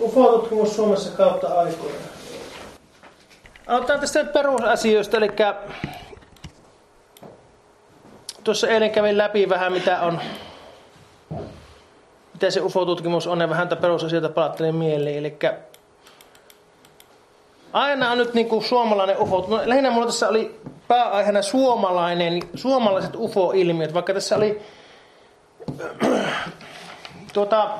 UFO-tutkimus Suomessa kautta aikoina. Aloitetaan tästä perusasioista, eli tuossa eilen kävin läpi vähän mitä on, mitä se UFO-tutkimus on ja vähän perusasioita palattelin mieleen. Eli aina on nyt niin kuin suomalainen UFO. Lähinnä mulla tässä oli pääaiheena suomalainen, suomalaiset UFO-ilmiöt, vaikka tässä oli tuota,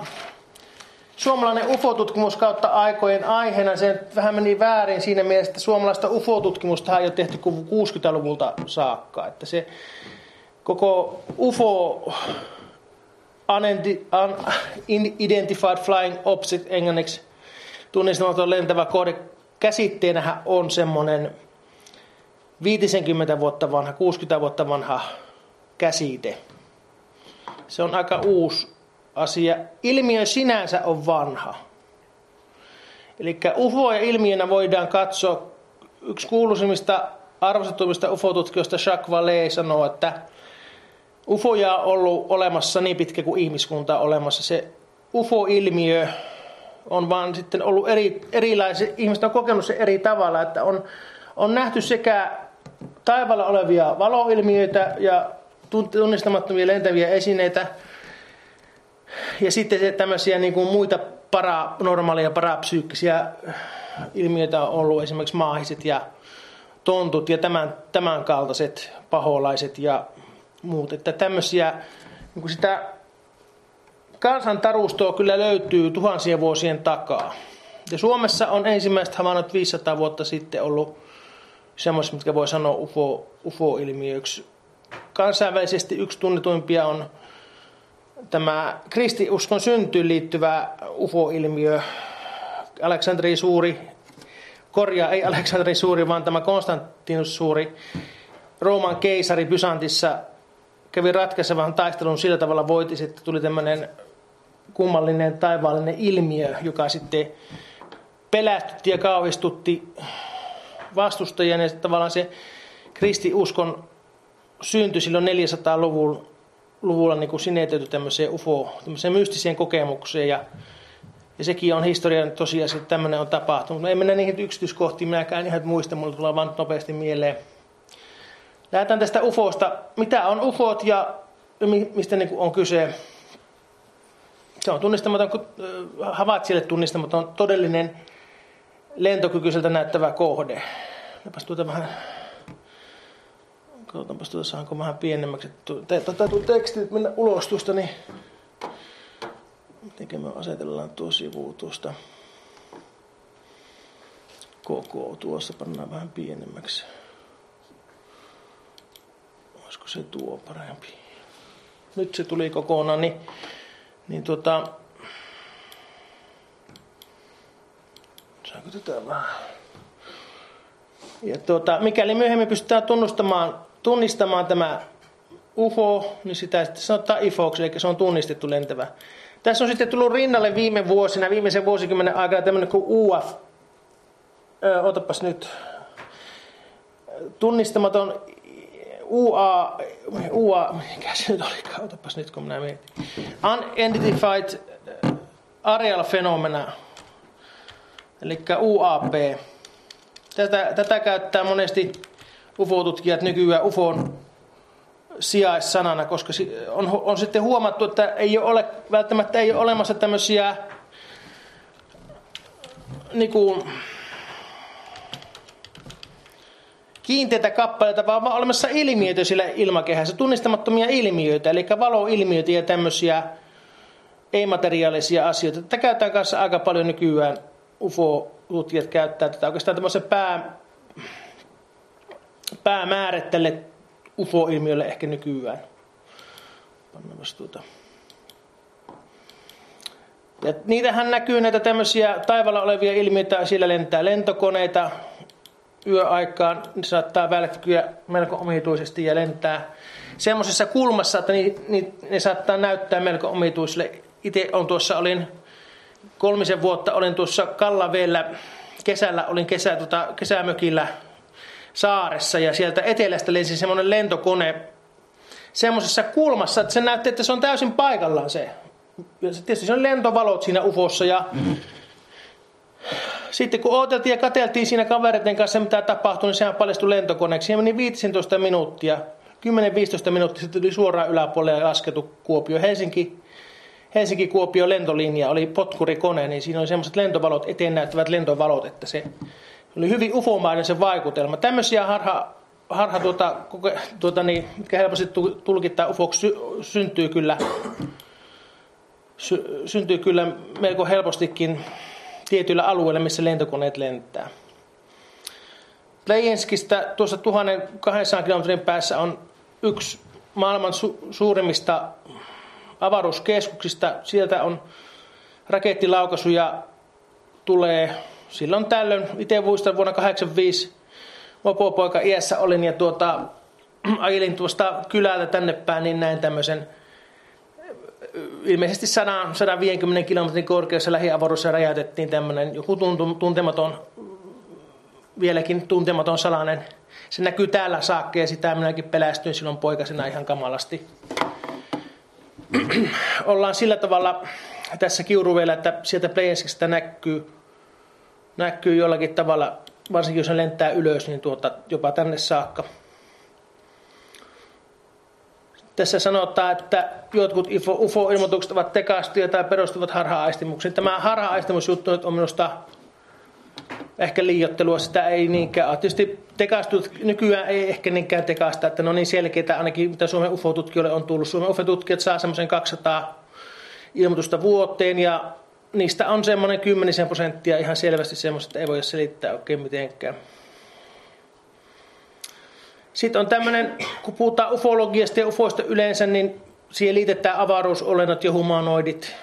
suomalainen UFO-tutkimus kautta aikojen aiheena. Se vähän meni väärin siinä mielessä, että suomalaista UFO-tutkimusta ei ole tehty kuin 60-luvulta saakka. Että se koko UFO Unidentified Flying Object englanniksi tunnistamaton lentävä kohde käsitteenähän on semmoinen 50 vuotta vanha, 60 vuotta vanha käsite. Se on aika uusi asia. Ilmiö sinänsä on vanha. Eli UFO ja ilmiönä voidaan katsoa, yksi kuuluisimmista arvostetuimmista UFO-tutkijoista Jacques Vallée sanoo, että UFOja on ollut olemassa niin pitkä kuin ihmiskunta on olemassa. Se UFO-ilmiö on vaan sitten ollut eri, erilaisia, ihmiset on kokenut se eri tavalla, että on, on nähty sekä taivaalla olevia valoilmiöitä ja tunnistamattomia lentäviä esineitä ja sitten tämmöisiä niin kuin muita paranormaaleja, parapsyykkisiä ilmiöitä on ollut esimerkiksi maahiset ja tontut ja tämän, tämän kaltaiset paholaiset ja muut. Että tämmöisiä, niin kuin sitä kansantarustoa kyllä löytyy tuhansien vuosien takaa. Ja Suomessa on ensimmäiset havainnot 500 vuotta sitten ollut semmoisia, mitkä voi sanoa UFO, UFO-ilmiöiksi. Kansainvälisesti yksi tunnetuimpia on tämä kristiuskon syntyyn liittyvä UFO-ilmiö. Aleksanteri Suuri, korjaa ei Aleksanteri Suuri, vaan tämä Konstantinus Suuri, Rooman keisari Bysantissa kävi ratkaisevan taistelun sillä tavalla voitti, että tuli tämmöinen kummallinen taivaallinen ilmiö, joka sitten pelästytti ja kauhistutti vastustajia. Ja tavallaan se kristiuskon syntyi silloin 400-luvulla luvulla niin kuin sinetöity tämmöiseen UFO, tämmöiseen mystiseen kokemukseen ja, ja sekin on historian tosiasia, että tämmöinen on tapahtunut. Ei mennä niihin yksityiskohtiin, minäkään ihan muista, mulla tulee vaan nopeasti mieleen. Lähdetään tästä UFOsta. Mitä on UFOt ja mistä niin on kyse? Se on tunnistamaton, havaitsijalle tunnistamaton todellinen lentokykyiseltä näyttävä kohde. Lepäs tuota vähän, katsotaanpas tuota saanko vähän pienemmäksi. Tätä tuo teksti mennä ulos tuosta, niin miten me asetellaan tuo sivu tuosta koko tuossa, pannaan vähän pienemmäksi. Olisiko se tuo parempi? Nyt se tuli kokonaan, niin niin tota, saanko tätä vähän? Ja tuota, mikäli myöhemmin pystytään tunnustamaan, tunnistamaan tämä UFO, niin sitä sitten sanotaan IFOksi, eli se on tunnistettu lentävä. Tässä on sitten tullut rinnalle viime vuosina, viimeisen vuosikymmenen aikana tämmöinen kuin UF, ö, otapas nyt, tunnistamaton UA, UA, mikä se nyt oli, otapas nyt kun minä mietin. Unidentified Areal Phenomena, eli UAP. Tätä, tätä käyttää monesti UFO-tutkijat nykyään UFOn sijaissanana, koska on, on sitten huomattu, että ei ole, välttämättä ei ole olemassa tämmöisiä niin kuin, kiinteitä kappaleita, vaan on olemassa ilmiöitä sillä ilmakehässä, tunnistamattomia ilmiöitä, eli valoilmiöitä ja tämmöisiä ei-materiaalisia asioita. Tätä käytetään kanssa aika paljon nykyään. UFO-tutkijat käyttää tätä oikeastaan tämmöisen pää, päämääret tälle UFO-ilmiölle ehkä nykyään. Pannaanpas tuota. Ja niitähän näkyy näitä tämmöisiä taivalla olevia ilmiöitä, siellä lentää lentokoneita, yöaikaan niin saattaa välkkyä melko omituisesti ja lentää semmoisessa kulmassa, että ni, ni, ne saattaa näyttää melko omituisille. Itse on tuossa, olin kolmisen vuotta, olin tuossa Kallaveellä, kesällä olin kesä, tota, kesämökillä saaressa ja sieltä etelästä lensi semmoinen lentokone semmoisessa kulmassa, että se näytti, että se on täysin paikallaan se. Ja tietysti se on lentovalot siinä ufossa ja mm-hmm sitten kun odoteltiin ja katseltiin siinä kavereiden kanssa, mitä tapahtui, niin sehän paljastui lentokoneeksi. Siinä meni 15 minuuttia, 10-15 minuuttia, sitten tuli suoraan yläpuolelle lasketu Kuopio. Helsinki, Helsinki-Kuopio lentolinja oli potkurikone, niin siinä oli semmoiset lentovalot, eteen näyttävät lentovalot, että se oli hyvin ufomainen se vaikutelma. Tämmöisiä harha, harha tuota, tuota niin, mikä helposti tulkittaa ufoksi, sy, syntyy kyllä, sy, syntyy kyllä melko helpostikin tietyillä alueilla, missä lentokoneet lentää. Plejenskistä tuossa 1200 kilometrin päässä on yksi maailman su- suurimmista avaruuskeskuksista. Sieltä on rakettilaukasuja tulee silloin tällöin. Itse muistan vuonna 1985 mopopoika iässä olin ja tuota, ajelin tuosta kylältä tänne päin, niin näin tämmöisen ilmeisesti 100, 150 kilometrin korkeassa lähiavaruudessa räjäytettiin tämmöinen joku tuntematon, vieläkin tuntematon salainen. Se näkyy täällä saakka ja sitä minäkin pelästyin silloin poikasena ihan kamalasti. Ollaan sillä tavalla tässä kiuruveellä, että sieltä Playenskistä näkyy, näkyy jollakin tavalla, varsinkin jos se lentää ylös, niin tuota, jopa tänne saakka. Tässä sanotaan, että jotkut UFO-ilmoitukset ovat tekaistuja tai perustuvat harha-aistimuksiin. Tämä harha-aistimusjuttu on minusta ehkä liiottelua, sitä ei niinkään Tietysti tekastut nykyään ei ehkä niinkään tekasta, että ne on niin selkeitä ainakin mitä Suomen UFO-tutkijoille on tullut. Suomen UFO-tutkijat saa semmoisen 200 ilmoitusta vuoteen ja niistä on semmoinen 10 prosenttia ihan selvästi semmoista, että ei voi selittää oikein mitenkään. Sitten on tämmöinen, kun puhutaan ufologiasta ja ufoista yleensä, niin siihen liitetään avaruusolennot ja humanoidit,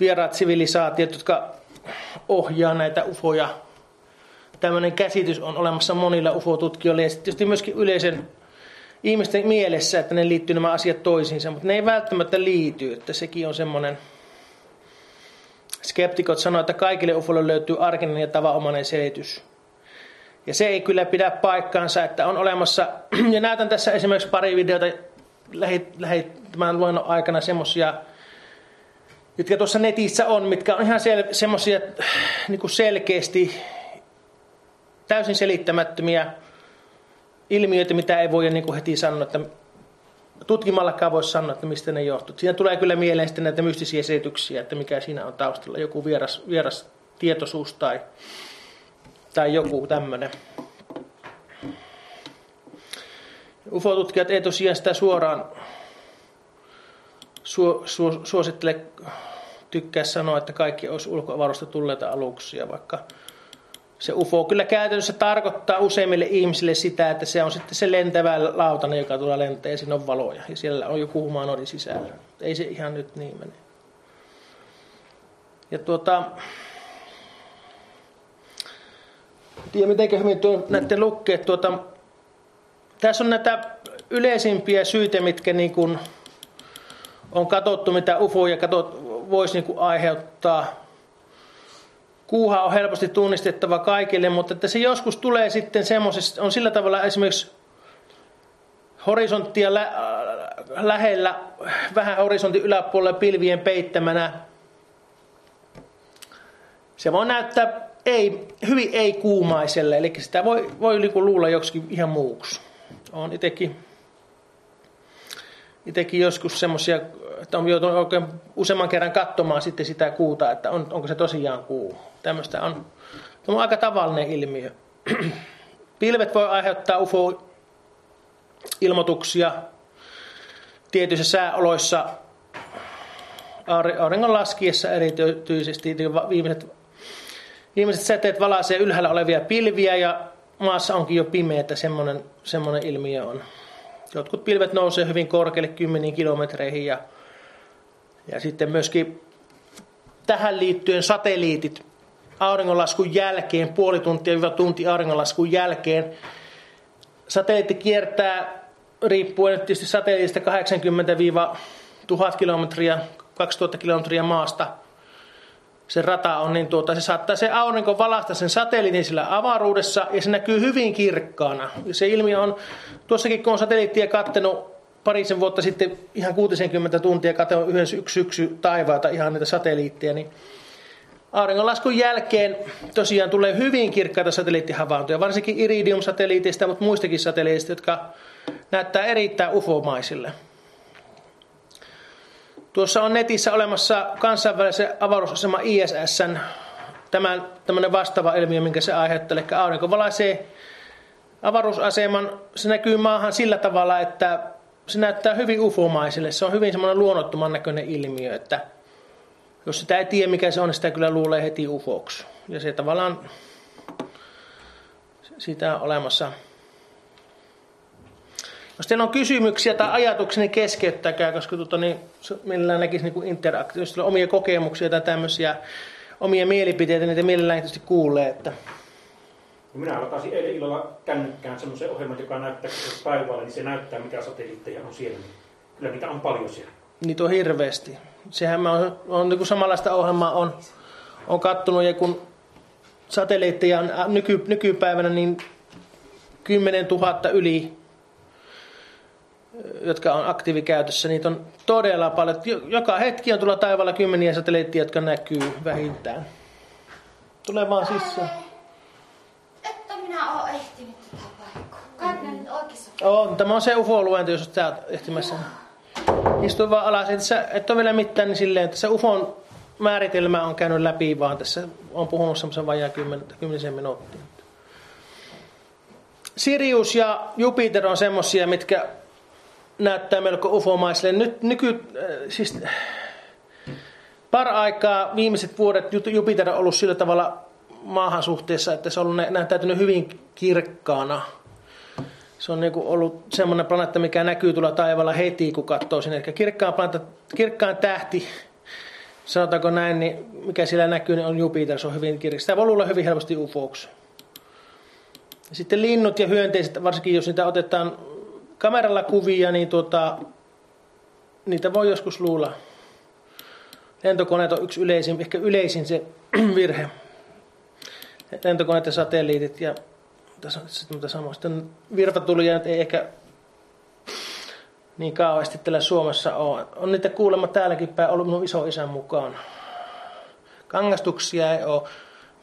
vieraat sivilisaatiot, jotka ohjaa näitä ufoja. Tämmöinen käsitys on olemassa monilla ufotutkijoilla ja sitten tietysti myöskin yleisen ihmisten mielessä, että ne liittyy nämä asiat toisiinsa, mutta ne ei välttämättä liity, että sekin on semmoinen skeptikot sanoo, että kaikille ufoille löytyy arkinen ja tavanomainen selitys. Ja se ei kyllä pidä paikkaansa, että on olemassa, ja näytän tässä esimerkiksi pari videota lähi, lähi tämän luennon aikana semmoisia, jotka tuossa netissä on, mitkä on ihan sel, semmoisia niin selkeästi täysin selittämättömiä ilmiöitä, mitä ei voi niin heti sanoa, että tutkimallakaan voisi sanoa, että mistä ne johtuu. Siinä tulee kyllä mieleen sitten näitä mystisiä selityksiä, että mikä siinä on taustalla, joku vieras, vieras tietoisuus tai tai joku tämmöinen. UFO-tutkijat ei tosiaan sitä suoraan su, su, suosittele tykkää sanoa, että kaikki olisi ulkoavarusta tulleita aluksia, vaikka se UFO kyllä käytännössä tarkoittaa useimmille ihmisille sitä, että se on sitten se lentävä lautanen, joka tulee lentää ja siinä on valoja ja siellä on joku humanoidi sisällä. Ei se ihan nyt niin mene. Ja tuota, tiedä miten hyvin tuon näiden lukkeet. Tuota, tässä on näitä yleisimpiä syitä, mitkä niin kuin on katsottu, mitä UFOja voisi niin kuin aiheuttaa. Kuuha on helposti tunnistettava kaikille, mutta että se joskus tulee sitten semmoisessa, on sillä tavalla esimerkiksi horisonttia lä- lähellä, vähän horisontin yläpuolella pilvien peittämänä. Se voi näyttää ei, hyvin ei-kuumaiselle, eli sitä voi, voi niinku luulla joksikin ihan muuksi. Olen itsekin, itsekin joskus semmoisia, että on joutunut oikein useamman kerran katsomaan sitten sitä kuuta, että on, onko se tosiaan kuu. Tämmöistä on, on aika tavallinen ilmiö. Pilvet voi aiheuttaa UFO-ilmoituksia tietyissä sääoloissa, auringon laskiessa erityisesti viimeiset Viimeiset säteet valaisee ylhäällä olevia pilviä ja maassa onkin jo pimeää, semmoinen, semmoinen ilmiö on. Jotkut pilvet nousee hyvin korkealle kymmeniin kilometreihin ja, ja sitten myöskin tähän liittyen satelliitit auringonlaskun jälkeen, puoli tuntia viiva tunti auringonlaskun jälkeen. Satelliitti kiertää riippuen tietysti satelliitista 80-1000 kilometriä, 2000 kilometriä maasta – se rata on, niin tuota, se saattaa se aurinko valasta sen satelliitin sillä avaruudessa ja se näkyy hyvin kirkkaana. Ja se ilmiö on, tuossakin kun on satelliittia kattenut parisen vuotta sitten ihan 60 tuntia katsoin yhden syksy taivaata ihan niitä satelliitteja, niin Auringonlaskun jälkeen tosiaan tulee hyvin kirkkaita satelliittihavaintoja, varsinkin Iridium-satelliitista, mutta muistakin satelliitista, jotka näyttää erittäin ufomaisille. Tuossa on netissä olemassa kansainvälisen avaruusasema ISSn tämän, tämmöinen vastaava ilmiö, minkä se aiheuttaa. Eli aurinko valaisee avaruusaseman, se näkyy maahan sillä tavalla, että se näyttää hyvin ufomaisille. Se on hyvin semmoinen luonnottoman näköinen ilmiö, että jos sitä ei tiedä mikä se on, niin sitä kyllä luulee heti ufoksi. Ja se tavallaan, sitä on olemassa. Jos teillä on kysymyksiä tai ajatuksia, niin keskeyttäkää, koska tuota, niin, millään näkisi niin interaktio. Jos on omia kokemuksia tai tämmöisiä omia mielipiteitä, niitä mielellään tietysti kuulee. Että... Minä latasin eilen illalla kännykkään semmoisen ohjelman, joka näyttää, taivaalle, niin se näyttää, mitä satelliitteja on siellä. Kyllä niitä on paljon siellä. Niitä on hirveästi. Sehän mä on, on niin kuin samanlaista ohjelmaa on, on kattonut, ja kun satelliitteja on nyky, nykypäivänä niin 10 000 yli, jotka on aktiivikäytössä, niitä on todella paljon. Joka hetki on tulla taivaalla kymmeniä satelliitteja, jotka näkyy vähintään. Tulee vaan sisään. Että minä olen ehtinyt tätä paikkaa. Kai minä nyt oikeassa. On, tämä on se UFO-luento, jos olet ehtimässä. Istu vaan alas, että sä et ole vielä mitään, niin silleen, että se UFOn määritelmä on käynyt läpi, vaan tässä on puhunut semmoisen vajaa kymmenisen minuuttia. Sirius ja Jupiter on semmosia, mitkä näyttää melko ufomaisille. Nyt nyky, äh, siis par aikaa viimeiset vuodet Jupiter on ollut sillä tavalla maahan suhteessa, että se on ollut näyttäytynyt hyvin kirkkaana. Se on niin ollut semmoinen planeetta, mikä näkyy tuolla taivaalla heti, kun katsoo sinne. Eli kirkkaan, planeetta, kirkkaan tähti, sanotaanko näin, niin mikä siellä näkyy, niin on Jupiter. Se on hyvin kirkkaan. Sitä voi olla hyvin helposti ufoksi. Sitten linnut ja hyönteiset, varsinkin jos niitä otetaan kameralla kuvia, niin tuota, niitä voi joskus luulla. Lentokoneet on yksi yleisin, ehkä yleisin se virhe. Lentokoneet ja satelliitit ja tässä on sitten virtatulia ei ehkä niin kauheasti täällä Suomessa ole. On niitä kuulemma täälläkin päin ollut minun iso-isän mukaan. Kangastuksia ei ole.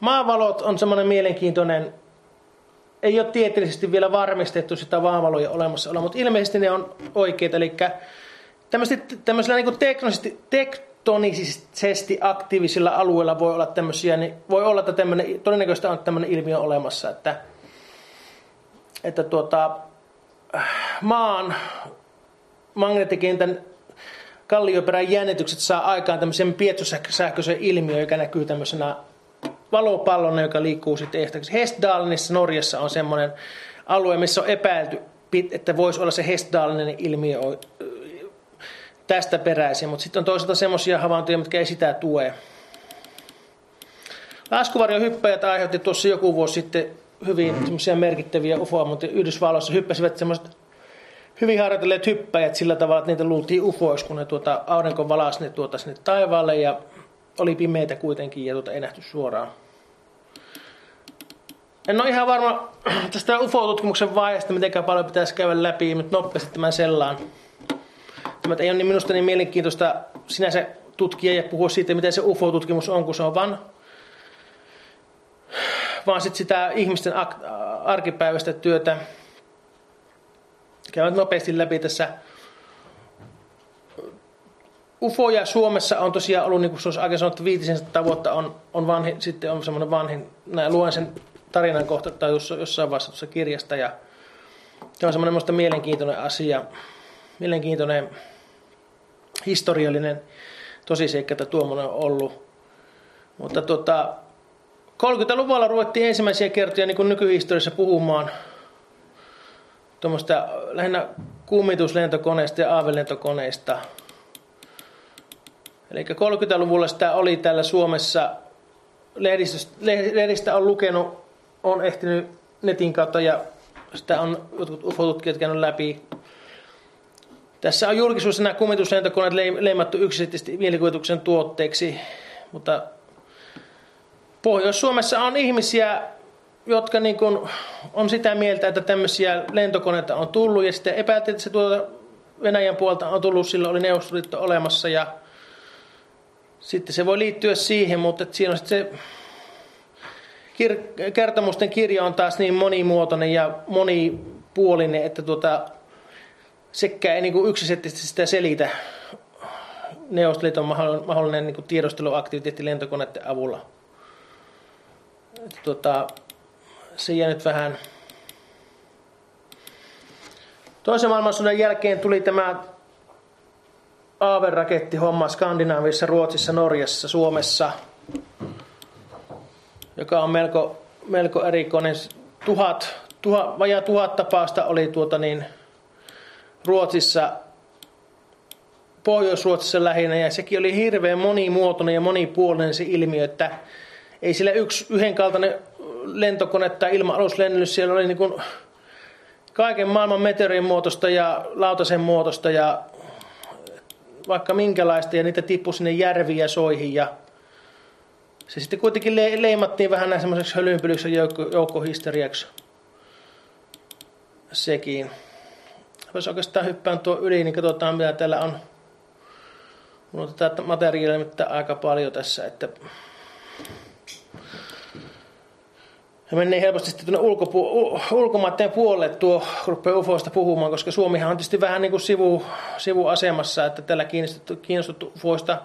Maavalot on semmoinen mielenkiintoinen ei ole tieteellisesti vielä varmistettu sitä vaavaloja olemassaoloa, mutta ilmeisesti ne on oikeita. Eli tämmöisillä niin teknisesti, tektonisesti aktiivisilla alueilla voi olla tämmöisiä, niin voi olla, että tämmöinen, todennäköisesti on tämmöinen ilmiö olemassa, että, että tuota, maan magneettikentän kallioperän jännitykset saa aikaan tämmöisen pietsosähköisen ilmiön, joka näkyy tämmöisenä valopallona, joka liikkuu sitten ehtäksi. Hestdalenissa Norjassa on semmoinen alue, missä on epäilty, että voisi olla se Hestdalenin ilmiö tästä peräisin, mutta sitten on toisaalta semmoisia havaintoja, mitkä ei sitä tue. Laskuvarjohyppäjät aiheutti tuossa joku vuosi sitten hyvin merkittäviä ufoja, mutta Yhdysvalloissa hyppäsivät semmoiset hyvin harjoitelleet hyppäjät sillä tavalla, että niitä luultiin ufoiksi, kun ne tuota, aurinko valasi ne tuota sinne taivaalle ja oli pimeitä kuitenkin ja tuota ei nähty suoraan. En ole ihan varma tästä UFO-tutkimuksen vaiheesta, miten paljon pitäisi käydä läpi, mutta nopeasti tämän sellaan. Tämä ei ole niin minusta niin mielenkiintoista sinänsä tutkia ja puhua siitä, miten se UFO-tutkimus on, kun se on vaan, vaan sit sitä ihmisten arkipäiväistä työtä. Käydään nopeasti läpi tässä ufoja Suomessa on tosiaan ollut, niin kuin olisi aika sanottu, 500 vuotta on, on vanhin, sitten on semmoinen vanhin, näin luen sen tarinan kohta tai jossain vaiheessa tuossa kirjasta ja se on semmoinen minusta mielenkiintoinen asia, mielenkiintoinen historiallinen tosiseikka, että tuommoinen on ollut. Mutta tota, 30-luvulla ruvettiin ensimmäisiä kertoja niin kuin nykyhistoriassa puhumaan tuommoista lähinnä kummituslentokoneista ja aavelentokoneista – Eli 30-luvulla sitä oli täällä Suomessa, lehdistä, on lukenut, on ehtinyt netin kautta ja sitä on jotkut ufotutkijat käynyt läpi. Tässä on julkisuudessa nämä kummituslentokoneet leimattu yksityisesti mielikuvituksen tuotteeksi, mutta Pohjois-Suomessa on ihmisiä, jotka niin kuin on sitä mieltä, että tämmöisiä lentokoneita on tullut ja sitten epäiltiin, että se tuota Venäjän puolta on tullut, sillä oli Neuvostoliitto olemassa ja sitten se voi liittyä siihen, mutta siinä on sitten se kir- kertomusten kirja on taas niin monimuotoinen ja monipuolinen, että tuota, sekä ei niin yksisettisesti sitä selitä Neuvostoliiton mahdollinen, niin tiedusteluaktiviteetti lentokoneiden avulla. Tuota, se nyt vähän... Toisen maailmansodan jälkeen tuli tämä Aavenraketti homma Skandinaavissa, Ruotsissa, Norjassa, Suomessa, joka on melko, melko erikoinen. Tuhat, tuhat, vajaa tuhat tapausta oli tuota niin, Ruotsissa, Pohjois-Ruotsissa lähinnä, ja sekin oli hirveän monimuotoinen ja monipuolinen se ilmiö, että ei sillä yksi yhden kaltainen lentokone tai ilma-aluslennys, siellä oli niin kuin kaiken maailman meteorin muotosta ja lautasen muotosta ja vaikka minkälaista ja niitä tippui sinne järviin ja soihin ja se sitten kuitenkin le- leimattiin vähän näin semmoiseksi hölynpylyksi joukko- joukkohysteriaksi sekin. Jos oikeastaan hyppään tuo yli, niin katsotaan mitä täällä on. Mulla on tätä materiaalia aika paljon tässä, että ja menee helposti sitten tuonne ulkopu- ulkomaiden puolelle tuo, kun rupeaa UFOista puhumaan, koska Suomihan on tietysti vähän niin kuin sivu, sivuasemassa, että tällä kiinnostuttu, kiinnostuttu UFOista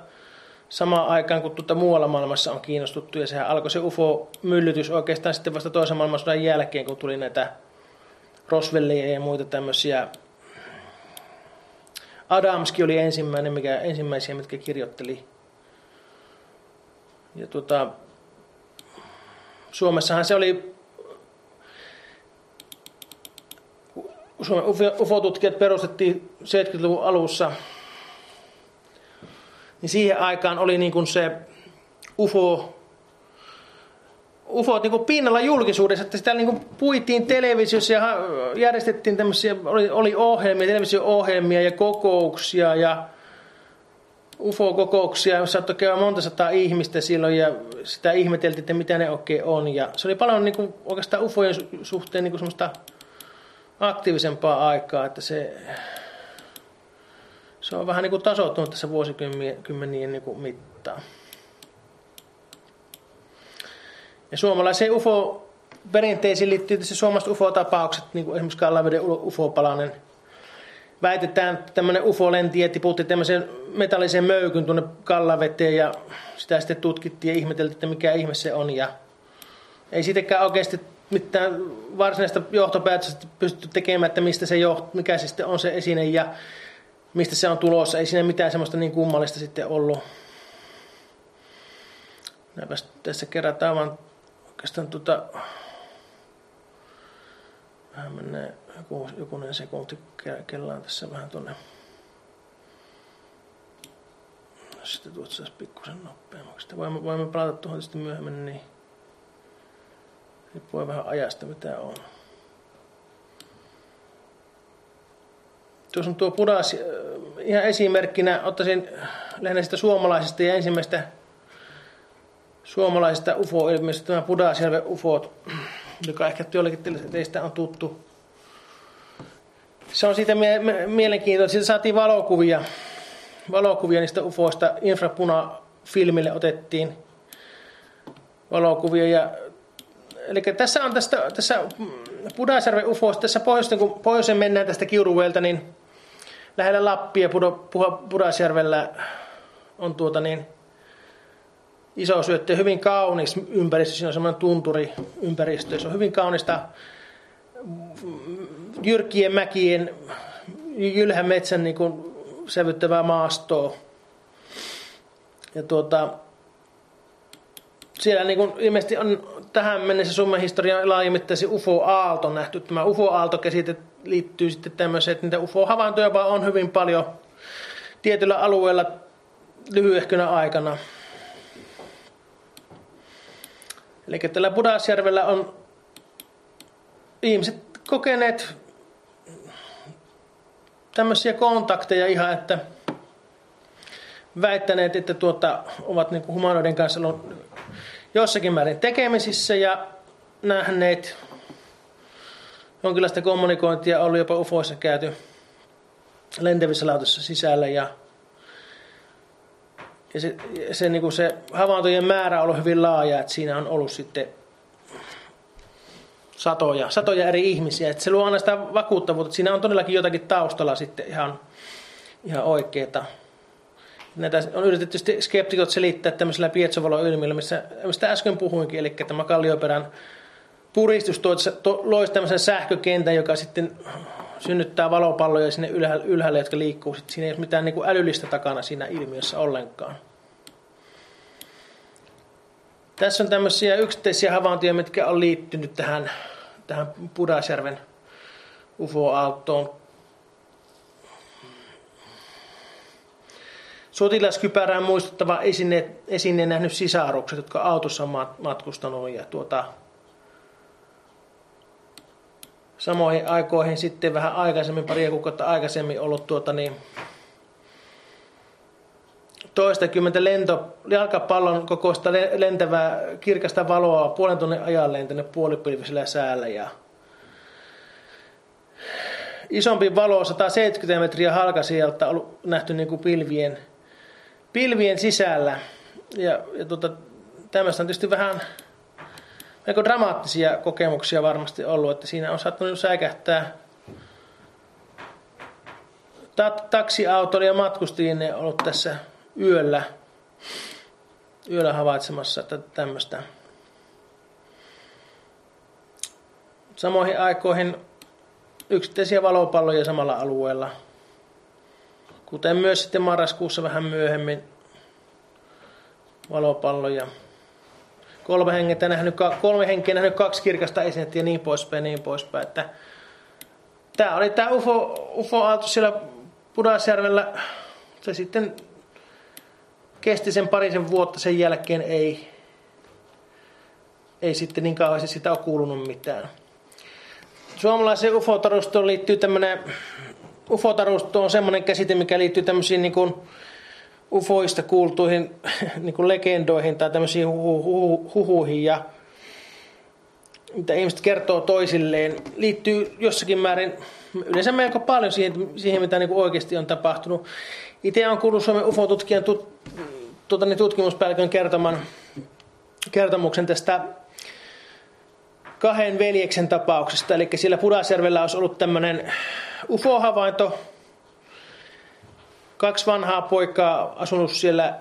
samaan aikaan, kun tuota muualla maailmassa on kiinnostuttu. Ja sehän alkoi se UFO-myllytys oikeastaan sitten vasta toisen maailmansodan jälkeen, kun tuli näitä Roswellia ja muita tämmöisiä. Adamski oli ensimmäinen, mikä, ensimmäisiä, mitkä kirjoitteli. Ja tuota, Suomessahan se oli, Suomen UFO-tutkijat perustettiin 70-luvun alussa, niin siihen aikaan oli niin kuin se UFO, UFO niin kuin pinnalla julkisuudessa, että sitä niin kuin puitiin televisiossa ja järjestettiin tämmöisiä, oli, oli ohjelmia, televisio-ohjelmia ja kokouksia ja UFO-kokouksia, jossa saattoi käydä monta sataa ihmistä silloin ja sitä ihmeteltiin, että mitä ne oikein on. Ja se oli paljon niin kuin, oikeastaan UFOjen suhteen niin kuin semmoista aktiivisempaa aikaa, että se, se on vähän niin kuin tasoittunut tässä vuosikymmenien niin kuin mittaan. Ja suomalaiseen UFO perinteisiin liittyy tietysti suomalaiset UFO-tapaukset, niin kuin esimerkiksi Kallaveden UFO-palanen – väitetään, tämmöinen UFO-lentiä tiputti tämmöisen metallisen möykyn tuonne kallaveteen ja sitä sitten tutkittiin ja ihmeteltiin, että mikä ihme se on. Ja ei siitäkään oikeasti mitään varsinaista johtopäätöstä pystytty tekemään, että mistä se joht, mikä se sitten on se esine ja mistä se on tulossa. Ei siinä mitään semmoista niin kummallista sitten ollut. Näinpäs tässä kerätään vaan oikeastaan tuota... Vähän menee joku, jokunen sekunti kellaan tässä vähän tuonne. Sitten tuot saisi pikkusen nopeammaksi. Voimme, voimme palata tuohon sitten myöhemmin, niin riippuu vähän ajasta mitä on. Tuossa on tuo pudas, äh, ihan esimerkkinä ottaisin lähinnä suomalaisista ja ensimmäistä suomalaisista UFO-ilmiöistä tämä Pudasjärven UFO, joka ehkä joillekin teistä on tuttu se on siitä mie- mielenkiintoista. Siitä saatiin valokuvia, valokuvia niistä ufoista. Infrapuna-filmille otettiin valokuvia. Ja, eli tässä on tästä, tässä Pudasjärven ufoista, tässä pohjoisen, kun pohjoisen mennään tästä Kiuruvelta, niin lähellä Lappia Pudasjärvellä on tuota niin, iso syöttö, hyvin kaunis ympäristö, siinä on semmoinen tunturi ympäristö, se on hyvin kaunista jyrkkien mäkien, jylhän metsän niin kuin sävyttävää maastoa. Ja tuota, siellä niin kuin ilmeisesti on tähän mennessä Suomen historian laajemmittaisi UFO-aalto nähty. Tämä UFO-aalto-käsite liittyy sitten tämmöiseen, että niitä UFO-havaintoja vaan on hyvin paljon tietyllä alueella lyhyehkönä aikana. Eli tällä Pudasjärvellä on ihmiset kokeneet tämmöisiä kontakteja ihan, että väittäneet, että tuota, ovat niin humanoiden kanssa jossakin määrin tekemisissä ja nähneet jonkinlaista kommunikointia, ollut jopa UFOissa käyty lentävissä lautassa sisällä ja, ja se, se, niin kuin se havaintojen määrä on ollut hyvin laaja, että siinä on ollut sitten satoja, satoja eri ihmisiä. Että se luo aina sitä vakuuttavuutta, että siinä on todellakin jotakin taustalla sitten ihan, ihan oikeeta. Näitä on yritetty skeptikot selittää tämmöisellä pietsovalo-ilmiöllä, missä, mistä äsken puhuinkin, eli tämä kallioperän puristus loisi tämmöisen sähkökentän, joka sitten synnyttää valopalloja sinne ylhäälle, ylhäälle jotka liikkuu. Sitten siinä ei ole mitään niin kuin älyllistä takana siinä ilmiössä ollenkaan. Tässä on tämmöisiä yksittäisiä havaintoja, mitkä on liittynyt tähän, tähän Pudasjärven UFO-aaltoon. Sotilaskypärään muistuttava esine, esine nähnyt sisarukset, jotka autossa on matkustanut. Ja tuota, samoihin aikoihin sitten vähän aikaisemmin, pari kuukautta aikaisemmin ollut tuota niin, toistakymmentä lento, jalkapallon kokoista lentävää kirkasta valoa puolen tunnin ajan lentänyt puolipilvisellä säällä ja isompi valo 170 metriä halka sieltä ollut nähty niin kuin pilvien, pilvien sisällä. Ja, ja tuota, tämmöistä on tietysti vähän melko dramaattisia kokemuksia varmasti ollut, että siinä on saattanut säikähtää taksiauto ja matkustajien ollut tässä yöllä, yöllä havaitsemassa tämmöistä. Samoihin aikoihin yksittäisiä valopalloja samalla alueella, kuten myös sitten marraskuussa vähän myöhemmin valopalloja. Kolme henkeä nähnyt, kolme henkeä nähnyt kaksi kirkasta esinettä ja niin poispäin, niin poispäin. Että tämä oli tämä UFO, UFO-aalto siellä Pudasjärvellä. Se sitten kesti sen parisen vuotta, sen jälkeen ei, ei sitten niin kauheasti sitä ole kuulunut mitään. Suomalaiseen UFO-tarustoon liittyy tämmöinen, UFO-tarusto on semmoinen käsite, mikä liittyy tämmöisiin niin kuin UFOista kuultuihin niin kuin legendoihin tai tämmöisiin huhuihin ja mitä ihmiset kertoo toisilleen, liittyy jossakin määrin, yleensä melko paljon siihen, siihen mitä niin kuin oikeasti on tapahtunut. Itse on kuullut Suomen UFO-tutkijan tut, tuota, niin tutkimuspäällikön kertoman kertomuksen tästä kahden veljeksen tapauksesta. Eli siellä Pudasjärvellä olisi ollut tämmöinen UFO-havainto. Kaksi vanhaa poikaa asunut siellä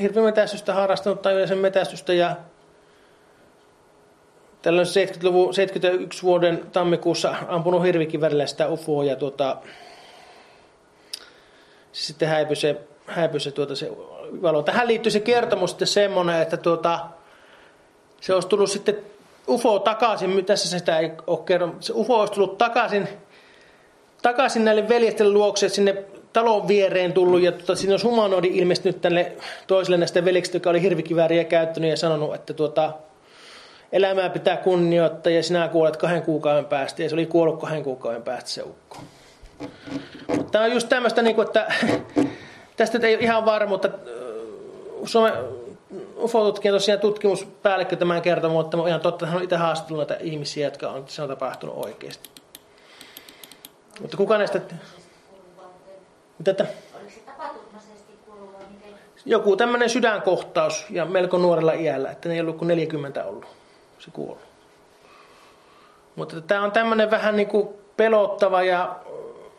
hirvimetästystä harrastanut tai yleensä metästystä ja tällöin 70-luvun, 71 vuoden tammikuussa ampunut hirvikivärillä sitä UFOa ja tuota, sitten häipyi se, häipyi se, tuota, se valo. Tähän liittyy se kertomus sitten semmoinen, että tuota, se olisi tullut sitten UFO takaisin, tässä se sitä ei ole kerron, se UFO olisi tullut takaisin, takaisin näille veljesten luokse sinne talon viereen tullut. Ja tuota, siinä olisi humanoidi ilmestynyt tänne toiselle näistä veljeksistä, joka oli hirvikivääriä käyttänyt ja sanonut, että tuota, elämää pitää kunnioittaa. Ja sinä kuolet kahden kuukauden päästä. Ja se oli kuollut kahden kuukauden päästä se ukko. Tämä on just tämmöistä, niin että tästä ei ole ihan varmuutta. Suomen UFO-tutkija tosiaan tutkimuspäällikkö tämän kertoo, mutta on ihan totta, hän on itse haastattelut näitä ihmisiä, jotka on, se on tapahtunut oikeasti. Mutta kuka näistä... Mitä että? Joku tämmöinen sydänkohtaus ja melko nuorella iällä, että ne ei ollut kuin 40 ollut se kuollut. Mutta tämä on tämmöinen vähän niin kuin pelottava ja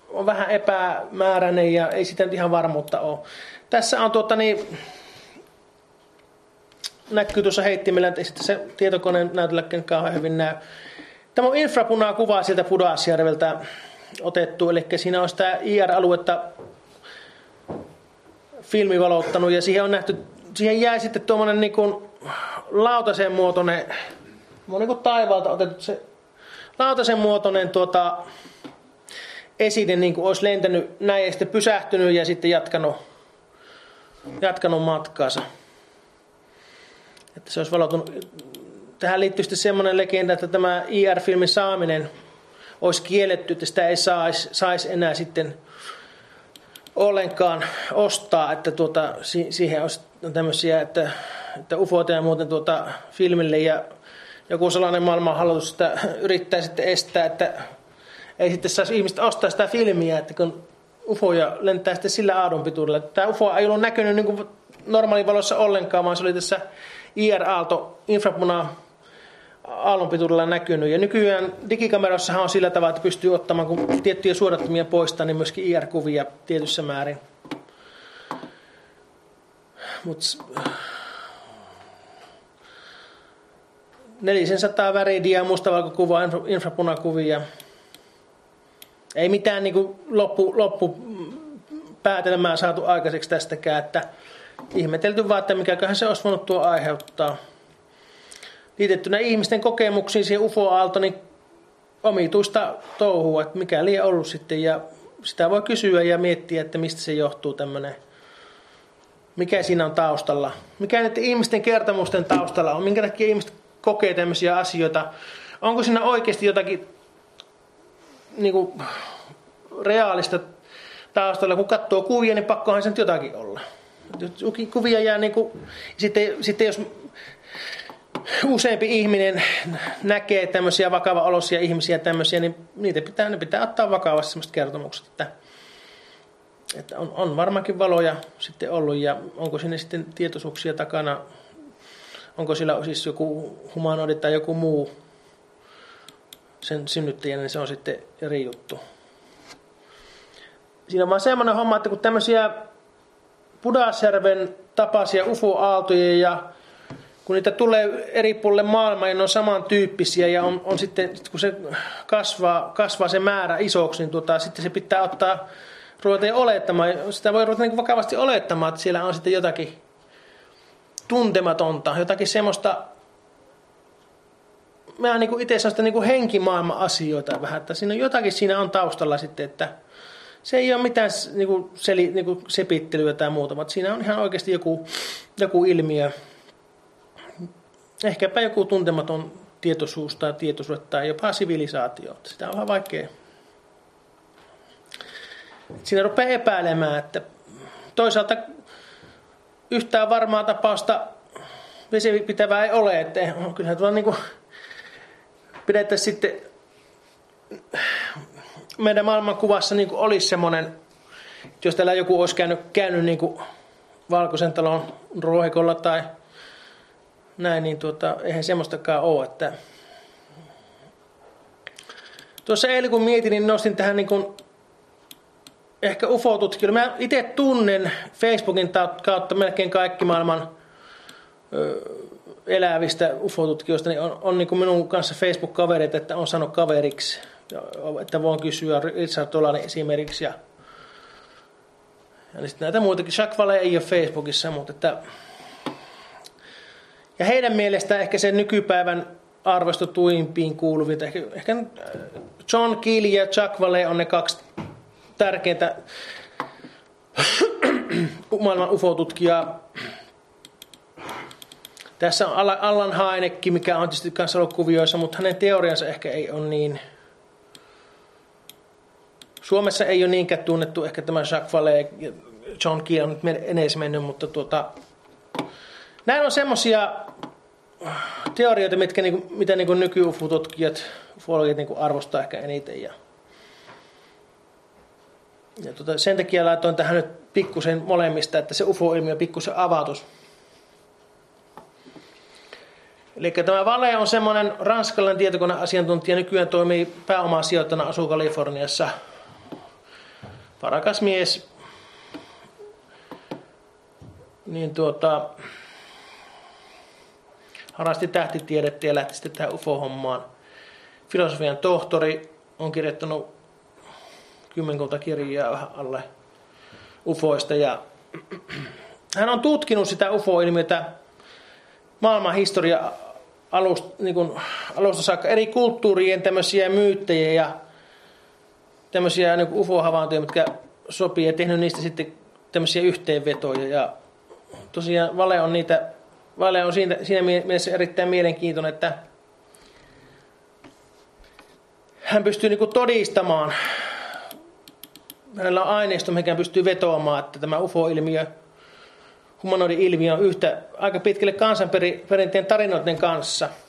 on vähän epämääräinen ja ei sitä nyt ihan varmuutta ole. Tässä on tuota niin, näkyy tuossa heittimellä, että ei sitten se tietokoneen näytölläkään kauhean hyvin näy. Tämä on infrapunaa kuva sieltä Pudasjärveltä otettu, eli siinä on sitä IR-aluetta filmivalottanut ja siihen on nähty, siihen jäi sitten tuommoinen niin kuin lautasen muotoinen, niin kuin taivaalta otettu se lautasen muotoinen tuota, esine niin kuin olisi lentänyt näin ja sitten pysähtynyt ja sitten jatkanut, jatkanut matkaansa. Että se olisi valotunut. Tähän liittyy sitten semmoinen legenda, että tämä IR-filmin saaminen olisi kielletty, että sitä ei saisi sais enää sitten ollenkaan ostaa, että tuota, siihen olisi tämmöisiä, että, että UFOta ja muuten tuota, filmille ja joku sellainen maailmanhallitus sitä yrittää sitten estää, että ei sitten saisi ihmistä ostaa sitä filmiä, että kun ufoja lentää sitten sillä aadonpituudella. Tämä ufo ei ollut näkynyt niin kuin normaalivalossa ollenkaan, vaan se oli tässä IR-aalto, infrapuna aallonpituudella näkynyt. Ja nykyään digikamerassahan on sillä tavalla, että pystyy ottamaan, kun tiettyjä suodattomia poistaa, niin myöskin IR-kuvia tietyssä määrin. Mut 400 väridiaa, mustavalkokuvaa, infrapunakuvia. Ei mitään niin kuin loppu, loppu päätelmää saatu aikaiseksi tästäkään, että ihmetelty vaan, että mikäköhän se olisi voinut tuo aiheuttaa. Liitettynä ihmisten kokemuksiin siihen UFO-aalto, niin omituista touhua, että mikä liian ollut sitten. Ja sitä voi kysyä ja miettiä, että mistä se johtuu tämmöinen, mikä siinä on taustalla. Mikä näiden ihmisten kertomusten taustalla on, minkä takia ihmiset kokee tämmöisiä asioita. Onko siinä oikeasti jotakin niin kuin, reaalista taustalla, kun katsoo kuvia, niin pakkohan se nyt jotakin olla. Kuvia jää niin kuin, sitten, sitten jos useampi ihminen näkee tämmöisiä vakava-olosia ihmisiä tämmöisiä, niin niitä pitää, ne pitää ottaa vakavasti semmoiset kertomukset, että, että on, on varmaankin valoja sitten ollut. Ja onko sinne sitten tietoisuuksia takana, onko sillä siis joku humanoidi tai joku muu sen synnyttäjä, niin se on sitten eri juttu. Siinä on vaan semmoinen homma, että kun tämmöisiä Pudasjärven tapaisia UFO-aaltoja ja kun niitä tulee eri puolille maailmaa ja ne on samantyyppisiä ja on, on sitten, kun se kasvaa, kasvaa se määrä isoksi, niin tuota, sitten se pitää ottaa, ruveta olettamaan, sitä voi ruveta niin vakavasti olettamaan, että siellä on sitten jotakin tuntematonta, jotakin semmoista, mä niin itse sanon sitä niin henkimaailman asioita vähän, että siinä on jotakin siinä on taustalla sitten, että se ei ole mitään niin kuin seli, niin kuin sepittelyä tai muuta, mutta siinä on ihan oikeasti joku, joku ilmiö. Ehkäpä joku tuntematon tietoisuus tai tietoisuus tai jopa sivilisaatio. Sitä on vähän vaikea. Siinä rupeaa epäilemään, että toisaalta yhtään varmaa tapausta vesipitävää ei ole. Että kyllähän tuolla niin kuin pidettäisiin sitten meidän maailmankuvassa niin kuin olisi semmoinen, jos täällä joku olisi käynyt, käynyt niin kuin Valkoisen talon ruohikolla tai näin, niin tuota, eihän semmoistakaan ole. Että... Tuossa eilen kun mietin, niin nostin tähän niin kuin ehkä ufo-tutkijoille. Mä itse tunnen Facebookin kautta melkein kaikki maailman elävistä ufo-tutkijoista, niin on, on niin kuin minun kanssa Facebook-kaverit, että on sanonut kaveriksi että voin kysyä Richard Tolanen esimerkiksi. Ja, ja sitten näitä muitakin. Jacques Vallée ei ole Facebookissa, mutta että, ja heidän mielestä ehkä se nykypäivän arvostetuimpiin kuuluvinta, ehkä, ehkä John Keel ja Jacques Vallée on ne kaksi tärkeintä maailman UFO-tutkijaa. Tässä on Allan Hainekki, mikä on tietysti kanssa ollut kuvioissa, mutta hänen teoriansa ehkä ei ole niin Suomessa ei ole niinkään tunnettu ehkä tämä Jacques Vallée ja John Keel on nyt edes mennyt, mutta tuota, näin on semmoisia teorioita, mitkä, niinku, mitä niinku nyky-UFO-tutkijat, ufologit niinku arvostaa ehkä eniten. Ja, ja tuota, sen takia laitoin tähän nyt pikkusen molemmista, että se UFO-ilmiö pikkusen avatus. Eli tämä Vale on semmoinen ranskalainen tietokoneasiantuntija, nykyään toimii pääomasijoittajana, asuu Kaliforniassa – varakas mies, niin tuota, harrasti tähtitiedettä ja lähti sitten tähän UFO-hommaan. Filosofian tohtori on kirjoittanut kymmenkunta kirjaa vähän alle UFOista ja hän on tutkinut sitä UFO-ilmiötä maailman historia alusta, niin kuin alusta saakka eri kulttuurien tämmöisiä myyttejä ja tämmöisiä niin UFO-havaintoja, mitkä sopii ja tehnyt niistä sitten tämmöisiä yhteenvetoja. Ja tosiaan Vale on, niitä, Vale on siinä, siinä mielessä erittäin mielenkiintoinen, että hän pystyy niin todistamaan, hänellä on aineisto, mikä pystyy vetoamaan, että tämä UFO-ilmiö, humanoidin ilmiö on yhtä aika pitkälle kansanperinteen tarinoiden kanssa –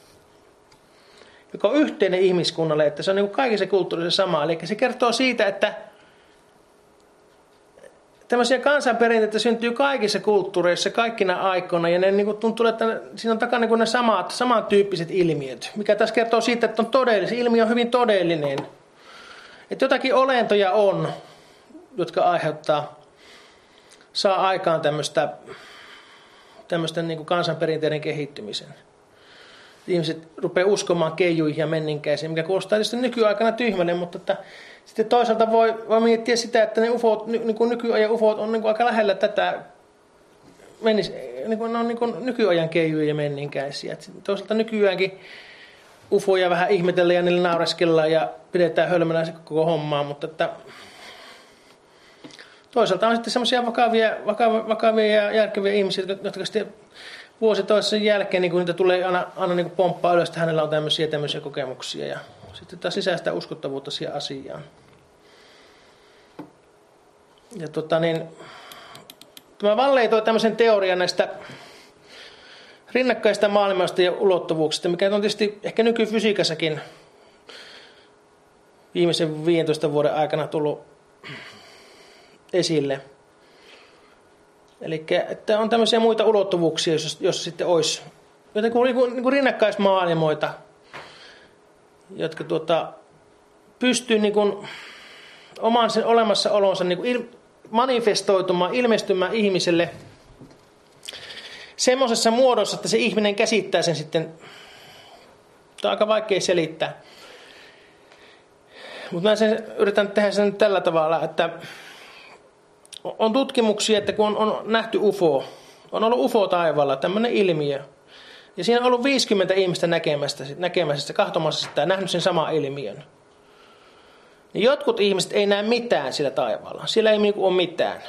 joka on yhteinen ihmiskunnalle, että se on niin kaikissa kulttuurissa sama. Eli se kertoo siitä, että tämmöisiä kansanperinteitä syntyy kaikissa kulttuureissa, kaikkina aikoina, ja ne niin kuin tuntuu, että siinä on takana niin ne samat, samantyyppiset ilmiöt, mikä tässä kertoo siitä, että on todellinen, ilmiö on hyvin todellinen. Että jotakin olentoja on, jotka aiheuttaa, saa aikaan tämmöistä, tämmöistä niin kansanperinteiden kehittymisen. Ihmiset rupeaa uskomaan keijuihin ja menninkäisiin, mikä kuulostaa tietysti nykyaikana tyhmälle, mutta että sitten toisaalta voi, voi miettiä sitä, että ne ufot, niin kuin nykyajan ufot on niin kuin aika lähellä tätä menis, niin kuin, ne on niin kuin nykyajan keijuja ja menninkäisiä. Et toisaalta nykyäänkin ufoja vähän ihmetellään ja niille naureskellaan ja pidetään hölmönä se koko hommaa, mutta että toisaalta on sitten semmoisia vakavia, vakavia, vakavia ja järkeviä ihmisiä, jotka sitten vuosi toisen jälkeen niin kun niitä tulee aina, aina niin pomppaa ylös, että hänellä on tämmöisiä tämmöisiä kokemuksia ja sitten taas sisäistä uskottavuutta siihen asiaan. Ja tota niin, tämä Vallei toi tämmöisen teorian näistä rinnakkaista maailmasta ja ulottuvuuksista, mikä on tietysti ehkä nykyfysiikassakin viimeisen 15 vuoden aikana tullut esille. Eli että on tämmöisiä muita ulottuvuuksia, jos, jos sitten olisi jotenkin niin niin rinnakkaismaailmoita, jotka tuota, pystyy niin kuin, oman sen olemassaolonsa niin kuin il, manifestoitumaan, ilmestymään ihmiselle semmoisessa muodossa, että se ihminen käsittää sen sitten. Tämä on aika vaikea selittää. Mutta mä sen, yritän tehdä sen tällä tavalla, että on tutkimuksia, että kun on, on nähty UFO, on ollut UFO taivaalla, tämmöinen ilmiö, ja siinä on ollut 50 ihmistä näkemässä sitä, kahtomassa sitä ja nähnyt sen saman ilmiön. Niin jotkut ihmiset ei näe mitään sillä taivaalla. Siellä ei niinku ole mitään.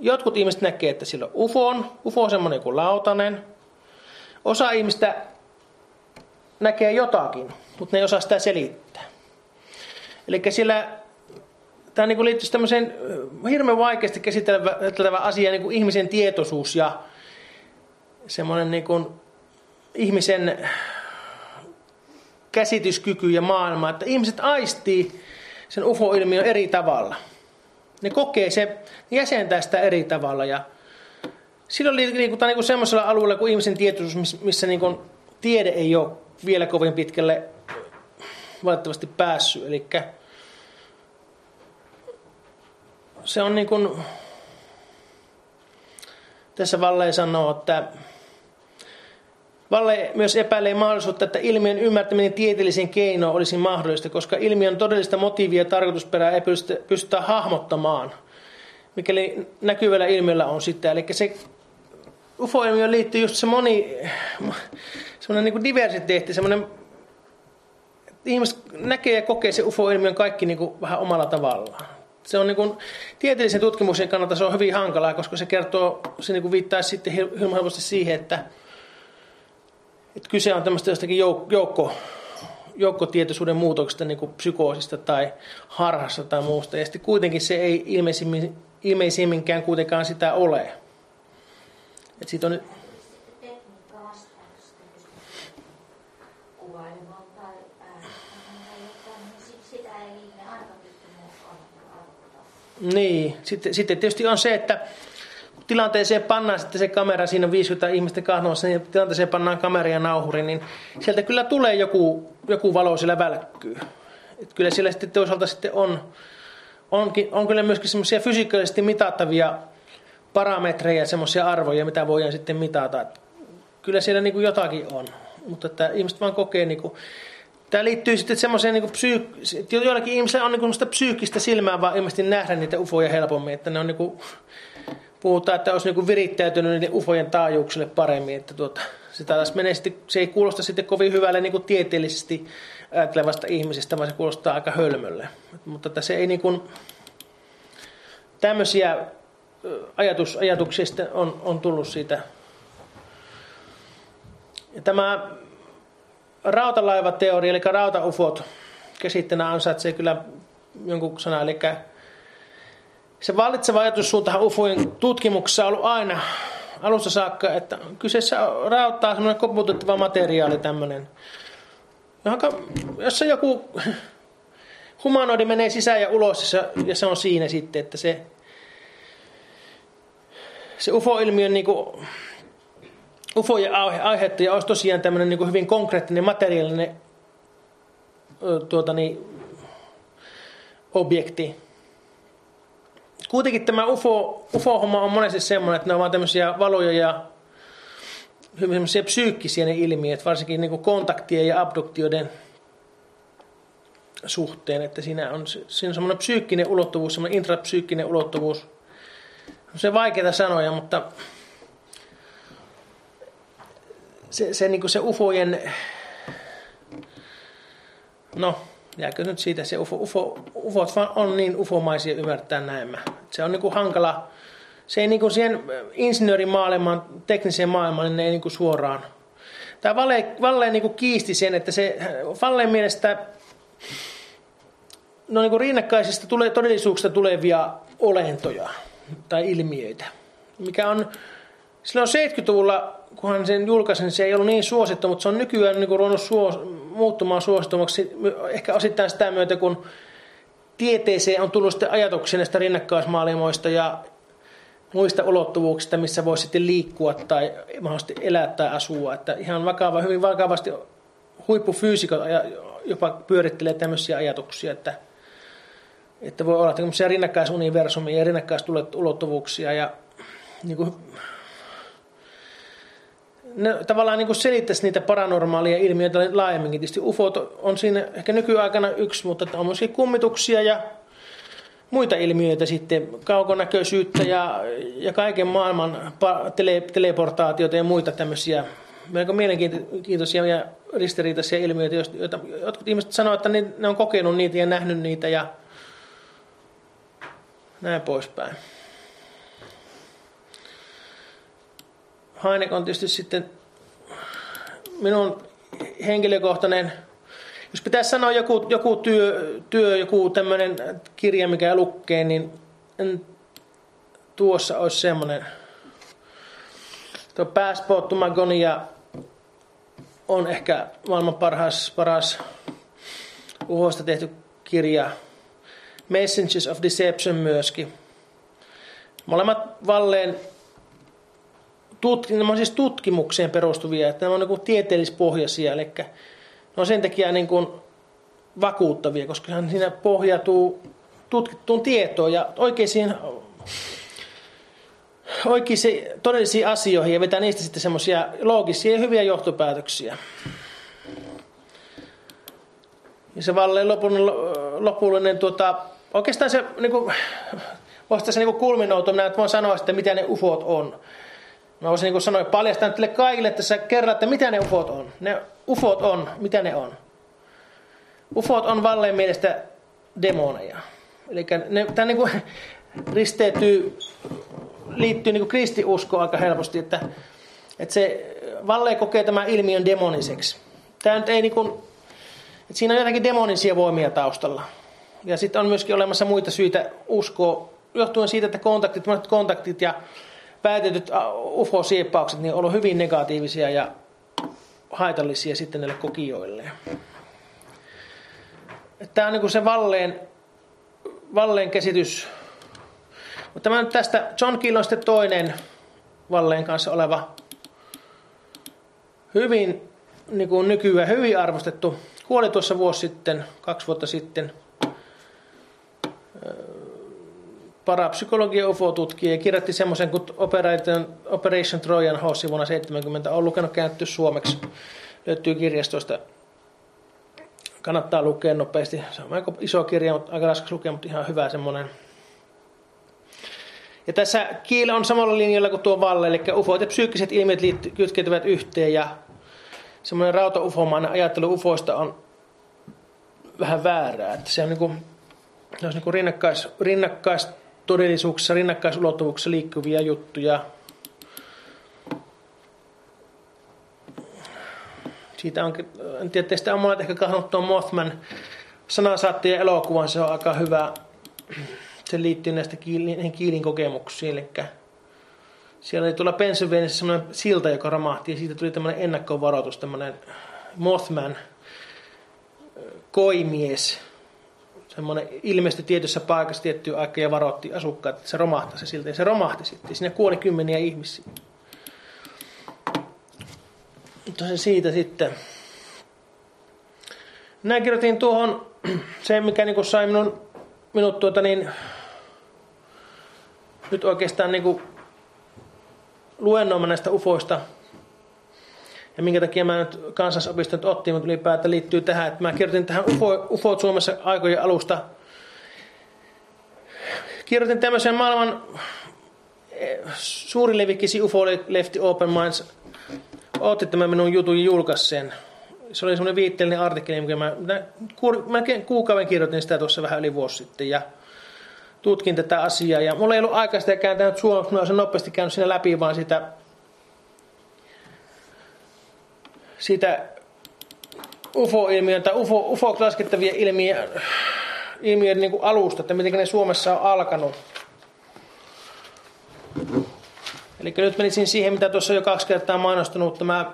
Jotkut ihmiset näkee, että sillä on UFO, UFO on semmoinen kuin lautanen. Osa ihmistä näkee jotakin, mutta ne ei osaa sitä selittää. Eli sillä tämä niin liittyy tämmöiseen hirveän vaikeasti käsiteltävä asia, niin kuin ihmisen tietoisuus ja semmoinen niin kuin ihmisen käsityskyky ja maailma, että ihmiset aistii sen UFO-ilmiön eri tavalla. Ne kokee se, ne jäsentää sitä eri tavalla ja silloin liikutaan niin kuin semmoisella alueella kuin ihmisen tietoisuus, missä niin kuin tiede ei ole vielä kovin pitkälle valitettavasti päässyt. Eli se on niin kuin, tässä Valle sanoo, että Valle myös epäilee mahdollisuutta, että ilmiön ymmärtäminen tieteellisen keinoin olisi mahdollista, koska ilmiön todellista motiivia ja tarkoitusperää ei pystytä, pystytä hahmottamaan, mikäli näkyvällä ilmiöllä on sitä. Eli se UFO-ilmiöön liittyy just se moni, semmoinen niin kuin diversiteetti, semmoinen, ihmiset näkee ja kokee se UFO-ilmiön kaikki niin kuin vähän omalla tavallaan se on niin kuin, tieteellisen tutkimuksen kannalta se on hyvin hankalaa, koska se kertoo, se niin kuin viittaa sitten hyvin helposti siihen, että, että kyse on tämmöistä jostakin joukko, joukkotietoisuuden muutoksesta, niin kuin psykoosista tai harhassa tai muusta. Ja sitten kuitenkin se ei ilmeisimmin, ilmeisimminkään kuitenkaan sitä ole. Et siitä on, Niin, sitten, sitten tietysti on se, että tilanteeseen pannaan sitten se kamera, siinä on 50 ihmistä kahnomassa, niin tilanteeseen pannaan kamera ja nauhuri, niin sieltä kyllä tulee joku, joku valo sillä välkkyy. Et kyllä siellä sitten toisaalta sitten on, onkin, on kyllä myöskin semmoisia fysiikallisesti mitattavia parametreja, semmoisia arvoja, mitä voidaan sitten mitata. Et kyllä siellä niin kuin jotakin on, mutta että ihmiset vaan kokee niin kuin, Tämä liittyy sitten semmoiseen, niin psyyk- että joillakin ihmisillä on niin sitä psyykkistä silmää vaan ilmeisesti nähdä niitä ufoja helpommin, että ne on niin kuin, puhutaan, että olisi niin virittäytynyt niiden ufojen taajuuksille paremmin, että tuota, se, taas menee sitten, se ei kuulosta sitten kovin hyvälle niin kuin tieteellisesti ajattelevasta ihmisestä, vaan se kuulostaa aika hölmölle. Mutta että se ei niin kuin, tämmöisiä ajatus, ajatuksia on, on tullut siitä. Ja tämä rautalaivateoria, eli rautaufot, käsitteenä ansaitsee kyllä jonkun sana, eli se vallitseva ajatussuuntahan ufojen tutkimuksessa on ollut aina alusta saakka, että kyseessä on rauttaa semmoinen koputettava materiaali tämmöinen, johonka, jossa joku humanoidi menee sisään ja ulos ja se on siinä sitten, että se se UFO-ilmiön niin kuin, UFOjen aiheuttaja olisi tosiaan tämmöinen niin hyvin konkreettinen materiaalinen tuota niin, objekti. Kuitenkin tämä UFO, UFO-homma on monesti semmoinen, että ne on vain tämmöisiä valoja ja hyvin semmoisia psyykkisiä ne ilmiöt, varsinkin niin kuin kontaktien ja abduktioiden suhteen, että siinä on, siinä on semmoinen psyykkinen ulottuvuus, semmoinen intrapsyykkinen ulottuvuus. Se on vaikeita sanoja, mutta se, se, niin kuin se ufojen, no jääkö nyt siitä, se ufo, ufo, ufot vaan on niin ufomaisia ymmärtää näin. Se on niin kuin hankala, se ei niin kuin siihen insinöörimaailmaan, tekniseen maailmaan, niin ne ei niin kuin suoraan. Tämä Valle, Valle niin kuin kiisti sen, että se Valleen mielestä no niin kuin rinnakkaisista tulee, todellisuuksista tulevia olentoja tai ilmiöitä, mikä on silloin 70-luvulla, kun hän sen julkaisi, niin se ei ollut niin suosittu, mutta se on nykyään niin ruvennut suos, muuttumaan suosittumaksi, ehkä osittain sitä myötä, kun tieteeseen on tullut sitten ajatuksia näistä rinnakkaismaailmoista ja muista ulottuvuuksista, missä voi sitten liikkua tai mahdollisesti elää tai asua. Että ihan vakava, hyvin vakavasti huippufyysikot jopa pyörittelee tämmöisiä ajatuksia, että, että voi olla tämmöisiä rinnakkaisuniversumia ja rinnakkaisulottuvuuksia ja niin kuin, ne tavallaan niin selittäisi niitä paranormaalia ilmiöitä laajemminkin. Tietysti UFO on siinä ehkä nykyaikana yksi, mutta on myöskin kummituksia ja muita ilmiöitä sitten, kaukonäköisyyttä ja, ja kaiken maailman tele, teleportaatioita ja muita tämmöisiä melko mielenkiintoisia ja ristiriitaisia ilmiöitä, joita jotkut ihmiset sanoo, että ne on kokenut niitä ja nähnyt niitä ja näin poispäin. Heinek on tietysti sitten minun henkilökohtainen, jos pitäisi sanoa joku, joku työ, työ, joku tämmöinen kirja, mikä lukee, niin en, tuossa olisi semmoinen. Tuo Passport to Magonia on ehkä maailman parhaas, paras uhosta tehty kirja. Messengers of Deception myöskin. Molemmat Valleen tutki, ne on siis tutkimukseen perustuvia, että ne on niin tieteellispohjaisia, eli ne on sen takia niin kuin vakuuttavia, koska siinä pohjautuu tutkittuun tietoon ja oikeisiin, oikeisiin todellisiin asioihin ja vetää niistä sitten semmoisia loogisia ja hyviä johtopäätöksiä. Ja se Valleen lopullinen, lopullinen tuota, oikeastaan se niin kuin, voisi se niin kulminoutua, minä voin sanoa sitten, mitä ne ufot on. Mä voisin niin sanoa, paljastan teille kaikille tässä kerran, että mitä ne ufot on. Ne ufot on, mitä ne on. Ufot on Valleen mielestä demoneja. Eli ne, tämä niin kuin risteytyy, liittyy niin kuin kristiuskoon aika helposti, että, että se Valle kokee tämän ilmiön demoniseksi. Tämä nyt ei niin kuin, että siinä on jotakin demonisia voimia taustalla. Ja sitten on myöskin olemassa muita syitä uskoa, johtuen siitä, että kontaktit, monet kontaktit ja päätetyt UFO-sieppaukset niin ollut hyvin negatiivisia ja haitallisia sitten näille kokijoille. Tämä on niin se Valleen, Valleen käsitys. Mutta tämä tästä, John Kill on sitten toinen Valleen kanssa oleva hyvin niin kuin nykyään hyvin arvostettu. Kuoli tuossa vuosi sitten, kaksi vuotta sitten parapsykologia UFO-tutkija ja kirjoitti semmoisen kuin Operation, Operation Trojan Horse vuonna 70. On lukenut käännetty suomeksi. Löytyy kirjastosta. Kannattaa lukea nopeasti. Se on aika iso kirja, mutta aika raskas lukea, mutta ihan hyvä semmoinen. Ja tässä Kiil on samalla linjalla kuin tuo Valle, eli UFO ja psyykkiset ilmiöt kytkeytyvät yhteen ja semmoinen rauta-ufomainen ajattelu UFOista on vähän väärää. Että se on niin kuin, olisi niin kuin rinnakkais, rinnakkais todellisuuksissa, rinnakkaisulottuvuuksissa liikkuvia juttuja. Siitä on, en tiedä, teistä on monet ehkä katsonut tuon Mothman sanansaattajan elokuvan, se on aika hyvä. Se liittyy näistä kiilin, kiilin kokemuksiin, eli siellä oli tuolla Pennsylvaniassa semmoinen silta, joka romahti, ja siitä tuli tämmöinen ennakkovaroitus, tämmöinen Mothman koimies, semmoinen ilmestyi tietyssä paikassa tiettyä aikaa ja varoitti asukkaat, että se romahtaisi siltä. Ja se romahti sitten. Siinä kuoli kymmeniä ihmisiä. Mutta se siitä sitten. Minä kirjoitin tuohon se, mikä niin sai minun, minut tuota niin, nyt oikeastaan niin luennoimaan näistä ufoista. Ja minkä takia mä nyt kansallisopiston otin, mutta ylipäätään liittyy tähän, että mä kirjoitin tähän UFO, UFO Suomessa aikojen alusta. Kirjoitin tämmöisen maailman eh, suuri levikisi UFO Lefti Open Minds. Otti tämän minun jutun julkaiseen. Se oli semmoinen viitteellinen artikkeli, mikä mä, mä melkein kuukauden kirjoitin sitä tuossa vähän yli vuosi sitten. Ja tutkin tätä asiaa. Ja mulla ei ollut aikaa sitä kääntää suomeksi, mä olisin nopeasti käynyt siinä läpi vaan sitä, sitä UFO-ilmiön tai UFO, laskettavia ilmiö, ilmiöiden niin alusta, että miten ne Suomessa on alkanut. Eli nyt menisin siihen, mitä tuossa jo kaksi kertaa mainostanut, tämä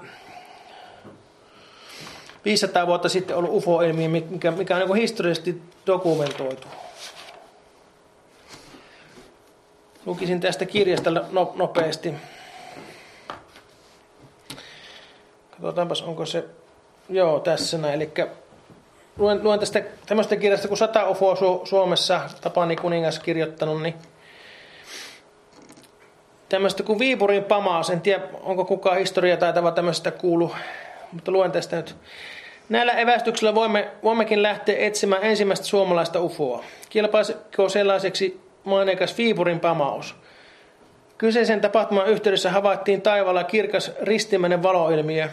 500 vuotta sitten ollut UFO-ilmiö, mikä, mikä on niin historiallisesti dokumentoitu. Lukisin tästä kirjasta no, nopeasti. Katsotaanpas, onko se... Joo, tässä näin. Eli luen, luen tästä tämmöistä kirjasta kuin Sata UFO Su- Suomessa, Tapani Kuningas kirjoittanut, niin tämmöistä kuin Viipurin pamaus. En tiedä, onko kukaan historia taitava tämmöistä kuulu, mutta luen tästä nyt. Näillä evästyksillä voimme, voimmekin lähteä etsimään ensimmäistä suomalaista UFOa. Kilpaisiko sellaiseksi maineikas Viipurin pamaus. Kyseisen tapahtuman yhteydessä havaittiin taivaalla kirkas ristimäinen valoilmiö.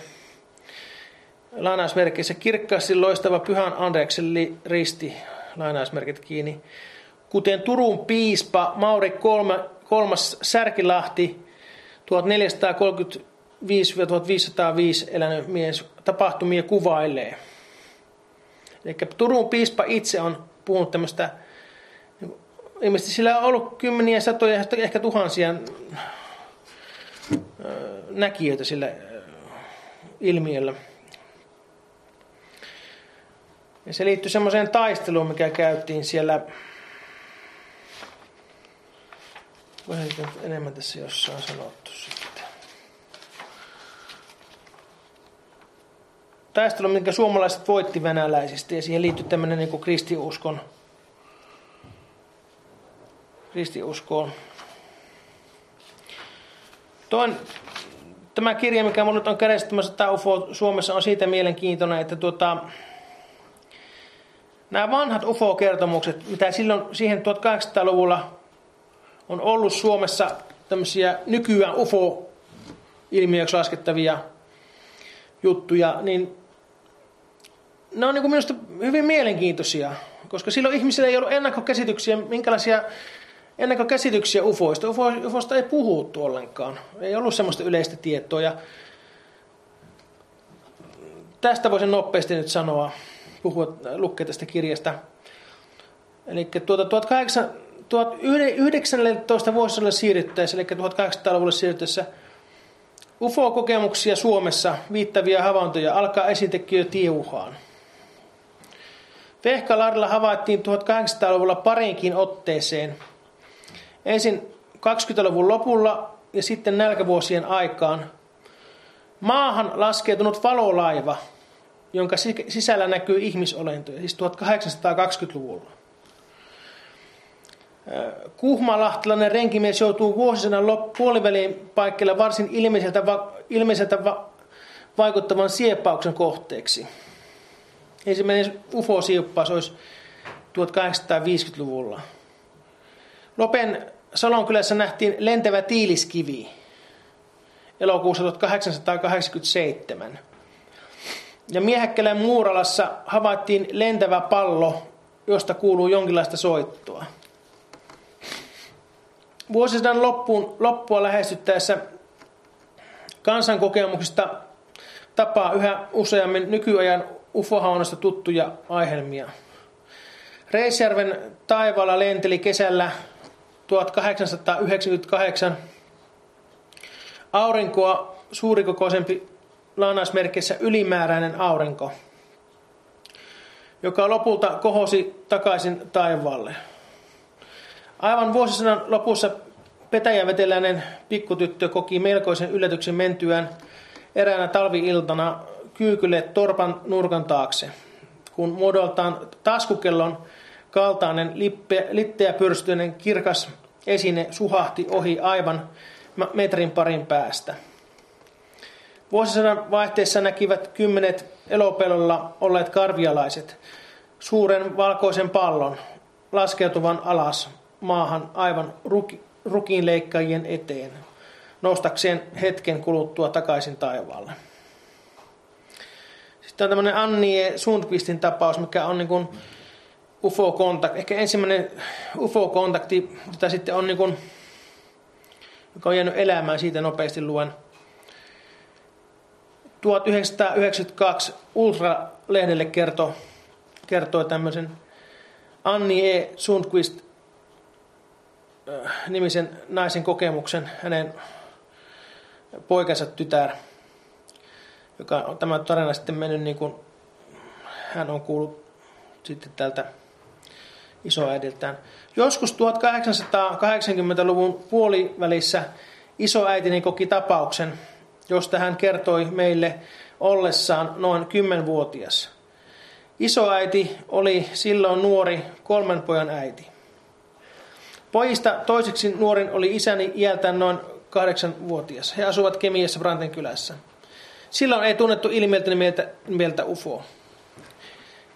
Lainausmerkissä kirkkaasti loistava Pyhän Andreksen risti, lainausmerkit kiinni. Kuten Turun piispa Mauri kolme, kolmas Särkilahti 1435-1505 elänyt mies tapahtumia kuvailee. Eli Turun piispa itse on puhunut tämmöistä ilmeisesti sillä on ollut kymmeniä, satoja, ehkä tuhansia näkijöitä sillä ilmiöllä. Ja se liittyy semmoiseen taisteluun, mikä käytiin siellä, vähän enemmän tässä jossain sanottu sitten. Taistelu, minkä suomalaiset voitti venäläisistä ja siihen liittyy tämmöinen niin kristiuskon kristiuskoon. Toin, tämä kirja, mikä minulla nyt on kädessä, tämä UFO Suomessa, on siitä mielenkiintoinen, että tuota, nämä vanhat UFO-kertomukset, mitä silloin siihen 1800-luvulla on ollut Suomessa tämmöisiä nykyään UFO-ilmiöksi laskettavia juttuja, niin ne on niin minusta hyvin mielenkiintoisia, koska silloin ihmisillä ei ollut ennakkokäsityksiä, minkälaisia ennakkokäsityksiä ufoista. Ufo, ufoista ei puhuttu ollenkaan. Ei ollut semmoista yleistä tietoa. Ja tästä voisin nopeasti nyt sanoa, puhua, lukea tästä kirjasta. Eli tuota, 19. vuosisadalle siirryttäessä, eli 1800-luvulle siirryttäessä, UFO-kokemuksia Suomessa viittavia havaintoja alkaa jo tiuhaan. Vehkalarilla havaittiin 1800-luvulla parinkin otteeseen – ensin 20-luvun lopulla ja sitten nälkävuosien aikaan maahan laskeutunut valolaiva, jonka sisällä näkyy ihmisolentoja, siis 1820-luvulla. Kuhmalahtelainen renkimies joutuu vuosisadan puolivälin paikkeilla varsin ilmeiseltä, va, ilmeiseltä va, vaikuttavan sieppauksen kohteeksi. Ensimmäinen UFO-sieppaus olisi 1850-luvulla. Lopen Salonkylässä nähtiin lentävä tiiliskivi elokuussa 1887. Ja Miehäkkälän Muuralassa havaittiin lentävä pallo, josta kuuluu jonkinlaista soittoa. Vuosisadan loppuun, loppua lähestyttäessä kansankokemuksista tapaa yhä useammin nykyajan ufohaunnasta tuttuja aihelmia. Reisjärven taivaalla lenteli kesällä 1898 aurinkoa suurikokoisempi lainausmerkissä ylimääräinen aurinko. joka lopulta kohosi takaisin taivaalle. Aivan vuosisadan lopussa petäjäveteläinen pikkutyttö koki melkoisen yllätyksen mentyään eräänä talviiltana kyykylle torpan nurkan taakse, kun muodoltaan taskukellon kaltainen lippe, litteä pyrstyinen kirkas esine suhahti ohi aivan metrin parin päästä. Vuosisadan vaihteessa näkivät kymmenet elopelolla olleet karvialaiset suuren valkoisen pallon laskeutuvan alas maahan aivan ruki, rukiinleikkaajien eteen, noustakseen hetken kuluttua takaisin taivaalle. Sitten on tämmöinen Annie Sundqvistin tapaus, mikä on niin kuin UFO-kontakti, ehkä ensimmäinen UFO-kontakti, jota sitten on niin kuin, joka on jäänyt elämään, siitä nopeasti luen. 1992 Ultra-lehdelle kertoi, kertoi tämmöisen Anni E. Sundqvist äh, nimisen naisen kokemuksen, hänen poikansa tytär, joka on tämä tarina sitten mennyt niin kuin hän on kuullut sitten tältä isoäidiltään. Joskus 1880-luvun puolivälissä isoäitini koki tapauksen, josta hän kertoi meille ollessaan noin kymmenvuotias. Isoäiti oli silloin nuori kolmen pojan äiti. Pojista toiseksi nuorin oli isäni iältään noin kahdeksanvuotias. He asuvat Kemiassa Branten kylässä. Silloin ei tunnettu ilmiöltä nimeltä, nimeltä UFO.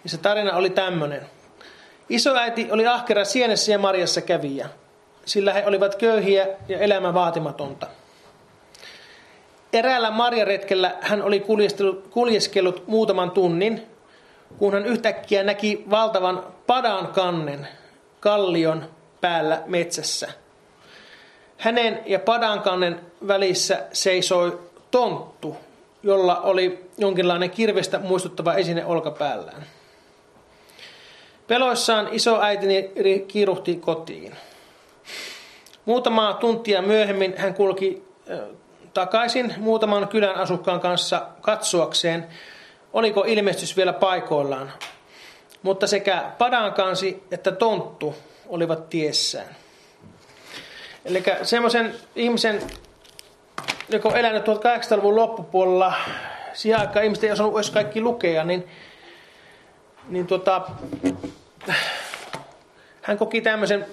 Ja se tarina oli tämmöinen. Isoäiti oli ahkera sienessä ja marjassa kävijä, sillä he olivat köyhiä ja elämä vaatimatonta. Eräällä marjaretkellä hän oli kuljeskellut muutaman tunnin, kun hän yhtäkkiä näki valtavan padan kannen kallion päällä metsässä. Hänen ja padan kannen välissä seisoi tonttu, jolla oli jonkinlainen kirvestä muistuttava esine olkapäällään. Peloissaan isoäitini kiiruhti kotiin. Muutamaa tuntia myöhemmin hän kulki takaisin muutaman kylän asukkaan kanssa katsoakseen, oliko ilmestys vielä paikoillaan. Mutta sekä padankansi että tonttu olivat tiessään. Eli semmoisen ihmisen, joka on elänyt 1800-luvun loppupuolella, siihen aikaan ihmiset ei osannut edes kaikki lukea, niin, niin tuota, hän koki tämmöisen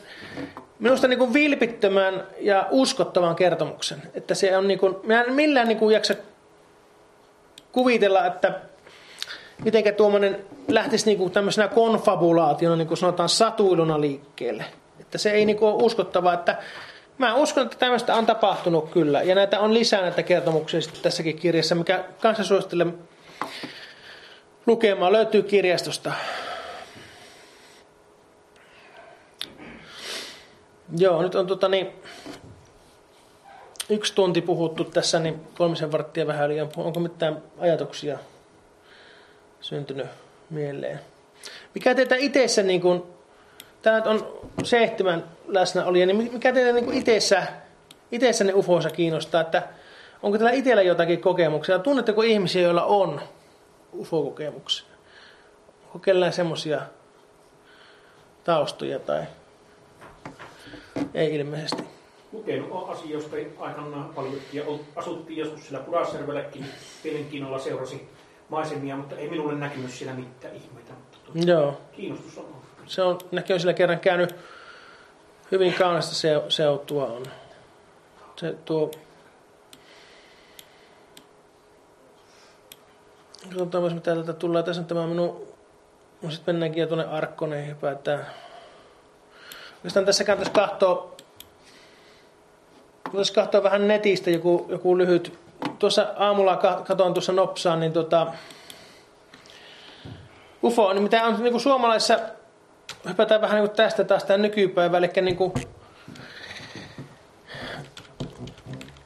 minusta niin kuin vilpittömän ja uskottavan kertomuksen. Että se on niin kuin, minä en millään niin kuin jaksa kuvitella, että miten tuommoinen lähtisi niin kuin tämmöisenä konfabulaationa, niin kuin sanotaan satuiluna liikkeelle. Että se ei niin kuin ole uskottavaa, että mä uskon, että tämmöistä on tapahtunut kyllä. Ja näitä on lisää näitä kertomuksia tässäkin kirjassa, mikä kanssa suosittelen lukemaan. Löytyy kirjastosta. Joo, nyt on tota niin, yksi tunti puhuttu tässä, niin kolmisen varttia vähän liian. Onko mitään ajatuksia syntynyt mieleen? Mikä teitä itse, niin kun, täällä on seitsemän läsnä oli, niin mikä teitä niin itse, itsessänne ufoissa kiinnostaa, että onko teillä itsellä jotakin kokemuksia? Tunnetteko ihmisiä, joilla on ufo-kokemuksia? Onko kellään semmoisia taustoja tai ei ilmeisesti. Lukenut on asioista aikanaan paljon ja asuttiin joskus siellä Pudasjärvelläkin. Mielenkiinnolla seurasi maisemia, mutta ei minulle näkynyt siellä mitään ihmeitä. Mutta tuota, Joo. Kiinnostus on Se on, näkin on sillä kerran käynyt hyvin kaunasta se, seutua on. Se tuo Katsotaan, mitä täältä tulee. Tässä on tämä minun... Sitten mennäänkin jo tuonne Arkkoneen ja hypätään Oikeastaan tässä kannattaisi katsoa, kannattaisi katsoa vähän netistä joku, joku lyhyt. Tuossa aamulla katoin tuossa nopsaan, niin tota, UFO, niin mitä on niin kuin suomalaisessa, hypätään vähän niin kuin tästä taas tähän nykypäivään, eli niin kuin,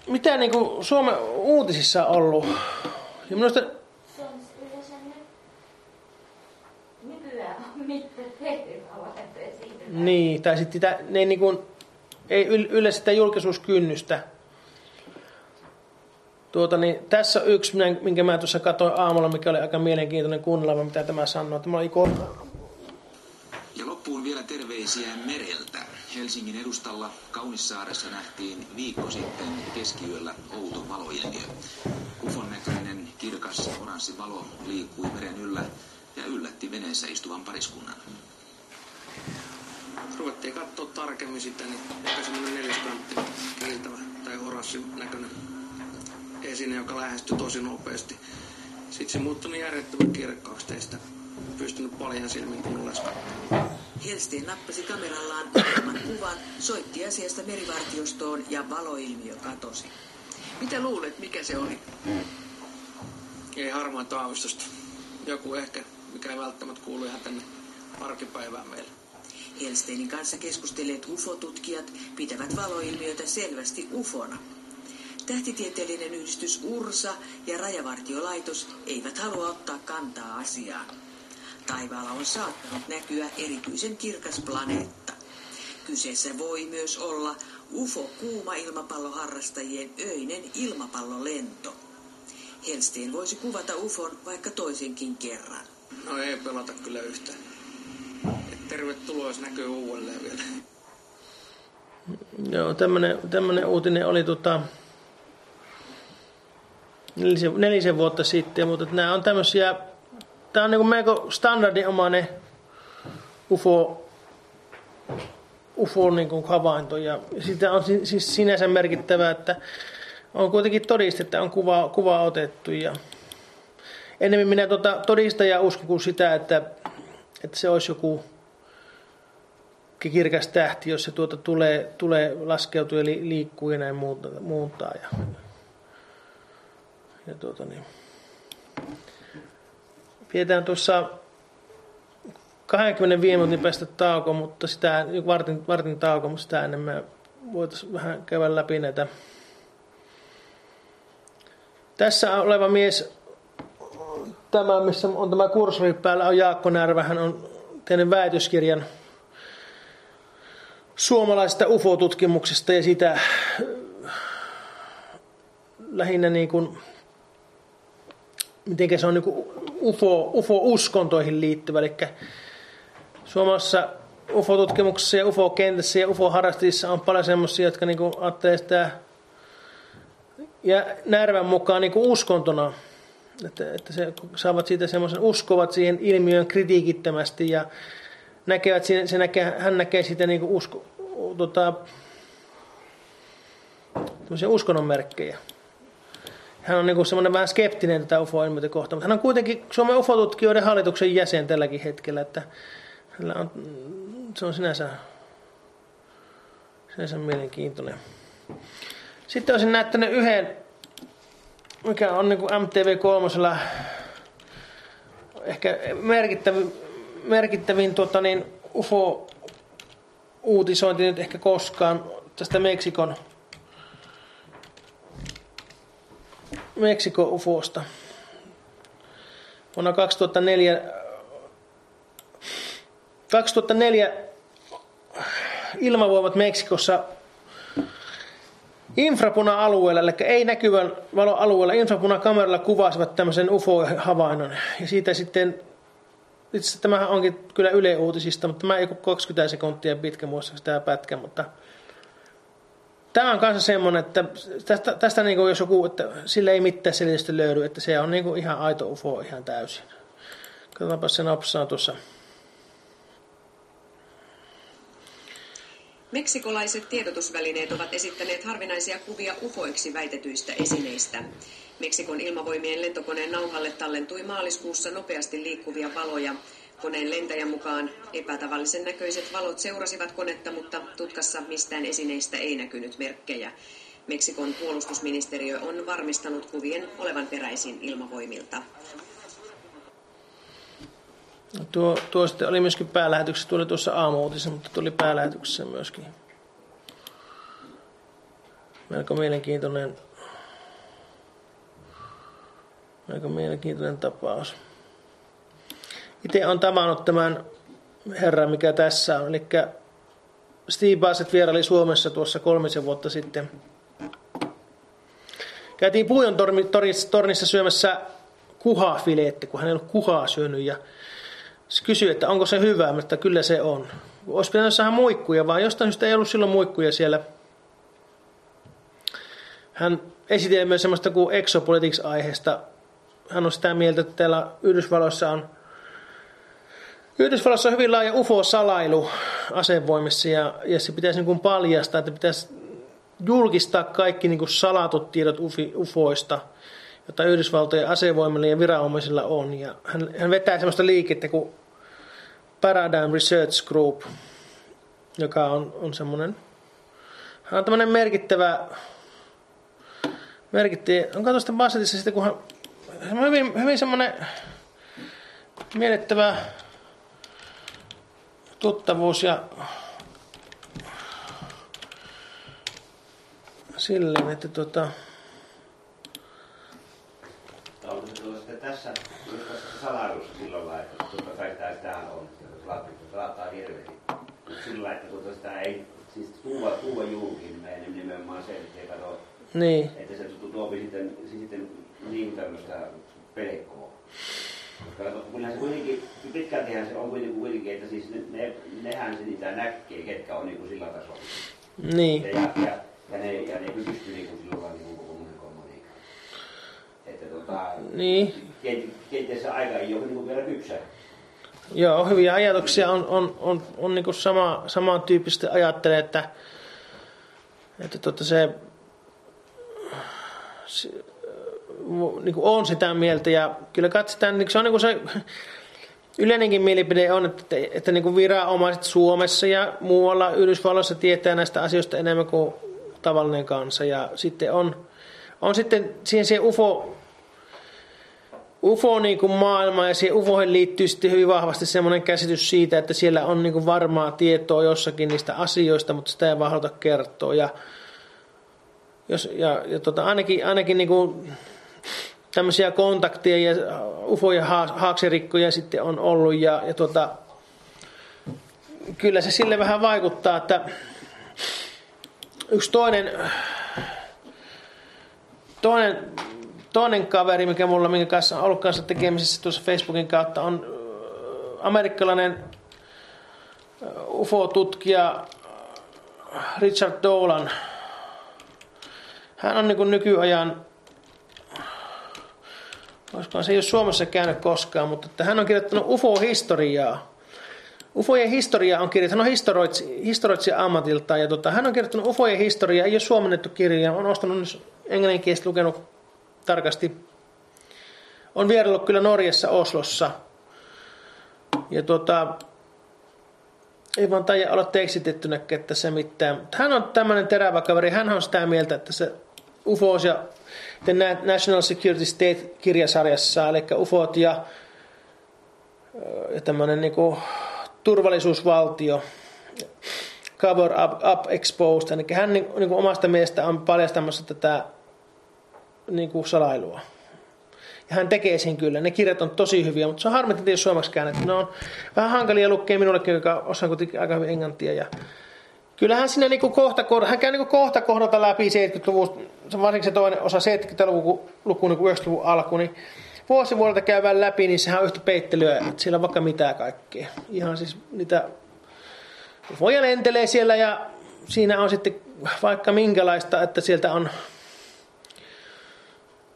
mitä niin kuin Suomen uutisissa on ollut. Ja minusta Se on yleensä nyt nykyään on mitään siitä. Niin, tai sitten sitä, ne ei, niin kuin, ei yllä sitä julkisuuskynnystä. Tuota, niin, tässä on yksi, minkä mä tuossa katsoin aamulla, mikä oli aika mielenkiintoinen kuunnella, mitä tämä sanoo. Tämä oli Ja loppuun vielä terveisiä mereltä. Helsingin edustalla Kaunissaaressa nähtiin viikko sitten keskiyöllä outo valoilmiö. Ufon näköinen kirkas oranssi valo liikkui meren yllä ja yllätti veneessä istuvan pariskunnan. Ruvettiin katsoa tarkemmin sitä, niin ehkä semmoinen neliskantti kiiltävä tai oranssin näköinen esine, joka lähestyi tosi nopeasti. Sitten se muuttui niin järjettömän kirkkaaksi teistä. Pystynyt paljon silmin kunnolla Helsteen nappasi kamerallaan uudemman kuvan, soitti asiasta merivartiostoon ja valoilmiö katosi. Mitä luulet, mikä se oli? Ei harmaita aavistusta. Joku ehkä, mikä ei välttämättä kuulu ihan tänne arkipäivään meille. Helsteinin kanssa keskustelleet UFO-tutkijat pitävät valoilmiötä selvästi UFOna. Tähtitieteellinen yhdistys URSA ja Rajavartiolaitos eivät halua ottaa kantaa asiaan. Taivaalla on saattanut näkyä erityisen kirkas planeetta. Kyseessä voi myös olla UFO-kuuma ilmapalloharrastajien öinen ilmapallolento. Helsteen voisi kuvata UFOn vaikka toisenkin kerran. No ei pelata kyllä yhtään. Et tervetuloa, jos näkyy uudelleen vielä. Joo, tämmönen, tämmönen uutinen oli tota, nelisen, nelisen vuotta sitten, mutta nämä on tämmöisiä, tämä on niin kuin melko standardinomainen UFO, UFO niin kuin havainto ja sitä on siis sinänsä merkittävää, että on kuitenkin todiste, että on kuva, kuva otettu ja enemmän minä tuota todistajaa uskon kuin sitä, että, että se olisi joku kirkas tähti, jos se tuota tulee, tulee laskeutuu ja liikkuu ja näin muuntaa. Ja, ja tuota niin. Pidetään tuossa 25 minuutin päästä tauko, mutta sitä, vartin, vartin tauko, mutta sitä ennen me voitaisiin vähän käydä läpi näitä. Tässä oleva mies, tämä missä on tämä kursori päällä, on Jaakko Närvä. Hän on tehnyt väitöskirjan suomalaisesta UFO-tutkimuksesta ja sitä lähinnä niin kuin miten se on niin UFO, UFO-uskontoihin liittyvä. Eli Suomessa UFO-tutkimuksessa ja UFO-kentässä ja UFO-harrastajissa on paljon semmoisia, jotka niin ajattelee sitä ja Närvän mukaan niin uskontona, että, että se, saavat siitä semmoisen, uskovat siihen ilmiön kritiikittömästi ja näkevät, se näkee, hän näkee sitä niin usko, tota, uskonnon merkkejä hän on niin semmoinen vähän skeptinen tätä UFO-ilmiötä kohtaan, mutta hän on kuitenkin Suomen UFO-tutkijoiden hallituksen jäsen tälläkin hetkellä, että on, se on sinänsä, sinänsä mielenkiintoinen. Sitten olisin näyttänyt yhden, mikä on niin kuin MTV3 ehkä merkittävin, merkittävin tota niin, UFO-uutisointi nyt ehkä koskaan tästä Meksikon Meksiko UFOsta. Vuonna 2004, 2004 ilmavoimat Meksikossa infrapuna-alueella, eli ei näkyvän valoalueella, infrapuna-kameralla kuvasivat tämmöisen UFO-havainnon. Ja siitä sitten, itse tämähän onkin kyllä Yle Uutisista, mutta tämä ei 20 sekuntia pitkä muassa tämä pätkä, mutta Tämä on kanssa semmoinen, että tästä, tästä niin kuin jos joku, että sille ei mitään selitystä löydy, että se on niin kuin ihan aito UFO ihan täysin. Katsotaanpa se napsaa tuossa. Meksikolaiset tiedotusvälineet ovat esittäneet harvinaisia kuvia ufoiksi väitetyistä esineistä. Meksikon ilmavoimien lentokoneen nauhalle tallentui maaliskuussa nopeasti liikkuvia valoja, Koneen lentäjän mukaan epätavallisen näköiset valot seurasivat konetta, mutta tutkassa mistään esineistä ei näkynyt merkkejä. Meksikon puolustusministeriö on varmistanut kuvien olevan peräisin ilmavoimilta. Tuo, tuo sitten oli myöskin päälähetyksessä, tuli tuossa aamuutisessa, mutta tuli päälähetyksessä myöskin. Melko mielenkiintoinen, melko mielenkiintoinen tapaus. Itse on tavannut tämän herran, mikä tässä on. Eli Steve Bassett vieraili Suomessa tuossa kolmisen vuotta sitten. Käytiin Puujon tornissa syömässä kuhafileetti, kun hän ei ollut kuhaa syönyt. Ja se kysyi, että onko se hyvä, mutta kyllä se on. Olisi pitänyt saada muikkuja, vaan jostain syystä ei ollut silloin muikkuja siellä. Hän esiteli myös sellaista kuin exopolitics-aiheesta. Hän on sitä mieltä, että täällä Yhdysvalloissa on Yhdysvalloissa on hyvin laaja UFO-salailu asevoimissa ja, ja se pitäisi niin kuin paljastaa, että pitäisi julkistaa kaikki niin kuin salatut tiedot UFOista, jota Yhdysvaltojen asevoimilla ja viranomaisilla on. Ja hän, hän vetää sellaista liikettä kuin Paradigm Research Group, joka on, on semmoinen, hän on tämmöinen merkittävä, merkittävä on tuosta Bassetissa sitten, kun hän on hyvin, hyvin semmoinen miellyttävä tuttavuus ja silleen, että tota... Onko sitten tässä, myös tässä salailussa silloin lailla, että totta kai sitä sitähän on, että saattaa hirveästi. Mutta sillä lailla, että tuota sitä ei, siis tuua, tuua julkiin, niin nimenomaan se, että ei katso, niin. että se tuo sitten, sitten niin tämmöistä pelkoa. Koska kyllähän se kuitenkin, pitkältihän se on kuitenkin, kuitenkin että siis ne, ne, nehän se niitä näkee, ketkä on niin kuin sillä tasolla. Niin. Ja, ja, ja, ne, ja ne pystyy niin kuin silloin niin kuin kommunikoimaan. Että tota, niin. kenties se aika ei ole niin kuin vielä kypsä. Joo, hyviä ajatuksia on, on, on, on niin sama, samantyyppisesti ajattelee, että, että tota se, se niin kuin on sitä mieltä ja kyllä katsotaan, niin se on niin kuin se yleinenkin mielipide on, että, että niin kuin viranomaiset Suomessa ja muualla Yhdysvalloissa tietää näistä asioista enemmän kuin tavallinen kansa ja sitten on, on sitten siihen se UFO, UFO niin kuin maailma ja siihen UFOihin liittyy sitten hyvin vahvasti semmoinen käsitys siitä, että siellä on niin kuin varmaa tietoa jossakin niistä asioista, mutta sitä ei vaan haluta kertoa ja, jos, ja, ja tota, ainakin, ainakin niin kuin tämmöisiä kontakteja ja ufoja haaksirikkoja sitten on ollut ja, ja tuota, kyllä se sille vähän vaikuttaa, että yksi toinen, toinen, toinen kaveri, mikä mulla, minkä kanssa on ollut kanssa tekemisissä tuossa Facebookin kautta, on amerikkalainen UFO-tutkija Richard Dolan. Hän on niin nykyajan Olisikohan se ei ole Suomessa käynyt koskaan, mutta että hän on kirjoittanut UFO-historiaa. UFOjen historia on kirjoittanut, hän on historioitsija, ammatiltaan ja tota, hän on kirjoittanut UFOjen historiaa, ei ole suomennettu kirja, on ostanut englanninkielistä lukenut tarkasti. On vierailut kyllä Norjassa, Oslossa. Ja tota, ei vaan taida olla tekstitettynä, että se mitään. Hän on tämmöinen terävä kaveri, hän on sitä mieltä, että se UFOs ja The National Security State-kirjasarjassa, eli UFOt ja, ja tämmöinen niin turvallisuusvaltio, Cover Up, up Exposed, eli hän niin, niin kuin omasta mielestä on paljastamassa tätä niin kuin salailua. Ja hän tekee sen kyllä. Ne kirjat on tosi hyviä, mutta se on harmi, että ei suomeksi käännetty. Ne on vähän hankalia lukea minullekin, joka osaan kuitenkin aika hyvin englantia. Ja kyllähän siinä niin kohta, hän käy niin kohta kohdalta läpi 70-luvun, varsinkin se toinen osa 70-luku, luku, niin 90-luvun alku, niin vuosi vuodelta käyvän läpi, niin sehän on yhtä peittelyä, että siellä on vaikka mitään kaikkea. Ihan siis niitä voi lentelee siellä ja siinä on sitten vaikka minkälaista, että sieltä on,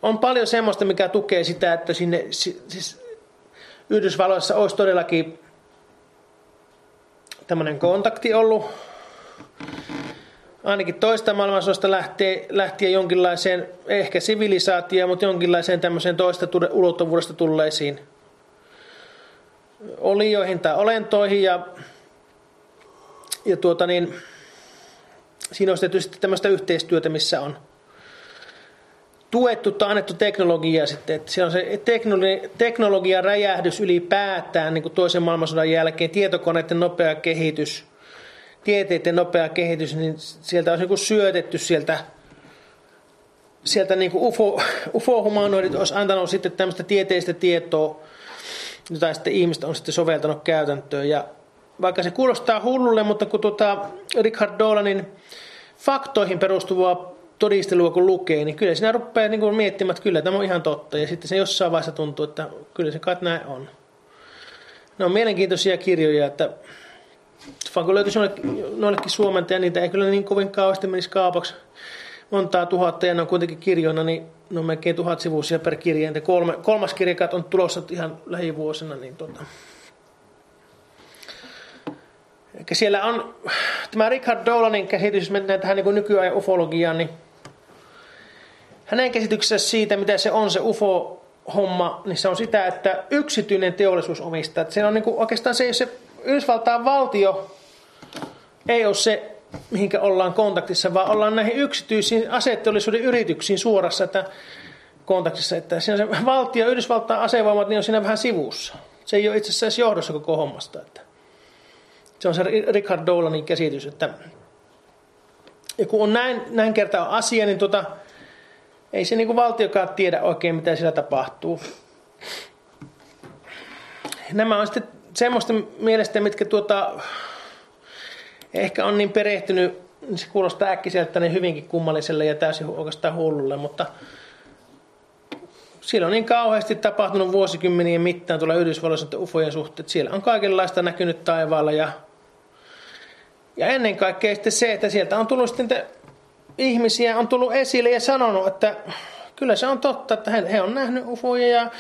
on paljon semmoista, mikä tukee sitä, että sinne siis Yhdysvalloissa olisi todellakin tämmöinen kontakti ollut ainakin toista maailmansodasta lähtee, lähtien jonkinlaiseen, ehkä sivilisaatioon, mutta jonkinlaiseen tämmöiseen toista ulottuvuudesta tulleisiin olioihin tai olentoihin. Ja, ja tuota niin, siinä on tietysti tämmöistä yhteistyötä, missä on tuettu tai annettu teknologiaa sitten. Että siellä on se teknologi, teknologian räjähdys ylipäätään niin kuin toisen maailmansodan jälkeen, tietokoneiden nopea kehitys – tieteiden nopea kehitys, niin sieltä on niin syötetty sieltä, sieltä niin UFO, UFO-humanoidit olisi antanut sitten tämmöistä tieteistä tietoa, jota sitten ihmiset on sitten soveltanut käytäntöön. Ja vaikka se kuulostaa hullulle, mutta kun tuota Richard Dolanin faktoihin perustuvaa todistelua kun lukee, niin kyllä siinä rupeaa niin kuin miettimään, että kyllä tämä on ihan totta. Ja sitten se jossain vaiheessa tuntuu, että kyllä se kai näin on. Ne on mielenkiintoisia kirjoja, että kun löytyisi noillekin suomentaja, niitä ei kyllä niin kovin kauheasti menisi kaupaksi montaa tuhatta ja ne on kuitenkin kirjoina, niin ne on melkein tuhat sivuisia per kirja. Ja kolme, kolmas kirja on tulossa ihan lähivuosina. Niin tota. Eli siellä on tämä Richard Dolanin käsitys, jos mennään tähän niin nykyajan ufologiaan, niin hänen käsityksensä siitä, mitä se on se UFO-homma, niin se on sitä, että yksityinen teollisuus omistaa. Että se on niin kuin, oikeastaan se, se Yhdysvaltain valtio ei ole se, mihinkä ollaan kontaktissa, vaan ollaan näihin yksityisiin aseteollisuuden yrityksiin suorassa että kontaktissa. Että siinä se valtio, Yhdysvaltain asevoimat, niin on siinä vähän sivussa. Se ei ole itse asiassa johdossa koko hommasta. Että se on se Richard Dolanin käsitys, että ja kun on näin, näin kertaa asia, niin tota, ei se niin valtiokaan tiedä oikein, mitä siellä tapahtuu. Nämä on sitten semmoista mielestä, mitkä tuota, ehkä on niin perehtynyt, niin se kuulostaa äkkiseltä niin hyvinkin kummalliselle ja täysin oikeastaan hullulle, mutta siellä on niin kauheasti tapahtunut vuosikymmenien mittaan tuolla Yhdysvalloissa ufojen suhteen. Siellä on kaikenlaista näkynyt taivaalla ja, ja ennen kaikkea sitten se, että sieltä on tullut sitten ihmisiä on tullut esille ja sanonut, että kyllä se on totta, että he, he on nähnyt ufoja ja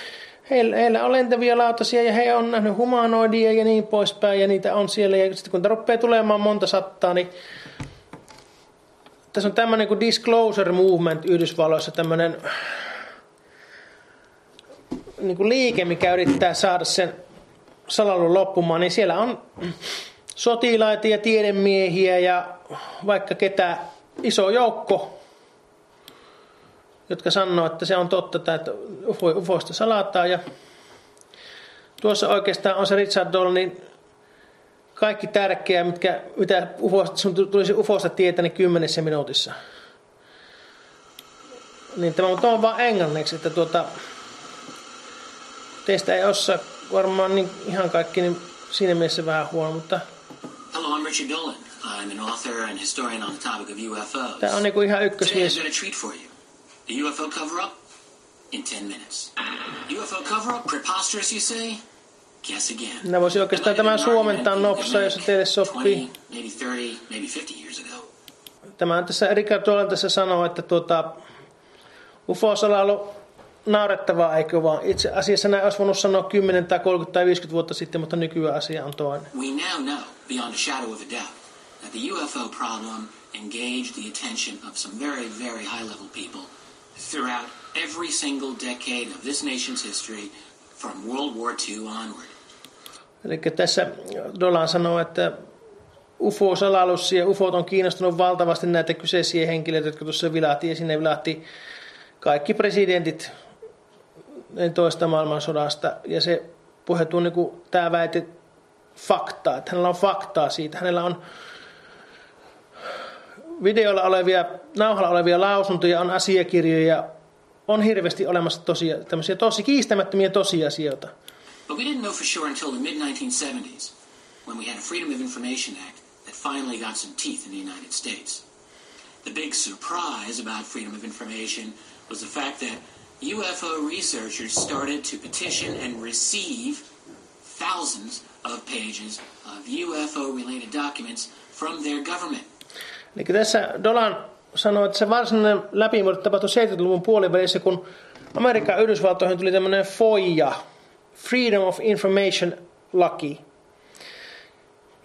heillä, on lentäviä lautasia ja he on nähnyt humanoidia ja niin poispäin ja niitä on siellä. Ja sitten kun tämä rupeaa tulemaan monta sattaa, niin tässä on tämmöinen kuin Disclosure Movement Yhdysvalloissa, tämmöinen niin kuin liike, mikä yrittää saada sen salalun loppumaan, niin siellä on sotilaita ja tiedemiehiä ja vaikka ketä iso joukko, jotka sanoo, että se on totta, että ufoista salataan. Ja tuossa oikeastaan on se Richard Dolnin kaikki tärkeää, mitkä, mitä ufosta, sun tulisi ufosta tietää, niin kymmenessä minuutissa. Niin tämä on vaan englanniksi, että tuota, teistä ei osaa varmaan niin ihan kaikki, niin siinä mielessä vähän huono, mutta... Hello, I'm Richard Dolan. I'm an author and historian on the topic of UFOs. Tämä on niinku ihan ykkösmies. Today I've got a treat for you. The UFO cover-up in 10 minutes. UFO cover-up, preposterous you say? Guess again. Nämä voisi oikeastaan tämän suomentaa nopsa, jos teille sopii. 20, maybe 30, maybe 50 years ago. Tämä on tässä, Richard Dolan tässä sanoo, että tuota, UFO-sala on ollut naurettavaa, eikö vaan? Itse asiassa näin olisi voinut sanoa 10 tai 30 tai 50 vuotta sitten, mutta nykyään asia on toinen. We now know, beyond a shadow of a doubt, that the UFO problem engaged the attention of some very, very high-level people throughout every single decade of this nation's history from World War II onward. Eli tässä Dolan sanoo, että UFO-salalussa ja UFOt on kiinnostunut valtavasti näitä kyseisiä henkilöitä, jotka tuossa vilahti ja sinne vilahti kaikki presidentit toista maailmansodasta. Ja se puhetuu niin kuin tämä väite faktaa, että hänellä on faktaa siitä. Hänellä on videolla olevia, nauhalla olevia lausuntoja, on asiakirjoja, on hirveästi olemassa tosia, tämmöisiä tosi kiistämättömiä tosiasioita. But we didn't know for sure until the mid-1970s, when we had a Freedom of Information Act that finally got some teeth in the United States. The big surprise about freedom of information was the fact that UFO researchers started to petition and receive thousands of pages of UFO-related documents from their government. Eli tässä Dolan sanoi, että se varsinainen läpimurto tapahtui 70-luvun puolivälissä, kun Amerikan Yhdysvaltoihin tuli tämmöinen FOIA, Freedom of Information laki.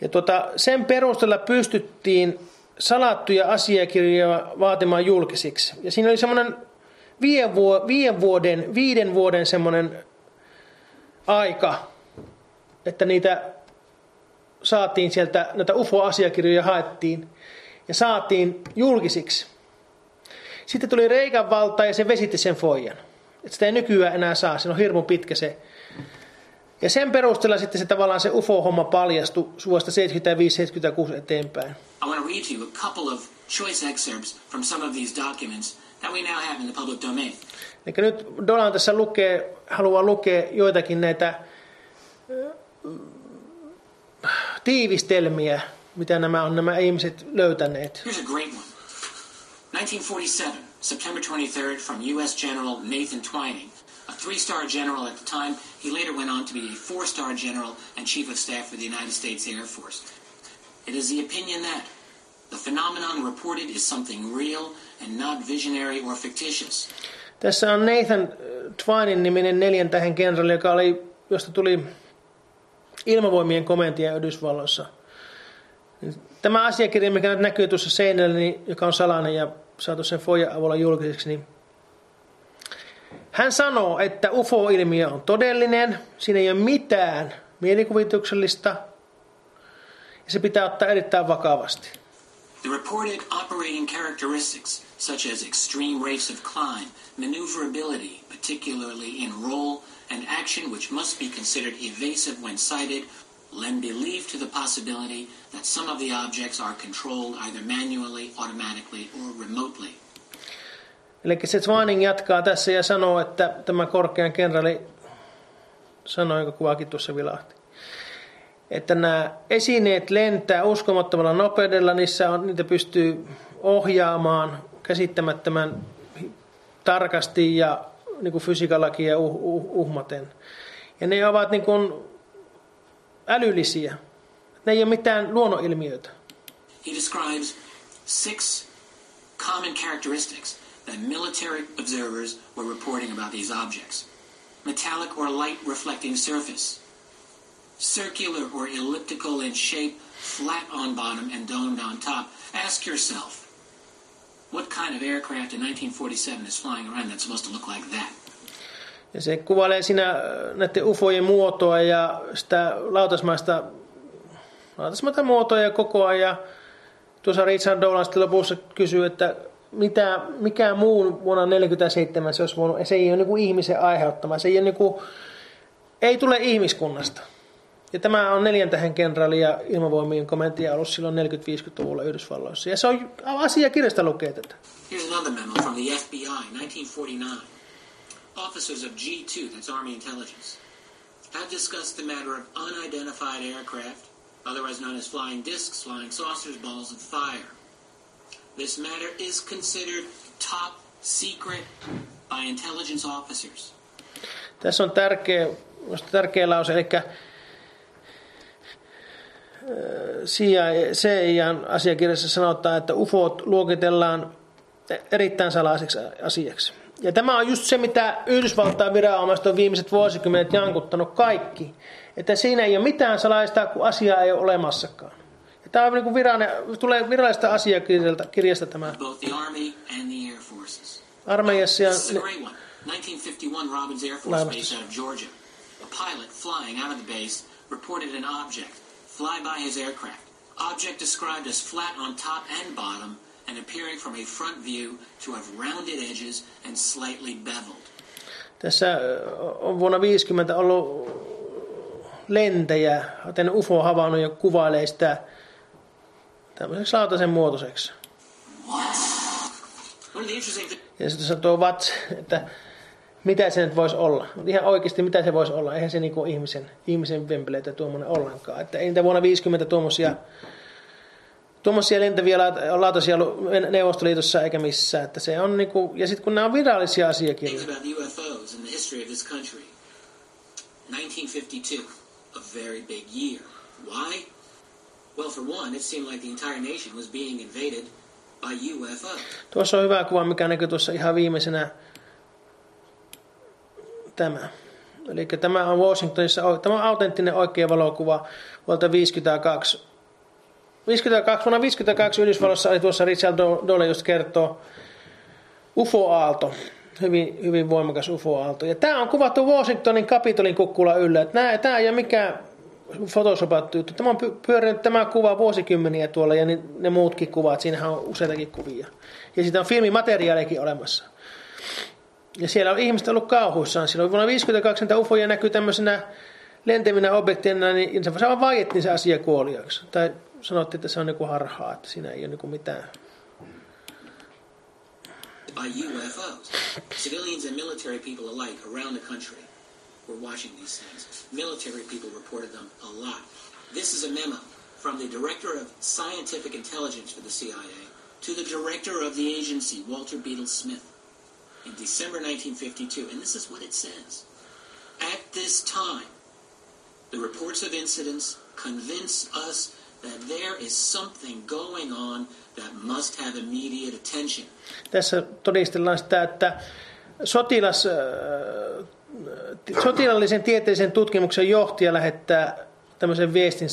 Ja tuota, sen perusteella pystyttiin salattuja asiakirjoja vaatimaan julkisiksi. Ja siinä oli semmoinen viiden, viiden vuoden, viiden vuoden semmoinen aika, että niitä saatiin sieltä, näitä UFO-asiakirjoja haettiin ja saatiin julkisiksi. Sitten tuli Reikan valta ja se vesitti sen foijan. Että sitä ei nykyään enää saa, se on hirmu pitkä se. Ja sen perusteella sitten se tavallaan se UFO-homma paljastui vuodesta 75-76 eteenpäin. I want to read you a couple of choice excerpts from some of these documents that we now have in the public domain. Eli nyt Dolan tässä lukee, haluaa lukea joitakin näitä tiivistelmiä, mitä nämä on nämä ihmiset löytäneet. Here's a great one. 1947, September 23rd, from U.S. General Nathan Twining, a three-star general at the time. He later went on to be a four-star general and chief of staff for the United States Air Force. It is the opinion that the phenomenon reported is something real and not visionary or fictitious. Tässä on Nathan äh, Twining niminen neljän tähän kenraali, joka oli, josta tuli ilmavoimien komentia Yhdysvalloissa. Tämä asiakirja, mikä nyt näkyy tuossa seinällä, niin, joka on salainen ja saatu sen foja avulla julkiseksi, niin hän sanoo, että UFO-ilmiö on todellinen, siinä ei ole mitään mielikuvituksellista ja se pitää ottaa erittäin vakavasti. The reported operating characteristics, such as extreme rates of climb, maneuverability, particularly in roll, and action which must be considered evasive when sighted, lend belief to the possibility that some of the objects are controlled either manually, automatically, or remotely. Eli se Twaning jatkaa tässä ja sanoo, että tämä korkean kenraali sanoi, jonka kuvakin tuossa vilahti, että nämä esineet lentää uskomattomalla nopeudella, niissä on, niitä pystyy ohjaamaan käsittämättömän tarkasti ja niin kuin fysiikalakia uh, uh, uhmaten. Ja ne ovat niin kuin älyllisiä. Ne ei ole mitään luonnonilmiöitä. He describes six common characteristics that military observers were reporting about these objects. Metallic or light reflecting surface, circular or elliptical in shape, flat on bottom and domed on top. Ask yourself, what kind of aircraft in 1947 is flying around that's supposed to look like that? Ja se kuvailee siinä äh, näiden ufojen muotoa ja sitä lautasmaista, lautasmaista muotoa ja kokoa. Ja tuossa Richard Dolan sitten lopussa kysyy, että mitä, mikä muu vuonna 1947 se olisi voinut, se ei ole niin ihmisen aiheuttama, se ei, ole niin kuin, ei tule ihmiskunnasta. Ja tämä on neljän tähän kenraali ja ilmavoimien komentia ollut silloin 40-50-luvulla Yhdysvalloissa. Ja se on asiakirjasta lukee tätä. Here's another memo from the FBI, 1949. Officers of G2, that's Army Intelligence, have discussed the matter of unidentified aircraft, otherwise known as flying discs, flying saucers, balls of fire. This matter is considered top secret by intelligence officers. Tässä on tärkeä, tärkeä lause, eli äh, CIAn asiakirjassa sanotaan, että UFOt luokitellaan erittäin salaiseksi asiaksi. Ja tämä on just se, mitä Yhdysvaltain viranomaiset on viimeiset vuosikymmenet jankuttanut kaikki. Että siinä ei ole mitään salaista, kun asiaa ei ole olemassakaan. Ja tämä on niin kuin virallinen, tulee virallisesta asiakirjasta kirjasta tämä. Armeijassa ja... One. 1951 Robbins Air Force Base out of Georgia. A pilot flying out of the base reported an object fly by his aircraft. Object described as flat on top and bottom and appearing from a front view to have rounded edges and slightly beveled. Tässä on vuonna 50 ollut lentäjä, joten UFO havainnut ja kuvailee sitä tämmöiseksi lautasen muotoiseksi. Ja sitten tuo Vats, että mitä se nyt voisi olla. Ihan oikeasti, mitä se voisi olla. Eihän se niinku ihmisen, ihmisen vempeleitä tuommoinen ollenkaan. Että ei niitä vuonna 50 tuommoisia tuommoisia lentäviä lautasia ollut Neuvostoliitossa eikä missään. Että se on niinku, ja sitten kun nämä on virallisia asiakirjoja. 1952, a very big year. Why? Well, for one, it seemed like the entire nation was being invaded by UFO. Tuossa on hyvä kuva, mikä näkyy tuossa ihan viimeisenä tämä. Eli tämä on Washingtonissa, tämä on autenttinen oikea valokuva vuodelta 52. 52, vuonna 52 Yhdysvalloissa oli tuossa Richard Dole just kertoo UFO-aalto. Hyvin, hyvin voimakas UFO-aalto. Ja tämä on kuvattu Washingtonin kapitolin kukkula yllä. Tämä, ei ole mikään photosopattu juttu. Tämä on pyörinyt tämä kuva vuosikymmeniä tuolla ja ne, muutkin kuvat. Siinähän on useitakin kuvia. Ja siitä on filmimateriaalikin olemassa. Ja siellä on ihmiset ollut kauhuissaan. Silloin vuonna 1952 näitä ufoja näkyy tämmöisenä lentävinä objekteina, niin se vaan vaiettiin se asia kuoliaksi. Tai sanottiin, että se on harhaa, että siinä ei ole mitään. By UFOs. Civilians and military people alike around the country were watching these things. Military people reported them a lot. This is a memo from the Director of Scientific Intelligence for the CIA, to the director of the agency, Walter Beadle Smith, in December 1952, and this is what it says. At this time, the reports of incidents convince us Tässä todistellaan sitä, että sotilas, äh, sotilaallisen tieteellisen tutkimuksen johtaja lähettää tämmöisen viestin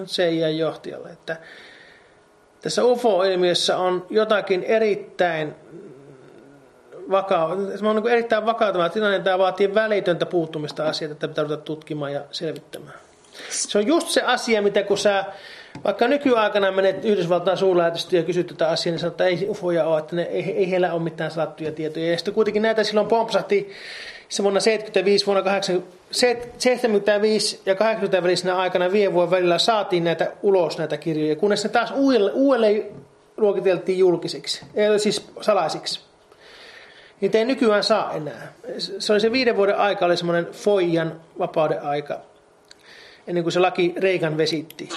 CIA-johtajalle, että tässä UFO-ilmiössä on jotakin erittäin vakaa, se on niin erittäin vakautava tilanne, tämä vaatii välitöntä puuttumista asiaa, että pitää ruveta tutkimaan ja selvittämään. Se on just se asia, mitä kun sä vaikka nykyaikana menet Yhdysvaltain suurlähetystöön ja kysyt tätä asiaa, niin sanoo, että ei ufoja ole, että ne, ei, ei heillä ole mitään salattuja tietoja. Ja sitten kuitenkin näitä silloin pompsahti se vuonna 75, vuonna 75 ja 80 välisenä aikana viiden vuoden välillä saatiin näitä ulos näitä kirjoja, kunnes ne taas uudelleen, uudelleen luokiteltiin julkisiksi, eli siis salaisiksi. Niitä ei nykyään saa enää. Se oli se viiden vuoden aika, oli semmoinen Foijan vapauden aika ennen kuin se laki Reikan vesitti.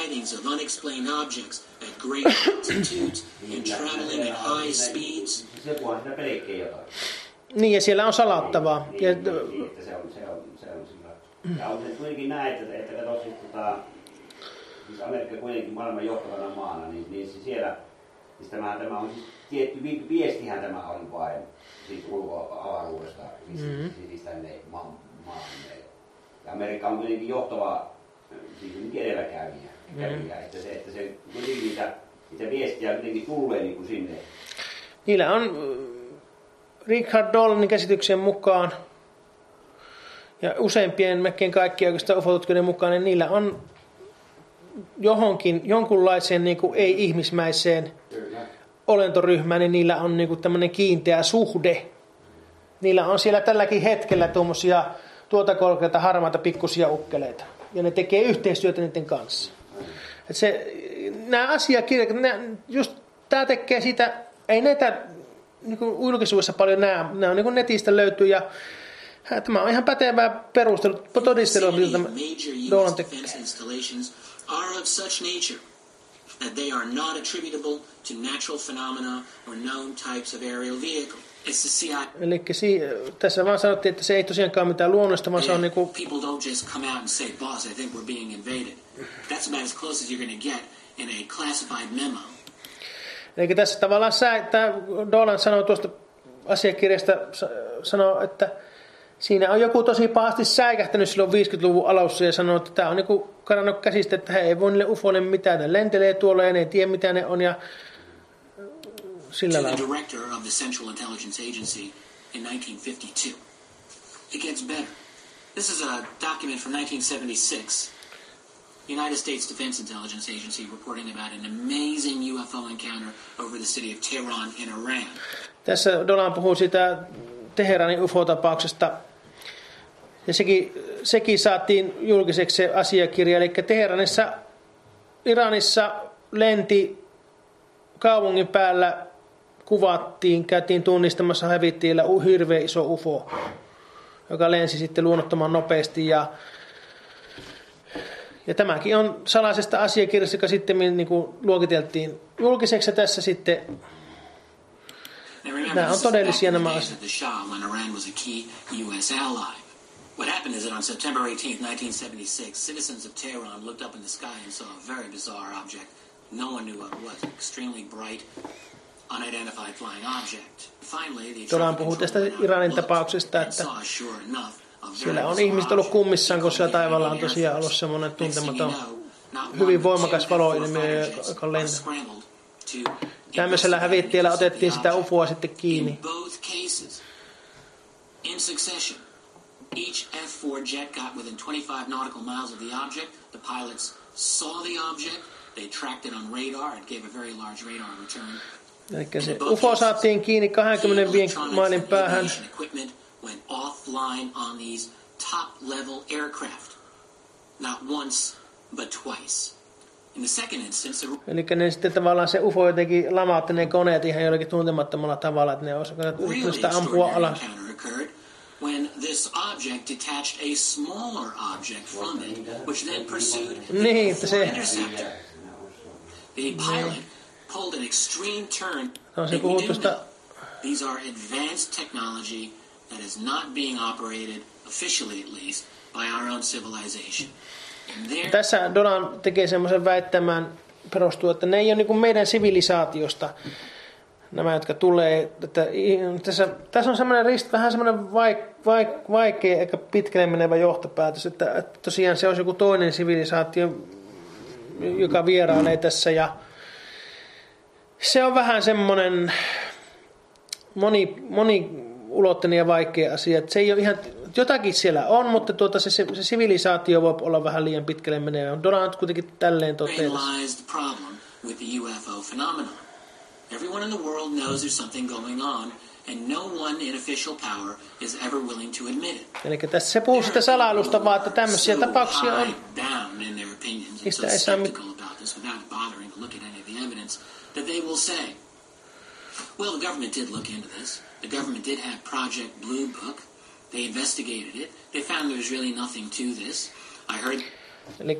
Niin, ja siellä on salattavaa. Ja, Niin, että se on, se on, se on sillä. Ja on se kuitenkin näin, että, että kato siis tota, siis Amerikka kuitenkin maailman johtavana maana, niin, niin se siellä, siis tämä, tämä on siis tietty vi- viestihän tämä on vain, siis ulkoavaruudesta, siis, mm-hmm. siis tänne maan, maahan Amerikka on kuitenkin johtava, siis kuitenkin edelläkävijä, mm-hmm. että se, että se kuitenkin niitä, niitä viestiä kuitenkin tulee niin kuin sinne. niillä on äh, Richard Dollanin käsityksen mukaan ja useimpien, melkein kaikkien oikeastaan ufotutkijoiden mukaan, niin niillä on johonkin, jonkunlaiseen niin kuin ei-ihmismäiseen olentoryhmään, niin niillä on niin kuin tämmöinen kiinteä suhde. Niillä on siellä tälläkin hetkellä tuommoisia tuota korkeita harmaita pikkusia ukkeleita. Ja ne tekee yhteistyötä niiden kanssa. Et se, nämä asiakirjat, nämä, just tämä tekee sitä, ei näitä niin kuin julkisuudessa paljon näe, nämä on niin kuin netistä löytyy ja tämä on ihan pätevää perustelu, todistelua, mitä tämä Dolan tekee. defense installations are of such nature that they are not attributable to natural phenomena or known types of aerial vehicle. Eli si- tässä vaan sanottiin, että se ei tosiaankaan mitään luonnosta, vaan se on niin kuin, People don't just come out and say, boss, I think we're being invaded. That's about as close as you're going to get in a classified memo. Eli tässä tavallaan sä, että Dolan sanoo tuosta asiakirjasta, sa- sanoo, että siinä on joku tosi pahasti säikähtänyt silloin 50-luvun alussa ja sanoo, että tämä on niin karannut käsistä, että he ei voi niille ufoille mitään, ne lentelee tuolla ja ne ei tiedä mitä ne on ja sillä lailla. director of the Central Intelligence Agency in 1952. It gets better. This is a document from 1976. United States Defense Intelligence Agency reporting about an amazing UFO encounter over the city of Tehran in Iran. Tässä Dolan puhuu sitä Teheranin UFO-tapauksesta. Ja sekin, sekin saatiin julkiseksi se asiakirja. Eli Teheranissa, Iranissa lenti kaupungin päällä, kuvattiin, käytiin tunnistamassa hävittiillä u- hirveä iso UFO, joka lensi sitten luonnottoman nopeasti. Ja, ja tämäkin on salaisesta asiakirjasta, joka sitten niin kuin luokiteltiin julkiseksi tässä sitten Nämä on todellisia nämä asiat. What happened is that on September 18th, 1976, citizens of Tehran looked up in the sky and saw a very bizarre object. No one knew what it was. Extremely bright, traffic puhuu tästä Iranin tapauksesta, että siellä on ihmiset ollut kummissaan, kun siellä taivaalla on tosiaan ollut semmoinen tuntematon hyvin voimakas valoilmiö, F-4 fighter joka lentää. Tämmöisellä hävittäjällä otettiin sitä ufoa sitten kiinni. Each F-4 jet got within 25 nautical miles of the object. The pilots saw the object. They tracked it on radar. It gave a very large radar return. Eli se UFO saatiin kiinni 25 electronics mailin päähän. Eli ne sitten tavallaan se UFO jotenkin lamautti ne koneet ihan jollakin tuntemattomalla tavalla, että ne yrittäneet really sitä ampua alas. when this object detached a smaller object from it, which then pursued the Niin, se- interceptor. The pilot pulled an extreme turn. No, that we know. These are advanced technology that is not being operated, officially at least, by our own civilization. There, Tässä Donan tekee semmoisen väittämään perustuu, että ne ei ole niin meidän sivilisaatiosta nämä, jotka tulee. Että tässä, tässä on semmoinen rist, vähän semmoinen vaik, vaik, vaikea eikä pitkälle menevä johtopäätös, että, että tosiaan se olisi joku toinen sivilisaatio, joka vierailee tässä ja se on vähän semmoinen moni, moniulotteinen ja vaikea asia. Se ei ole ihan, jotakin siellä on, mutta tuota, se, se, se sivilisaatio voi olla vähän liian pitkälle menevä. Donald kuitenkin tälleen toteaa. Everyone in the world knows there's something going on, and no one in official power is ever willing to admit it. Eli tässä se puhuu sitä salailusta vaan, että tämmöisiä so tapauksia on. hide down in their opinions and Niistä so ei saa mit- that they will say, well, the government did look into this. The government did have Project Blue Book. They investigated it. They found there was really nothing to this. I heard Eli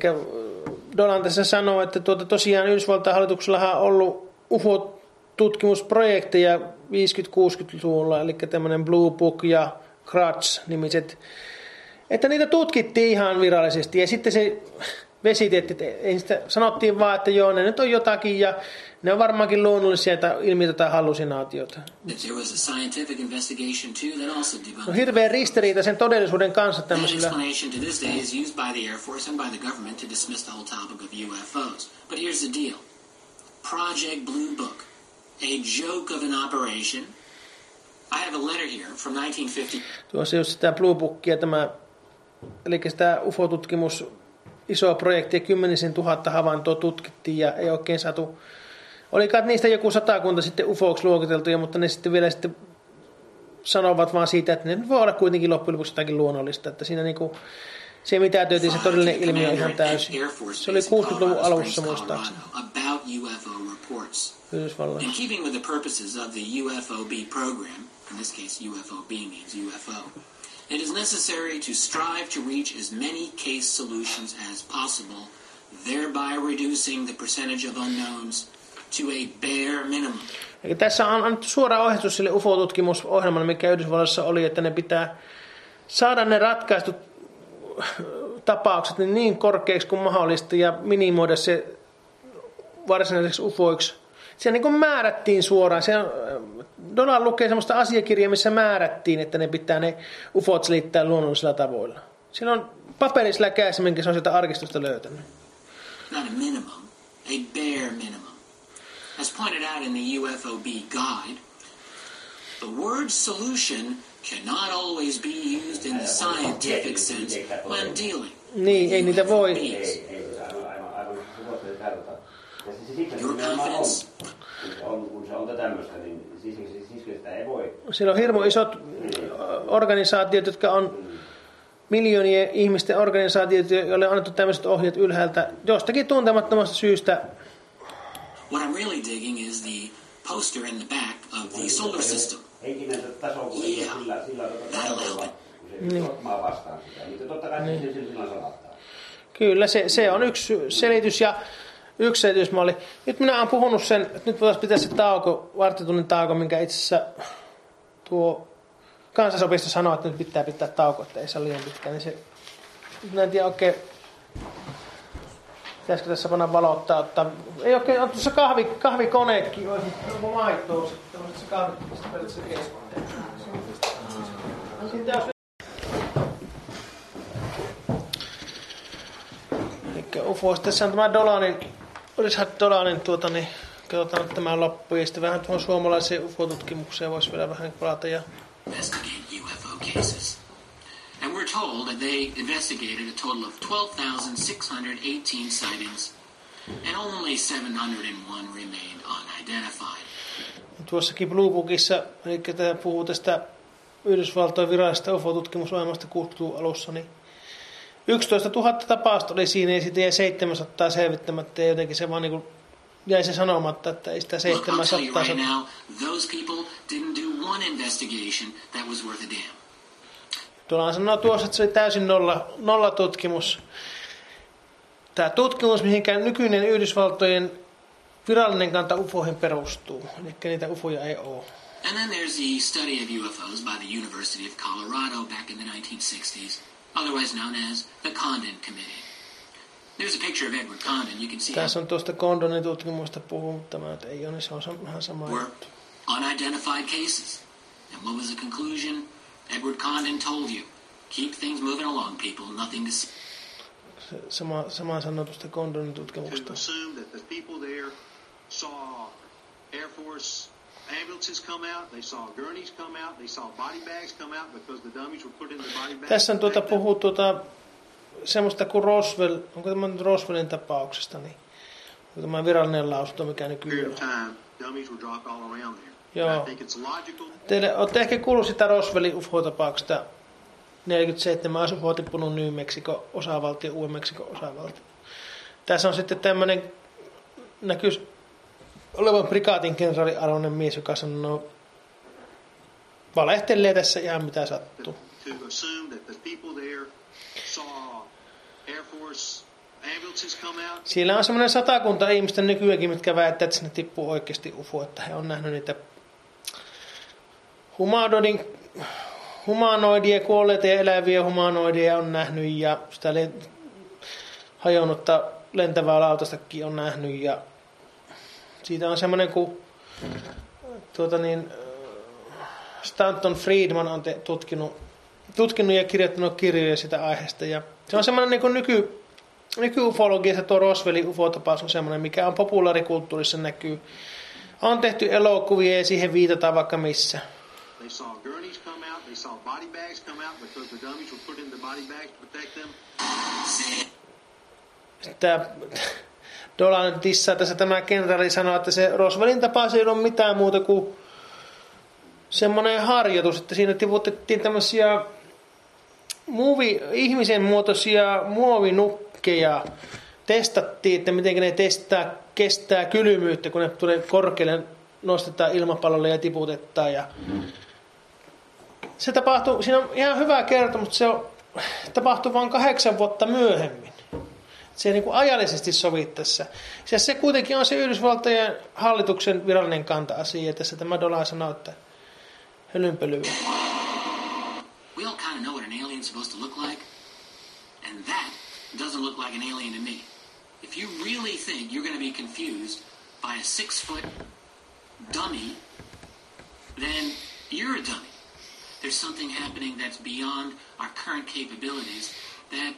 Donald tässä sanoo, että tuota, tosiaan Yhdysvaltain hallituksellahan on ollut UFO-tutkimusprojekteja 50-60-luvulla, eli tämmöinen Blue Book ja Crutch-nimiset, että niitä tutkittiin ihan virallisesti ja sitten se vesitettiin, sanottiin vaan, että joo, ne nyt on jotakin ja ne on varmaankin luonnollisia ilmiöitä tai hallusinaatioita. that there was a scientific investigation too that also debunked No hirveä ristiriita sen todellisuuden kanssa tämmöisillä. But here's the deal Project Blue Book, a joke of an operation. I have a letter here from 1950. Tuossa just sitä Blue Bookia, tämä, eli sitä UFO-tutkimus, iso projekti ja kymmenisen tuhatta havaintoa tutkittiin ja ei oikein saatu. Oli kai niistä joku satakunta sitten UFOksi luokiteltuja, mutta ne sitten vielä sitten sanovat vaan siitä, että ne voi olla kuitenkin loppujen lopuksi jotakin luonnollista. Että siinä niinku, se mitä työtiin se todellinen ilmiö ihan täysin. Se oli Base in 60-luvun Colorado alussa muistaakseni. Yhdysvalloissa. In keeping with the purposes of the UFOB program, in this case UFOB means UFO, it is necessary to strive to reach as many case solutions as possible, thereby reducing the percentage of unknowns to a bare minimum. Eli tässä on annettu suora ohjeistus sille UFO-tutkimusohjelmalle, mikä Yhdysvalloissa oli, että ne pitää saada ne ratkaistut tapaukset niin, niin korkeiksi kuin mahdollista ja minimoida se varsinaiseksi ufoiksi. Se niin kuin määrättiin suoraan. Se, Donald lukee sellaista asiakirjaa, missä määrättiin, että ne pitää ne ufot selittää luonnollisilla tavoilla. Siinä on paperisella kädessä, minkä se on sieltä arkistosta löytänyt. Not a minimum, a bare minimum. As pointed out in the UFOB guide, the word solution cannot always be used in the scientific sense when dealing. Niin, ei niitä voi. Your confidence. kun se on, kun se on tämmöistä, niin siis, siis, siis sitä ei voi. Siellä on hirmu isot organisaatiot, jotka on miljoonien ihmisten organisaatiot, joille on annettu tämmöiset ohjeet ylhäältä jostakin tuntemattomasta syystä. What I'm really digging is the poster in the back of the solar system. Yeah. sillä That'll help. kun se ottaa vastaan sitä. Mutta totta kai se silloin salattaa. Kyllä, se, se on yksi selitys ja yksi selitysmalli. Nyt minä olen puhunut sen, että nyt voitaisiin pitää se tauko, varttitunnin tauko, minkä itse asiassa tuo kansasopisto sanoo, että nyt pitää pitää tauko, että ei saa liian pitkään. Niin se, minä en tiedä oikein, pitäisikö tässä panna valottaa, ottaa. Ei oikein, on tuossa kahvi, kahvikoneekin, olisi, onko maitoa sitten, on se kahvi, keskustelee. Sitten jos Eli UFO, tässä on tämä Dolanin, Richard Dolanin tuota, niin katsotaan nyt tämä loppu ja sitten vähän tuohon suomalaiseen UFO-tutkimukseen voisi vielä vähän palata. Ja investigate UFO cases. And we're told that they investigated a total of 12,618 sightings, and only 701 remained unidentified. tuossakin Blue Bookissa, eli tämä puhuu tästä Yhdysvaltojen virallisesta UFO-tutkimusohjelmasta 60-luvun alussa, niin 11 000 tapausta oli siinä ja siitä jäi 700 selvittämättä ja jotenkin se vaan niin kuin jäi se sanomatta, että ei sitä Look, I'll tell you 700 right now, those people didn't do one investigation that was worth a damn. Tuolla sanoo tuossa, että se oli täysin nolla, nolla tutkimus. Tämä tutkimus, mihinkä nykyinen Yhdysvaltojen virallinen kanta ufoihin perustuu. Eli niitä ufoja ei ole. And then there's the study of UFOs by the University of Colorado back in the 1960s, otherwise known as the Condon Committee. There's a picture of Edward Condon. You can see Tässä on tuosta Condonin tutkimusta puhuu, mutta tämä nyt ei ole, niin se on vähän sama juttu. unidentified cases. And what was the conclusion? Edward Condon told you, keep things moving along, people, nothing to see. Se, sama, sama sanoo tuosta Condonin tutkimusta. to assume that the people there saw Air Force ambulances come out, they saw gurneys come out, they saw body bags come out because the dummies were put in the body bags. Tässä on tuota, puhuu tuota, semmoista kuin Roswell, onko tämä nyt Roswellin tapauksesta, niin onko tämä virallinen lausunto, mikä period nykyään of on. time, dummies were dropped all around there. Joo. Teille, olette ehkä kuullut sitä Roswellin UFO-tapauksesta 47 asuva tippunut New Mexico osavaltio, Uuden Meksikon osavaltio. Tässä on sitten tämmöinen näkyy olevan prikaatin kenraali arvoinen mies, joka sanoo, valehtelee tässä ihan mitä sattuu. Siellä on semmoinen satakunta ihmistä nykyäänkin, mitkä väittää, että sinne tippuu oikeasti UFO, että he on nähnyt niitä humanoidin, humanoidia, kuolleita ja eläviä humanoidia on nähnyt ja sitä hajonnutta lentävää lautastakin on nähnyt ja siitä on semmoinen kuin tuota niin, Stanton Friedman on te, tutkinut, tutkinut ja kirjoittanut kirjoja sitä aiheesta ja se on semmoinen niin kuin nyky, nykyufologiassa tuo Roswellin ufotapaus on semmoinen, mikä on populaarikulttuurissa näkyy. On tehty elokuvia ja siihen viitataan vaikka missä. They saw gurneys come out, they saw body bags come out because the dummies were put in the body bags to protect them. Tämä Dolan nyt dissaa tässä tämä kenraali sanoo, että se Roswellin tapaus ei ole mitään muuta kuin semmoinen harjoitus, että siinä tiputettiin tämmöisiä muovi, ihmisen muotoisia muovinukkeja. Testattiin, että miten ne testaa, kestää kylmyyttä, kun ne tulee korkealle, nostetaan ilmapallolle ja tiputetaan. Ja se tapahtuu, siinä on ihan hyvä kertomus, mutta se on, tapahtui vain kahdeksan vuotta myöhemmin. Se ei niin kuin ajallisesti sovi tässä. Ja se kuitenkin on se Yhdysvaltojen hallituksen virallinen kanta-asia. Tässä tämä Dolan sanoo, että hölynpölyä. We all kind of know what an alien's supposed to look like, and that doesn't look like an alien to me. If you really think you're going to be confused by a six foot dummy, then you're a dummy. There's something happening that's beyond our current capabilities that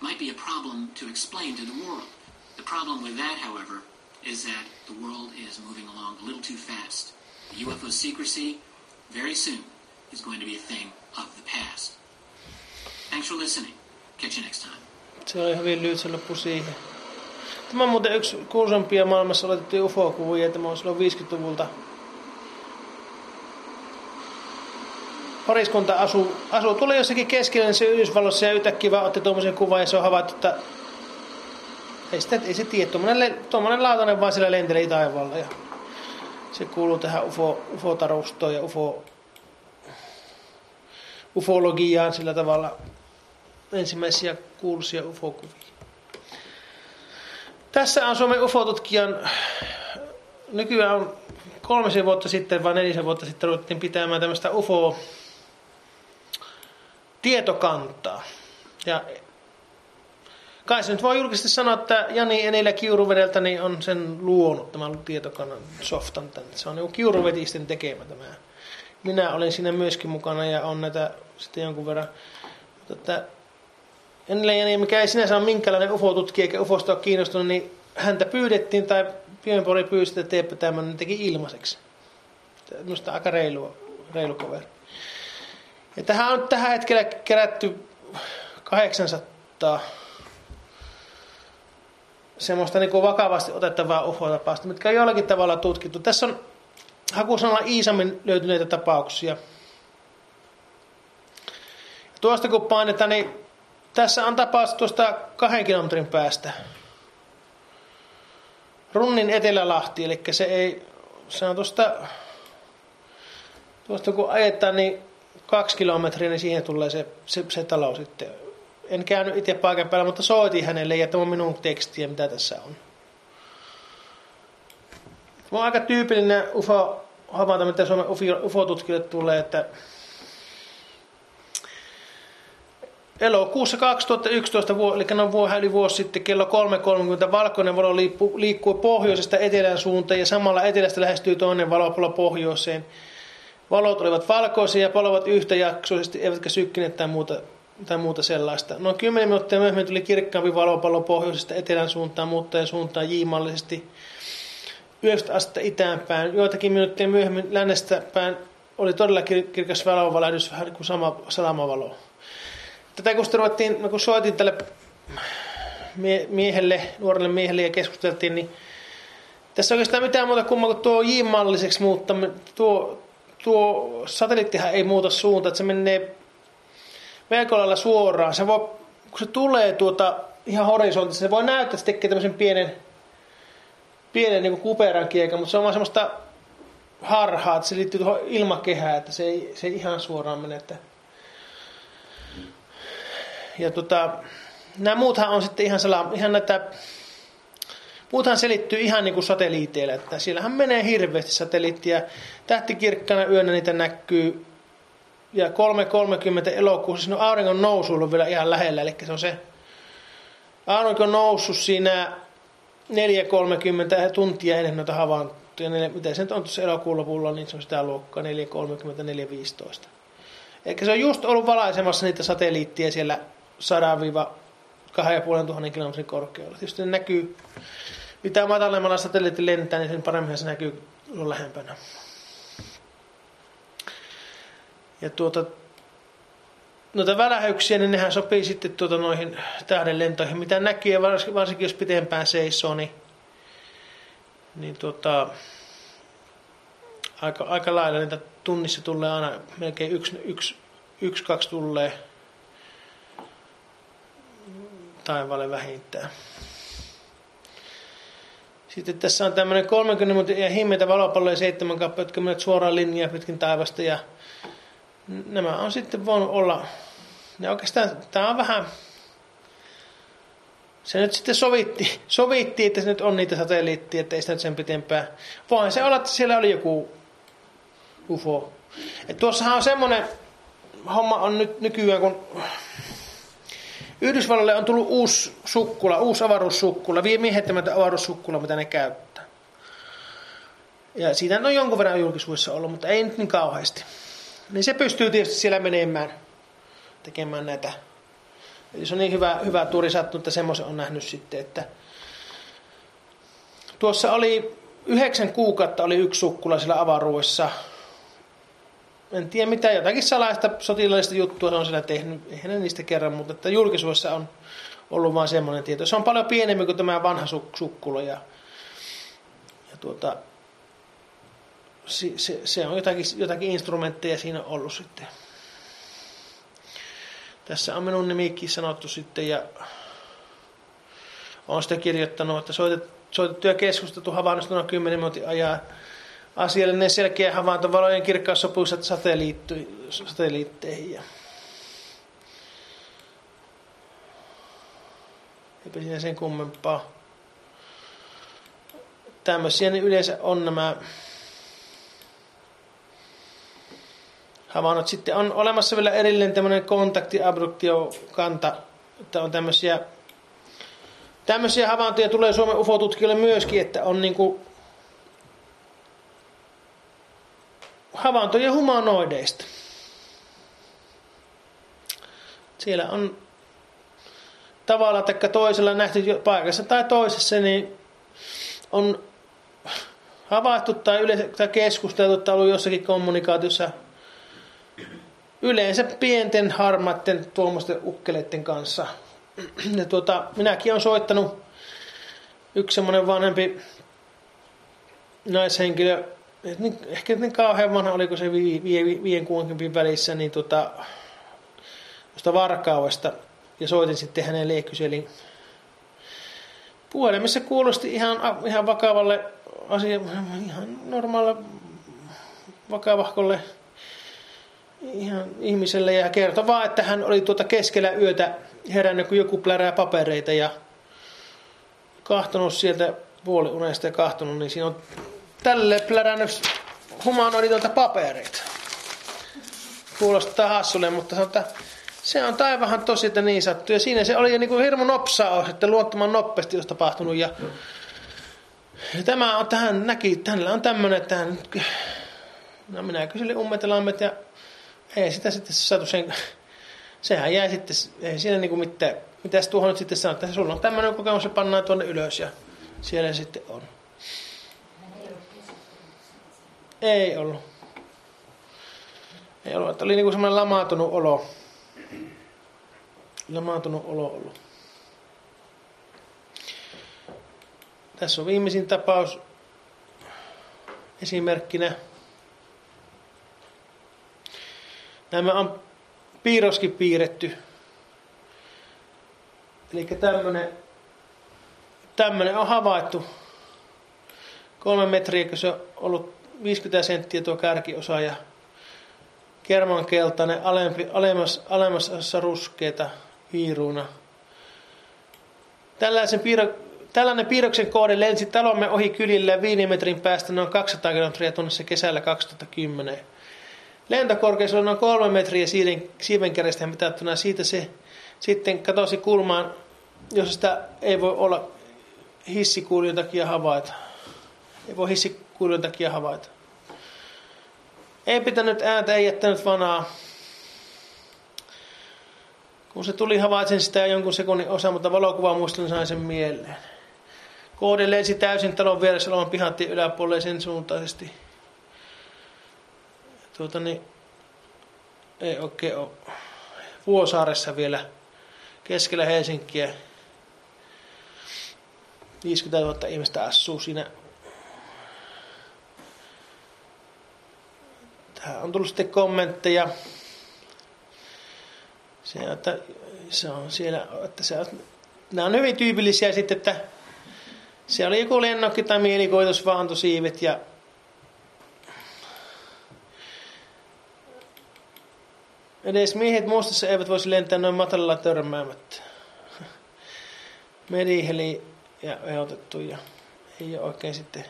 might be a problem to explain to the world. The problem with that, however, is that the world is moving along a little too fast. The UFO secrecy, very soon, is going to be a thing of the past. Thanks for listening. Catch you next time. Se oli hyvin lyhyt se loppu siihen. Tämä on muuten yksi kuuluisempia maailmassa otettuja UFO-kuvia. Tämä on silloin 50-luvulta. Pariskunta asuu, asuu tuli jossakin keskellä se Yhdysvalloissa ja yhtäkkiä vaan otti tuommoisen kuvan ja se on havaittu, että ei, sitä, ei se tiedä. Tuommoinen, tuommoinen lautanen vaan siellä lenteli taivaalla ja se kuuluu tähän UFO, UFO-tarustoon ja UFO, ufologiaan sillä tavalla ensimmäisiä kuuluisia UFO-kuvia. Tässä on Suomen UFO-tutkijan, nykyään on kolmisen vuotta sitten vai nelisen vuotta sitten ruvettiin pitämään tämmöistä UFO tietokantaa. Ja kai se nyt voi julkisesti sanoa, että Jani Enilä Kiuruvedeltä niin on sen luonut tämän tietokannan softan. Tänne. Se on niin kiuruvetisten tekemä tämä. Minä olin siinä myöskin mukana ja on näitä sitten jonkun verran. Mutta että Enilä Jani, mikä ei sinänsä ole minkälainen UFO-tutkija eikä UFOsta ole kiinnostunut, niin häntä pyydettiin tai Pienpori pyysi, että teepä tämmöinen, niin teki ilmaiseksi. Minusta aika reilua, reilu kaveri. Ja tähän on tähän hetkellä kerätty 800 semmoista niin kuin vakavasti otettavaa UFO-tapausta, mitkä on jollakin tavalla tutkittu. Tässä on hakusanalla Iisamin löytyneitä tapauksia. Tuosta kun painetaan, niin tässä on tapaus tuosta kahden kilometrin päästä. Runnin Etelälahti, eli se ei, se on tuosta, tuosta kun ajetaan, niin kaksi kilometriä, niin siihen tulee se, se, se talo sitten. En käynyt itse paikan päällä, mutta soitin hänelle ja tämä on minun tekstiä, mitä tässä on. on aika tyypillinen UFO havainto, mitä Suomen UFO-tutkijoille tulee, että Elokuussa 2011, eli noin vuosi, yli vuosi sitten, kello 3.30 valkoinen valo liikkui pohjoisesta etelän suuntaan ja samalla etelästä lähestyy toinen valopalo pohjoiseen. Valot olivat valkoisia ja paloivat yhtäjaksoisesti, eivätkä sykkineet tai muuta, tai muuta sellaista. Noin 10 minuuttia myöhemmin tuli kirkkaampi valopallo pohjoisesta etelän suuntaan, muuttajan suuntaan jiimallisesti yöstä astetta itäänpäin. Joitakin minuuttia myöhemmin lännestä päin oli todella kirkas valonvalähdys, vähän kuin sama salamavalo. Tätä kun ruvettiin, kun soitin tälle miehelle, nuorelle miehelle ja keskusteltiin, niin tässä oikeastaan mitään muuta kuin tuo J-malliseksi muuttaminen, tuo, tuo satelliittihan ei muuta suuntaa, että se menee melko lailla suoraan. Se voi, kun se tulee tuota ihan horisontissa, se voi näyttää, että se tekee tämmöisen pienen, pienen niin kuperan kiekan, mutta se on vaan semmoista harhaa, että se liittyy tuohon ilmakehään, että se ei, se ei ihan suoraan mene. Että ja tota, nämä muuthan on sitten ihan, sala, ihan näitä, muuthan selittyy ihan niin kuin satelliiteilla, että siellähän menee hirveästi satelliittia. Tähtikirkkana yönä niitä näkyy ja 3.30 elokuussa on auringon nousu ollut vielä ihan lähellä, eli se on se aurinko on noussut siinä 4.30 tuntia ennen noita havaintoja. Miten se nyt on tuossa elokuun lopulla, niin se on sitä luokkaa 4.30, 4.15. Eli se on just ollut valaisemassa niitä satelliittia siellä 100-2,5 kilometrin korkeudella. Tietysti ne näkyy, mitä matalemmalla satelliitti lentää, niin sen paremmin se näkyy lähempänä. Ja tuota, noita välähyksiä, niin nehän sopii sitten tuota noihin tähden lentoihin, mitä näkyy, varsinkin jos pitempään seisoo, niin, niin tuota, aika, aika lailla niitä tunnissa tulee aina melkein yksi, yksi, yksi kaksi tulee taivaalle vähintään. Sitten tässä on tämmöinen 30 minuutin ja himmeitä valopalloja seitsemän kappaletta, jotka suoraan linjaa pitkin taivasta. Ja nämä on sitten voinut olla, ne oikeastaan, tämä on vähän, se nyt sitten sovitti, sovitti, että se nyt on niitä satelliittia, että ei sitä nyt sen pitempään. Voin se olla, että siellä oli joku UFO. Et tuossahan on semmoinen homma on nyt nykyään, kun Yhdysvalloille on tullut uusi sukkula, uusi avaruussukkula, miehittämätön avaruussukkula, mitä ne käyttää. Ja siitä on jonkun verran julkisuudessa ollut, mutta ei nyt niin kauheasti. Niin se pystyy tietysti siellä menemään, tekemään näitä. Eli se on niin hyvä, hyvä tuuri sattunut, että semmoisen on nähnyt sitten, että tuossa oli yhdeksän kuukautta oli yksi sukkula siellä avaruudessa en tiedä mitä, jotakin salaista sotilaallista juttua se on siellä tehnyt, eihän ne niistä kerran, mutta että julkisuudessa on ollut vain semmoinen tieto. Se on paljon pienempi kuin tämä vanha suk- sukkula ja, ja tuota, se, se, se on jotakin, jotakin instrumentteja siinä ollut sitten. Tässä on minun nimikin sanottu sitten ja olen sitä kirjoittanut, että soitet, soitettu ja keskusteltu havainnosta noin 10 minuutin ajan asiallinen selkeä havainto valojen kirkkaussopuissa satelliitteihin. Ja eipä siinä sen kummempaa. Tämmöisiä niin yleensä on nämä havainnot. Sitten on olemassa vielä erillinen tämmöinen kontaktiabduktiokanta, että on tämmöisiä tämmöisiä havaintoja tulee Suomen UFO-tutkijoille myöskin, että on niin havaintoja humanoideista. Siellä on tavalla tai toisella nähty paikassa tai toisessa, niin on havaittu tai, yleensä, tai keskusteltu tai ollut jossakin kommunikaatiossa yleensä pienten harmaiden tuommoisten ukkeleiden kanssa. Ja tuota, minäkin olen soittanut yksi semmoinen vanhempi naishenkilö niin, ehkä niin kauhean vanha, oliko se vi, vi, vi, viien kuudenkympin välissä, niin tota, Varkaudesta, ja soitin sitten hänelle ja kyselin. Puhelimessa kuulosti ihan, ihan vakavalle asia, ihan normaalle vakavahkolle ihan ihmiselle ja kertoi vaan, että hän oli tuota keskellä yötä herännyt, kun joku plärää papereita ja kahtonut sieltä puoliunesta ja kahtonut, niin siinä on tälle plärännyt humanoidilta papereita. Kuulostaa hassulle, mutta se että se on taivahan tosi, että niin sattuu. Ja siinä se oli jo niin kuin hirmu nopsaa, että luottoman nopeasti olisi tapahtunut. Ja, ja tämä on tähän näki, tällä on tämmöinen, että hän, no minä kyselin ummetelammet ja ei sitä sitten saatu sen, sehän jäi sitten, ei siinä niin kuin mitään, mitäs tuohon nyt sitten että sulla on tämmöinen kokemus ja pannaan tuonne ylös ja siellä sitten on. Ei ollut. Ei ollut, että oli niinku semmoinen lamaatunut olo. Lamaatunut olo ollut. Tässä on viimeisin tapaus esimerkkinä. Nämä on piirroskin piirretty. Eli tämmönen, tämmönen on havaittu. Kolme metriä, kun se on ollut 50 senttiä tuo kärkiosa ja kerman keltainen, alempi, alemmassa, alemmassa ruskeita hiiruuna. Tällaisen piirro, tällainen piirroksen koode lensi talomme ohi kylillä 5 metrin päästä noin 200 kilometriä tunnissa kesällä 2010. Lentokorkeus on noin kolme metriä siivenkärestä mitattuna. Siitä se sitten katosi kulmaan, jos sitä ei voi olla hissikuulion takia havaita. Ei voi hissikuulion takia havaita. Ei pitänyt ääntä, ei jättänyt vanaa. Kun se tuli, havaitsin sitä jonkun sekunnin osa, mutta valokuva muistelin sain sen mieleen. Koodi lensi täysin talon vieressä olevan pihanttien yläpuolelle sen suuntaisesti. Tuota niin, ei oikein ole. Vuosaaressa vielä keskellä Helsinkiä. 50 000 ihmistä asuu siinä Tähän on tullut sitten kommentteja. Se, että se on siellä, että se on, nämä on hyvin tyypillisiä sitten, että se oli joku lennokki tai mielikoitus vaantosiivet ja Edes miehet mustassa eivät voisi lentää noin matalalla törmäämättä. Meriheli ja ehdotettu ja ei ole oikein sitten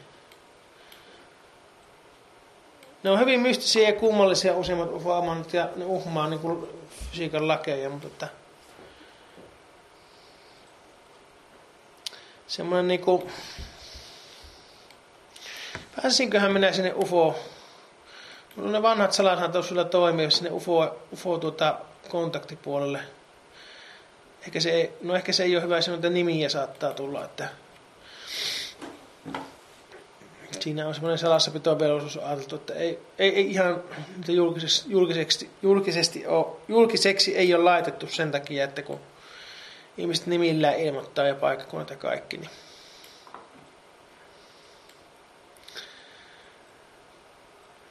ne on hyvin mystisiä ja kummallisia useimmat ufoamannut ja ne uhmaa niin kuin fysiikan lakeja, mutta että semmoinen niin kuin, pääsisinköhän minä sinne UFO, Mulla ne vanhat salathan tuossa toimii sinne UFO, UFO tuota, kontaktipuolelle. Ehkä se, no ehkä se ei ole hyvä sanoa, että nimiä saattaa tulla, että siinä on semmoinen salassapitovelvollisuus ajateltu, että ei, ei, ei ihan julkiseksi, julkiseksi, julkisesti ole, julkiseksi ei ole laitettu sen takia, että kun ihmiset nimillään ilmoittaa ja paikkakunnat ja kaikki, niin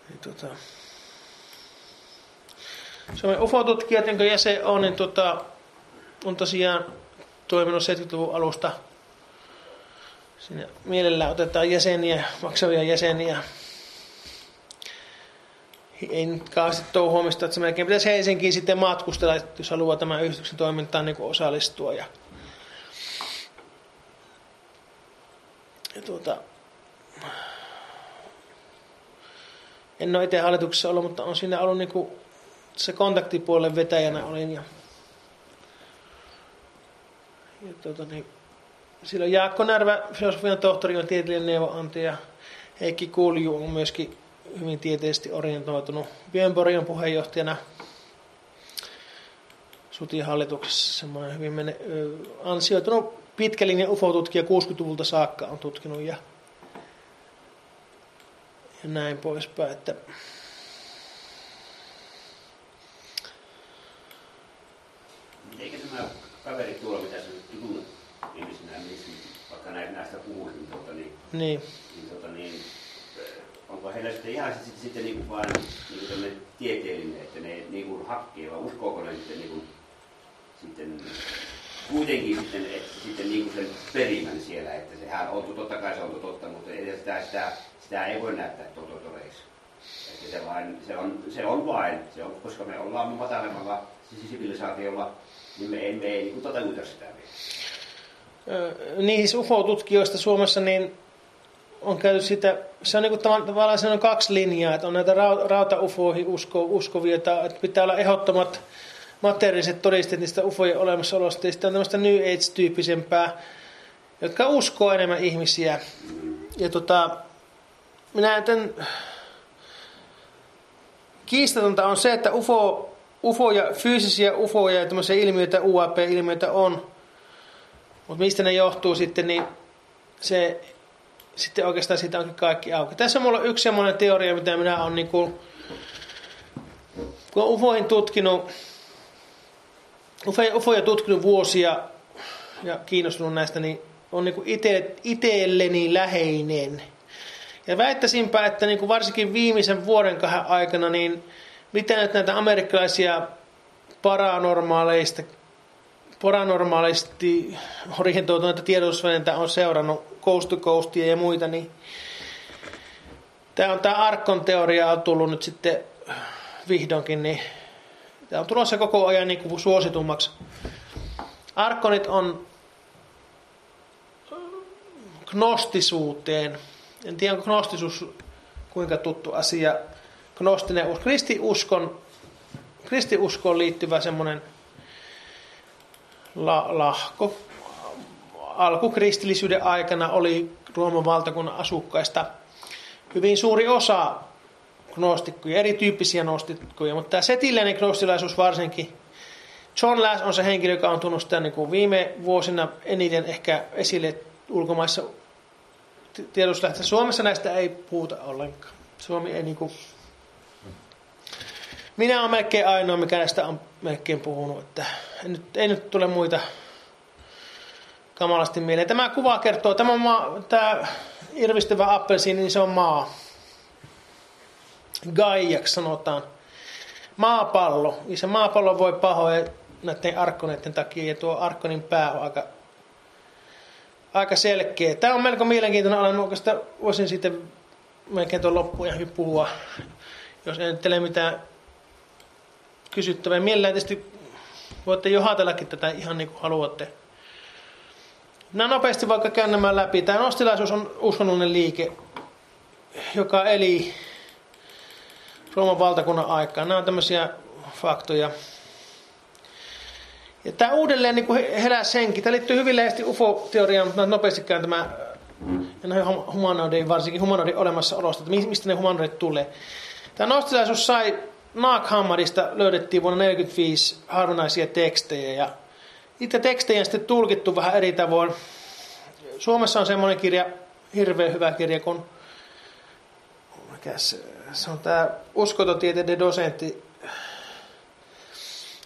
niin tota, Suomen UFO-tutkijat, jonka jäsen on, niin tota, on tosiaan toiminut 70-luvun alusta Sinne mielellään otetaan jäseniä, maksavia jäseniä. Ei nyt kauheasti touhuomista, että se melkein pitäisi Helsinkiin sitten matkustella, jos haluaa tämän yhdistyksen toimintaan niin osallistua. Ja, ja tuota, en ole itse hallituksessa ollut, mutta on siinä ollut niin se kontaktipuolen vetäjänä olin. Ja, ja tuota, niin, silloin Jaakko Närvä, filosofian tohtori, on tieteellinen neuvonantaja. Heikki Kulju on myöskin hyvin tieteellisesti orientoitunut. Björn Borg puheenjohtajana Sutin hallituksessa semmoinen hyvin mene, ansioitunut pitkä linja UFO-tutkija 60-luvulta saakka on tutkinut ja, ja näin poispäin. Että Eikä tämä kaveri tuolla, mitä se nyt ihmisinä, missä vaikka näitä näistä puhuisi, niin, tuota, niin, niin. tuota, niin onko heillä sitten ihan sitten, sitten niin kuin vaan niin kuin tieteellinen, että ne niin kuin hakkee, vai uskooko ne sitten, niin kuin, sitten kuitenkin sitten, että sitten niin kuin sen perimän siellä, että sehän on, totta kai se on totta, mutta ei sitä, sitä, sitä ei voi näyttää tototoreiksi. Että se, vain, se, on, se on vain, se on, koska me ollaan matalemmalla sivilisaatiolla, niin me emme ei niin toteuta sitä vielä niihin UFO-tutkijoista Suomessa, niin on käyty sitä, se on niin kuin tavallaan on kaksi linjaa, että on näitä rautaufoihin usko, uskovia, että pitää olla ehdottomat materiaaliset todisteet niistä ufojen olemassaolosta, ja sitten on tämmöistä New Age-tyyppisempää, jotka uskoo enemmän ihmisiä. Ja tota, minä näen, kiistatonta on se, että UFO, UFO ja fyysisiä UFOja ja tämmöisiä ilmiöitä, UAP-ilmiöitä on. Mutta mistä ne johtuu sitten, niin se sitten oikeastaan siitä onkin kaikki auki. Tässä on yksi semmoinen teoria, mitä minä olen niin kuin, kun UFOihin tutkinut, UFOja tutkinut vuosia ja kiinnostunut näistä, niin on niin ite, itselleni läheinen. Ja väittäisinpä, että niin kuin varsinkin viimeisen vuoden kahden aikana, niin mitä nyt näitä amerikkalaisia paranormaaleista, paranormaalisti orientoituneita tiedotusvälineitä on seurannut Coast to Coastia ja muita, niin tämä on tämä Arkon teoria on tullut nyt sitten vihdoinkin, niin tämä on tulossa koko ajan niin kuin suositummaksi. Arkonit on gnostisuuteen. En tiedä, onko gnostisuus kuinka tuttu asia. Gnostinen usko, kristiuskon, kristiuskoon liittyvä semmoinen la, lahko. Alkukristillisyyden aikana oli Rooman valtakunnan asukkaista hyvin suuri osa gnostikkoja, erityyppisiä gnostikkoja, mutta tämä setiläinen gnostilaisuus varsinkin, John Lass on se henkilö, joka on tunnustaa niin kuin viime vuosina eniten ehkä esille ulkomaissa tiedotuslähteessä. Suomessa näistä ei puhuta ollenkaan. Suomi ei niinku... Minä olen melkein ainoa, mikä näistä on melkein puhunut. Että ei, nyt, ei nyt tule muita kamalasti mieleen. Tämä kuva kertoo, tämä, maa, tämä irvistävä appelsiini, niin se on maa. Gaiaksi sanotaan. Maapallo. Ja se maapallo voi pahoja näiden arkkoneiden takia. Ja tuo arkkonin pää on aika aika selkeä. Tämä on melko mielenkiintoinen ala. Oikeastaan voisin sitten melkein tuon loppuun ihan puhua, jos en teille mitään kysyttävää. Mielellään tietysti voitte johdatellakin tätä ihan niin kuin haluatte. Nämä nopeasti vaikka käyn nämä läpi. Tämä nostilaisuus on uskonnollinen liike, joka eli Rooman valtakunnan aikaan. Nämä on tämmöisiä faktoja. Ja tämä uudelleen niin herää senkin. Tämä liittyy hyvin läheisesti UFO-teoriaan, mutta nopeasti käyn ja näihin humanoidin, varsinkin humanoidin olemassaolosta, että mistä ne humanoidit tulee. Tämä nostilaisuus sai Naakhammadista löydettiin vuonna 1945 harvinaisia tekstejä ja niitä tekstejä on sitten tulkittu vähän eri tavoin. Suomessa on semmoinen kirja, hirveän hyvä kirja, kun mikäs, se on tämä uskototieteiden dosentti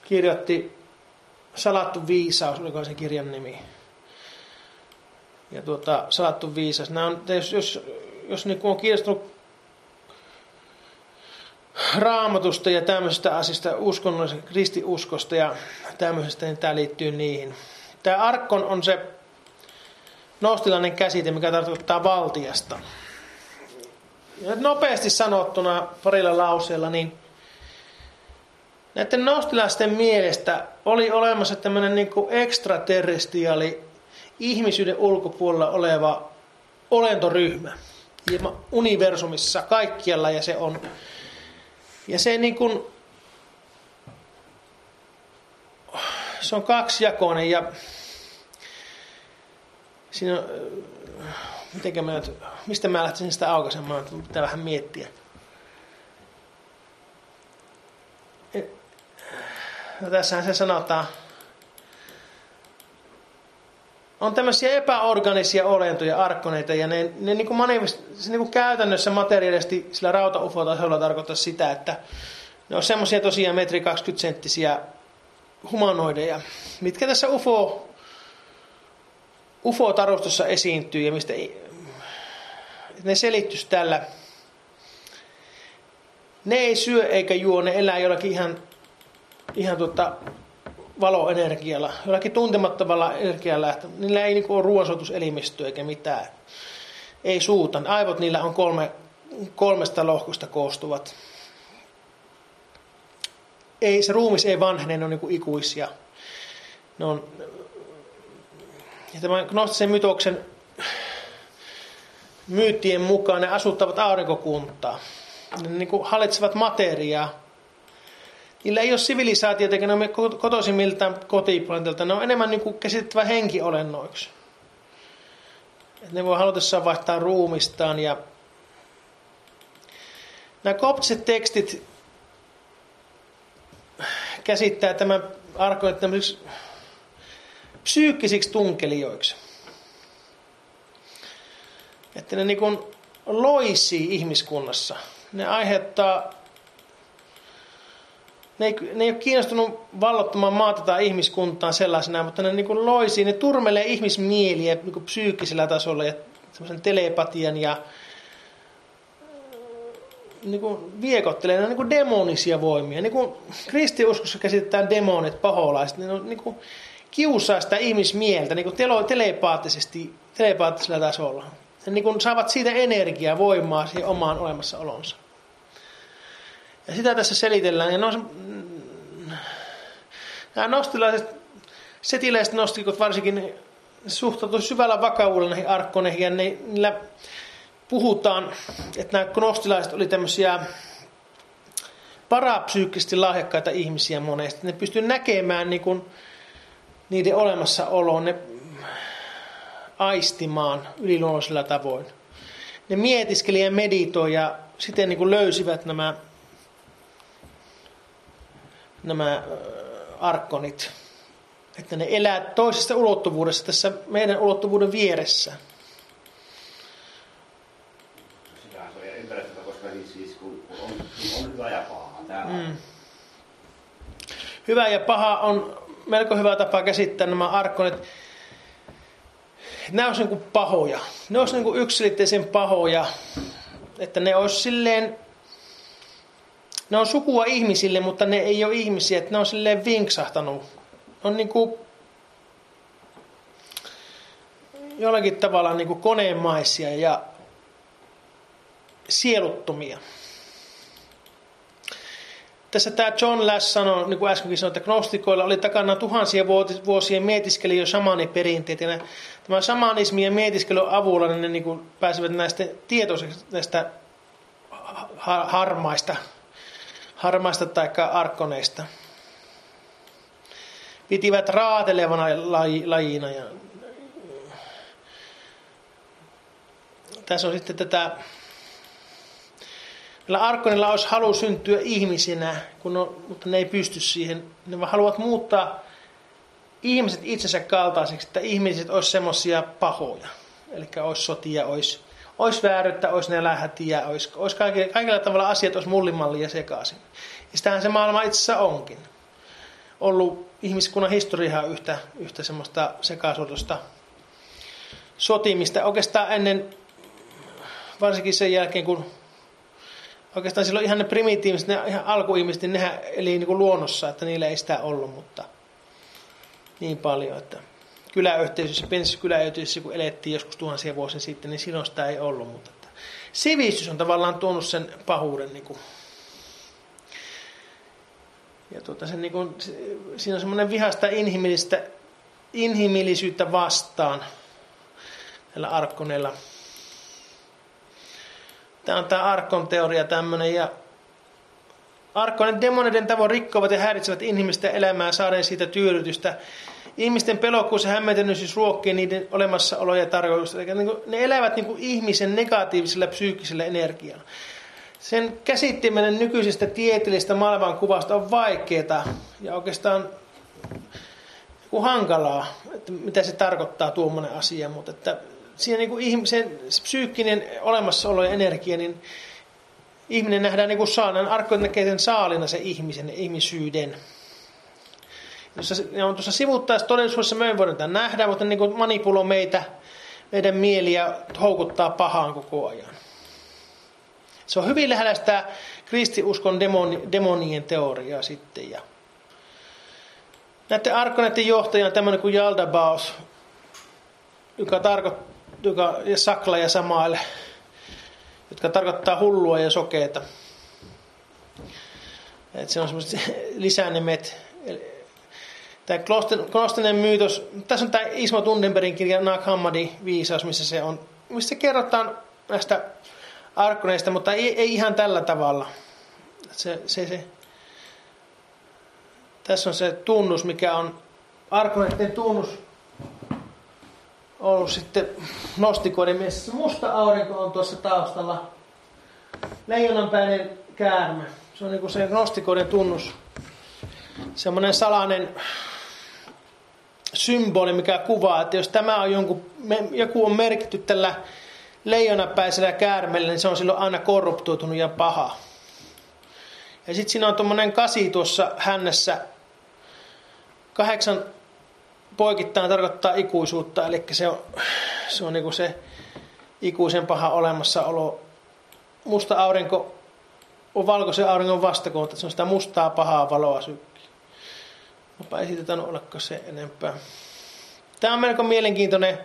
kirjoitti Salattu viisaus, oliko se kirjan nimi. Ja tuota, Salattu viisaus. Nämä on, jos, jos, jos niin on kiinnostunut raamatusta ja tämmöisestä asiasta, uskonnollisesta kristiuskosta ja tämmöisestä, niin tämä liittyy niihin. Tämä arkon on se nostilainen käsite, mikä tarkoittaa valtiasta. Ja nopeasti sanottuna parilla lauseella, niin näiden nostilaisten mielestä oli olemassa tämmöinen niin ekstraterrestiaali ihmisyyden ulkopuolella oleva olentoryhmä universumissa kaikkialla ja se on ja se niin kuin se on kaksijakoinen ja siinä on, mitenkä mä, mistä mä lähtisin sitä aukaisemaan, pitää vähän miettiä. No tässähän se sanotaan. On tämmöisiä epäorganisia olentoja, arkkoneita, ja ne, ne niin kuin se niin kuin käytännössä materiaalisesti sillä rauta-ufo-tasolla tarkoittaa sitä, että ne on semmoisia tosiaan metri 20 senttisiä humanoideja, mitkä tässä UFO, UFO-tarustossa esiintyy ja mistä ne selittyisi tällä. Ne ei syö eikä juo, ne elää jollakin ihan ihan tota valoenergialla, jollakin tuntemattomalla energialla. Niillä ei niinku ole ruoansuotuselimistöä eikä mitään. Ei suuta. Aivot niillä on kolme, kolmesta lohkosta koostuvat. Ei, se ruumis ei vanhene, ne on niinku ikuisia. Ne on, ja tämän gnostisen mytoksen myyttien mukaan ne asuttavat aurinkokuntaa. Ne niin hallitsevat materiaa. Niillä ei ole sivilisaatiota, eikä ne ole kotoisin miltään kotiplaneetilta. Ne on enemmän niin kuin käsitettävä henkiolennoiksi. Et ne voi halutessaan vaihtaa ruumistaan. Ja nämä koptiset tekstit käsittää tämän arkoin tämmöisiksi psyykkisiksi tunkelijoiksi. Että ne niin kuin loisii ihmiskunnassa. Ne aiheuttaa, ne ei, ne ei ole kiinnostunut vallottamaan maata tai ihmiskuntaa sellaisena, mutta ne niin kuin loisii, ne turmelee ihmismieliä niin psyykkisellä tasolla ja semmoisen telepatian ja niin kuin viekottelee, ne on niin kuin demonisia voimia. Niin kuin kristiuskossa käsitetään demonit, paholaiset, ne on niin kuin kiusaa sitä ihmismieltä niin kuin tele, telepaattisesti, telepaattisella tasolla. Ne niin kuin saavat siitä energiaa, voimaa siihen omaan olemassaolonsa. Ja sitä tässä selitellään. Ja on, nämä nostilaiset, setiläiset nostikot varsinkin suhtautuivat syvällä vakavuudella näihin arkkoneihin ja niillä puhutaan, että nämä gnostilaiset oli tämmöisiä parapsyykkisesti lahjakkaita ihmisiä monesti. Ne pystyy näkemään niin kuin niiden olemassaoloon, ne aistimaan yliluonnollisilla tavoin. Ne mietiskeli ja meditoi ja siten niin kuin löysivät nämä, nämä arkkonit. Että ne elää toisessa ulottuvuudessa tässä meidän ulottuvuuden vieressä. Mm. Hyvä ja paha on melko hyvä tapa käsittää nämä arkkonit. Nämä olisivat niin pahoja. Ne olisivat niin yksilitteisen pahoja. Että ne olisi silleen, ne on sukua ihmisille, mutta ne ei ole ihmisiä. Että ne on silleen vinksahtanut. On niin kuin jollakin tavalla niin kuin koneenmaisia ja sieluttomia tässä tämä John Lass sanoi, niin kuin äskenkin sanoin, että gnostikoilla oli takana tuhansia vuosien mietiskeli jo samaniperinteet. Ja tämä samanismi ja mietiskelyn avulla niin ne niin kuin pääsevät näistä tietoisiksi näistä harmaista, harmaista tai arkkoneista. Pitivät raatelevana lajina. Ja... Tässä on sitten tätä Näillä Arkonilla olisi halu syntyä ihmisinä, kun on, mutta ne ei pysty siihen. Ne vaan haluavat muuttaa ihmiset itsensä kaltaiseksi, että ihmiset olisi semmoisia pahoja. Eli olisi sotia, olisi, olisi vääryyttä, olisi nelähätiä, olisi, olisi kaikilla, kaikilla tavalla asiat olisi mullimallia sekaisin. Ja sitähän se maailma itse asiassa onkin. Ollut ihmiskunnan historiaa yhtä, yhtä semmoista sekasotosta sotimista. Oikeastaan ennen, varsinkin sen jälkeen kun oikeastaan silloin ihan ne primitiiviset, ne ihan alkuihmiset, niin nehän eli niin kuin luonnossa, että niillä ei sitä ollut, mutta niin paljon, että kyläyhteisössä, pienessä kyläyhteisössä, kun elettiin joskus tuhansia vuosia sitten, niin silloin sitä ei ollut, mutta että sivistys on tavallaan tuonut sen pahuuden niin kuin, ja tuota, sen, niin kuin, siinä on semmoinen vihasta inhimillistä, inhimillisyyttä vastaan näillä arkkoneilla. Tämä on tämä Arkon teoria tämmöinen. Ja Arkkonen demoneiden tavoin rikkovat ja häiritsevät inhimillistä elämää saaden siitä tyydytystä. Ihmisten pelokkuus ja hämmentynyt ruokkii niiden olemassaoloja ja tarkoitusta. Eli niin kuin, ne elävät niin kuin ihmisen negatiivisella psyykkisellä energialla. Sen käsittäminen nykyisestä tieteellisestä maailmankuvasta on vaikeaa ja oikeastaan hankalaa, että mitä se tarkoittaa tuommoinen asia, mutta että siinä niin kuin ihmisen psyykkinen olemassaolo ja energia, niin ihminen nähdään niin kuin saanan, arkko näkee sen saalina se ihmisen, ihmisyyden. Jossa, ne on tuossa sivuttaessa todellisuudessa me ei voida nähdä, mutta niin kuin manipuloi meitä, meidän mieliä houkuttaa pahaan koko ajan. Se on hyvin lähellä sitä kristiuskon demoni, demonien teoriaa sitten. Ja näiden arkkoneiden johtaja on tämmöinen kuin Jaldabaos, joka tarkoittaa joka, ja Sakla ja Samael, jotka tarkoittaa hullua ja sokeeta. Et se on semmoiset lisänimet. Tämä Klostinen myytos, tässä on tämä Ismo Tundenbergin kirja Nag Hammadi viisaus, missä se on, missä kerrotaan näistä arkkoneista, mutta ei, ei ihan tällä tavalla. Se, se, se. Tässä on se tunnus, mikä on arkkoneiden tunnus ollut sitten nostikoiden mielessä. Musta aurinko on tuossa taustalla. Leijonanpäinen käärme. Se on niin kuin se nostikoiden tunnus. Semmoinen salainen symboli, mikä kuvaa, että jos tämä on jonkun, joku on merkitty tällä leijonapäisellä käärmeellä, niin se on silloin aina korruptoitunut ja paha. Ja sitten siinä on tuommoinen kasi tuossa hännessä. Kahdeksan poikittain tarkoittaa ikuisuutta, eli se on, se on niinku se ikuisen paha olemassaolo. Musta aurinko on valkoisen auringon vastakohta, se on sitä mustaa pahaa valoa. Mutta ei siitä tainnut se enempää. Tämä on melko mielenkiintoinen,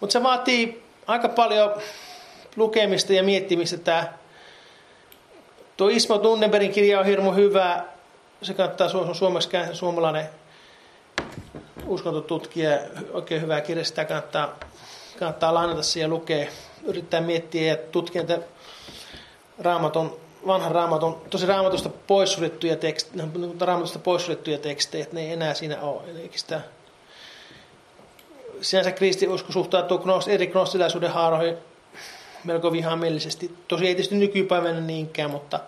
mutta se vaatii aika paljon lukemista ja miettimistä tämä. Tuo Ismo Tunneberin kirja on hirmu hyvä. Se kannattaa suomeksi suomalainen uskontotutkija, oikein hyvä kirja, sitä kannattaa, kannattaa lainata siihen ja lukea, yrittää miettiä ja tutkia raamaton, vanhan raamaton, tosi raamatusta poissuljettuja tekstejä, raamatusta poissuljettuja tekstejä, että ne ei enää siinä ole. Eli sitä, sinänsä kristiusko suhtautuu eri gnostilaisuuden haaroihin melko vihamielisesti. Tosi ei tietysti nykypäivänä niinkään, mutta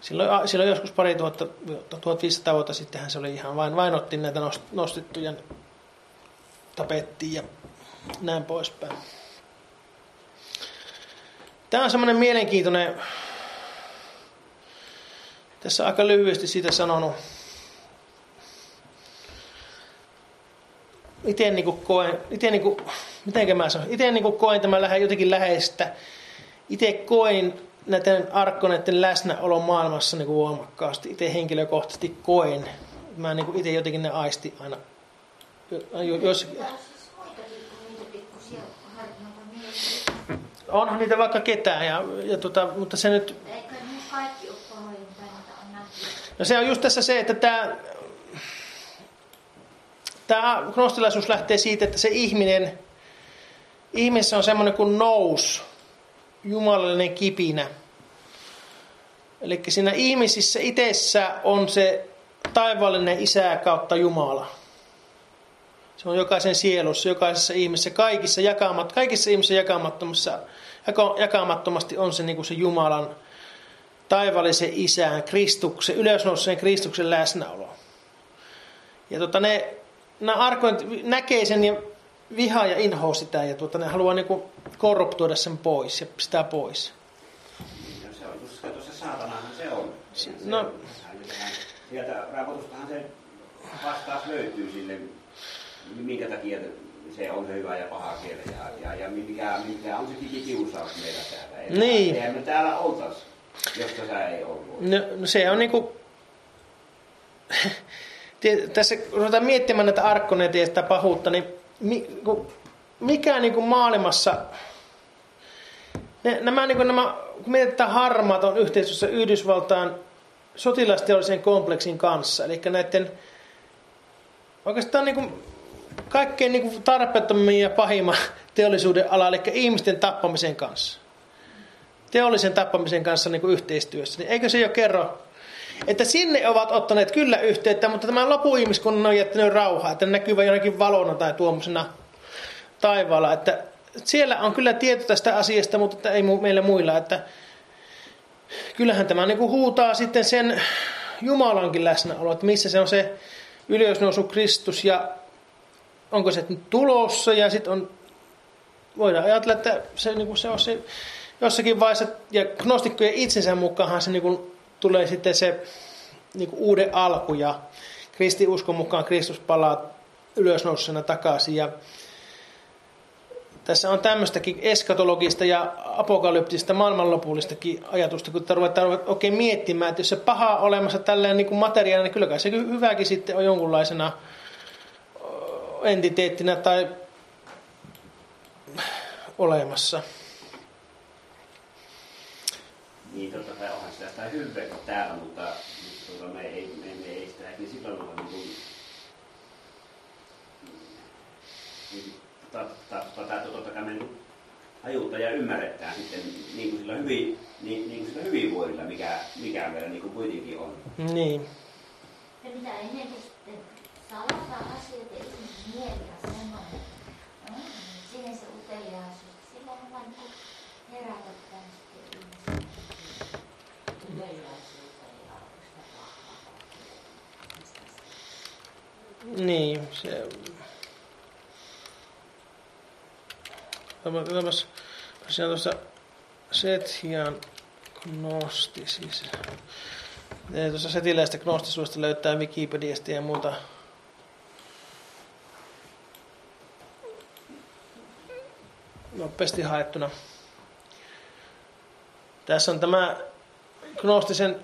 silloin, silloin joskus pari tuhatta, 1500 vuotta sittenhän se oli ihan vain, vain otti näitä nostettuja tapettiin ja näin poispäin. Tämä on semmoinen mielenkiintoinen, tässä aika lyhyesti siitä sanonut, itse niin koen, itse niin kuin, mitenkä mä sanon, itse niin koen tämän lähden jotenkin läheistä. Itse koen näiden arkkoneiden läsnäolo maailmassa niin kuin voimakkaasti. Itse henkilökohtaisesti koen. Mä niin kuin itse jotenkin ne aisti aina. Jos, onhan niitä vaikka ketään, ja, ja tota, mutta se nyt... No se on just tässä se, että tämä, tämä gnostilaisuus lähtee siitä, että se ihminen, ihmisessä on semmoinen kuin nous, jumalallinen kipinä. Eli siinä ihmisissä itsessä on se taivaallinen isä kautta Jumala. Se on jokaisen sielussa, jokaisessa ihmisessä, kaikissa, jakamat, kaikissa ihmisissä jakamattomassa, jakamattomasti on se, niin kuin se Jumalan taivallisen isän, Kristuksen, ylösnouseen Kristuksen läsnäolo. Ja tota, ne, nämä arkoit näkee sen ja vihaa ja inhoa sitä ja tuota, ne haluaa niin korruptoida sen pois ja sitä pois. No se on just, tuossa saatanahan se on. Se, no. Sieltä raapatustahan se vastaus löytyy sille, minkä takia se on se hyvä ja paha kieli ja, ja, ja mikä, mikä on se kikikiusaus meillä täällä. Ei, niin. Eihän me täällä oltais, jos tätä ei ollut. No, no se on niinku... Tässä kun ruvetaan miettimään näitä arkkoneita ja sitä pahuutta, niin mikä niin kuin maailmassa, ne, nämä, niin kuin nämä, kun mietitään harmaat on yhteistyössä Yhdysvaltain sotilasteollisen kompleksin kanssa, eli näiden oikeastaan niin kuin kaikkein niin kuin tarpeettomia ja pahimman teollisuuden ala, eli ihmisten tappamisen kanssa. Teollisen tappamisen kanssa niin kuin yhteistyössä. Niin eikö se jo kerro, että sinne ovat ottaneet kyllä yhteyttä, mutta tämä lopuihmiskunnan on jättänyt rauhaa, että näkyy vain jonakin valona tai tuommoisena taivaalla. Että siellä on kyllä tieto tästä asiasta, mutta ei meillä muilla. Että kyllähän tämä niin kuin huutaa sitten sen Jumalankin läsnäolo, että missä se on se ylösnousu Kristus ja onko se nyt tulossa ja sitten on, voidaan ajatella, että se, niin kuin se on se jossakin vaiheessa, ja gnostikkojen itsensä mukaan se niin kuin, tulee sitten se niin kuin uuden alku ja kristiuskon mukaan Kristus palaa ylösnousena takaisin ja tässä on tämmöistäkin eskatologista ja apokalyptista maailmanlopullistakin ajatusta, kun ruvetaan oikein miettimään, että jos se paha on olemassa tällainen niin kuin materiaalina, niin kyllä kai se hyväkin sitten on jonkunlaisena entiteettinä tai olemassa. Niin, totta kai onhan sitä sitä hyvää täällä, mutta, mutta me ei, me, me ei sitä niin silloin ole niin kuin, niin, totta kai me hajutaan ja ymmärretään sitten niin kuin sillä, hyvin, niin, niin kuin sillä hyvinvoinnilla, mikä, mikä meillä niin kuin kuitenkin on. Niin. Ja mitä enemmän sitten salata asioita ihmisen mieli on semmoinen, no, niin siihen se uteliaisuus, silloin on vain niin herätetään sitten ihmisen uteliaisuuteen ja sitä vahvaa. Niin, se... Katsotaanpas, siinä tuossa Sethian Gnosti, siis... Ja tuossa setiläistä gnostisuudesta löytää Wikipediasta ja muuta. Nopeasti haettuna. Tässä on tämä gnostisen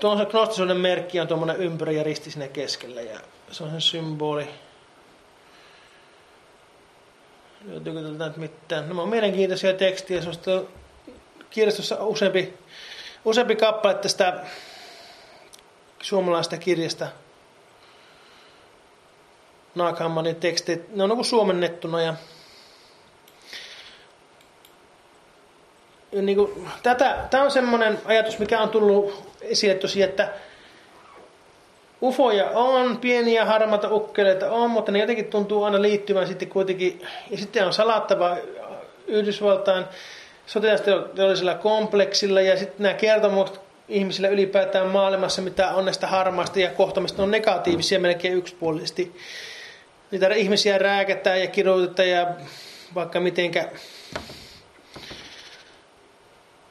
se gnostisuuden merkki on tuommoinen ympyrä ja risti sinne keskellä ja se on sen symboli. Löytyykö täältä nyt mitään? Nämä on mielenkiintoisia tekstiä. Kirjastossa on useampi, useampi kappale tästä suomalaista kirjasta. Naakhammanin tekstit. Ne on niin suomennettuna ja niin kuin, tätä, tämä on semmoinen ajatus, mikä on tullut esille tosiaan, että ufoja on, pieniä harmaita ukkeleita on, mutta ne jotenkin tuntuu aina liittyvän sitten kuitenkin, ja sitten on salattava Yhdysvaltain sotilasteollisella kompleksilla, ja sitten nämä kertomukset ihmisillä ylipäätään maailmassa, mitä on näistä harmaista ja kohtamista, on negatiivisia melkein yksipuolisesti. Niitä ihmisiä rääkätään ja kidutetaan ja vaikka mitenkä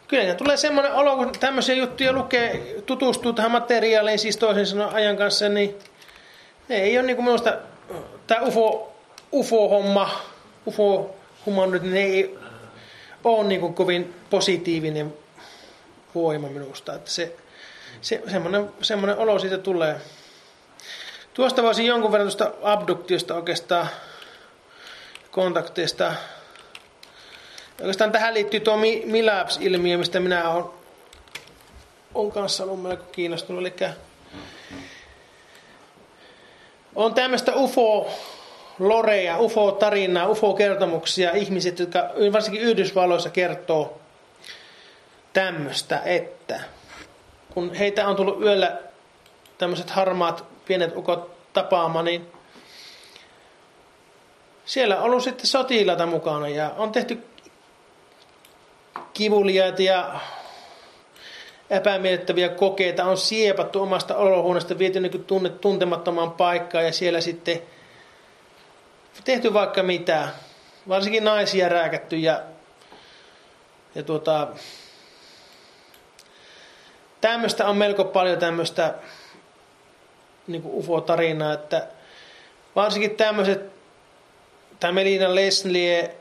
Kyllä tulee semmoinen olo, kun tämmöisiä juttuja lukee, tutustuu tähän materiaaliin, siis toisin sanoen ajan kanssa, niin ne ei ole niin kuin minusta, tämä UFO, UFO-homma, UFO-homma nyt, ne ei ole niin kuin kovin positiivinen voima minusta. Että se, se, semmoinen, semmoinen olo siitä tulee. Tuosta voisin jonkun verran tuosta abduktiosta oikeastaan kontakteista Oikeastaan tähän liittyy tuo Milabs-ilmiö, mistä minä olen, olen kanssa ollut melko kiinnostunut. Eli on tämmöistä UFO loreja, UFO-tarinaa, UFO-kertomuksia ihmiset, jotka varsinkin Yhdysvalloissa kertoo tämmöistä, että kun heitä on tullut yöllä tämmöiset harmaat pienet ukot tapaamaan, niin siellä on ollut sitten sotilaita mukana ja on tehty kivuliaita ja epämiellyttäviä kokeita on siepattu omasta olohuoneesta, viety niin tunne, tuntemattomaan paikkaan ja siellä sitten tehty vaikka mitä. Varsinkin naisia rääkätty ja, ja tuota, tämmöistä on melko paljon tämmöistä niin UFO-tarinaa, että varsinkin tämmöiset, tämä Melina Leslie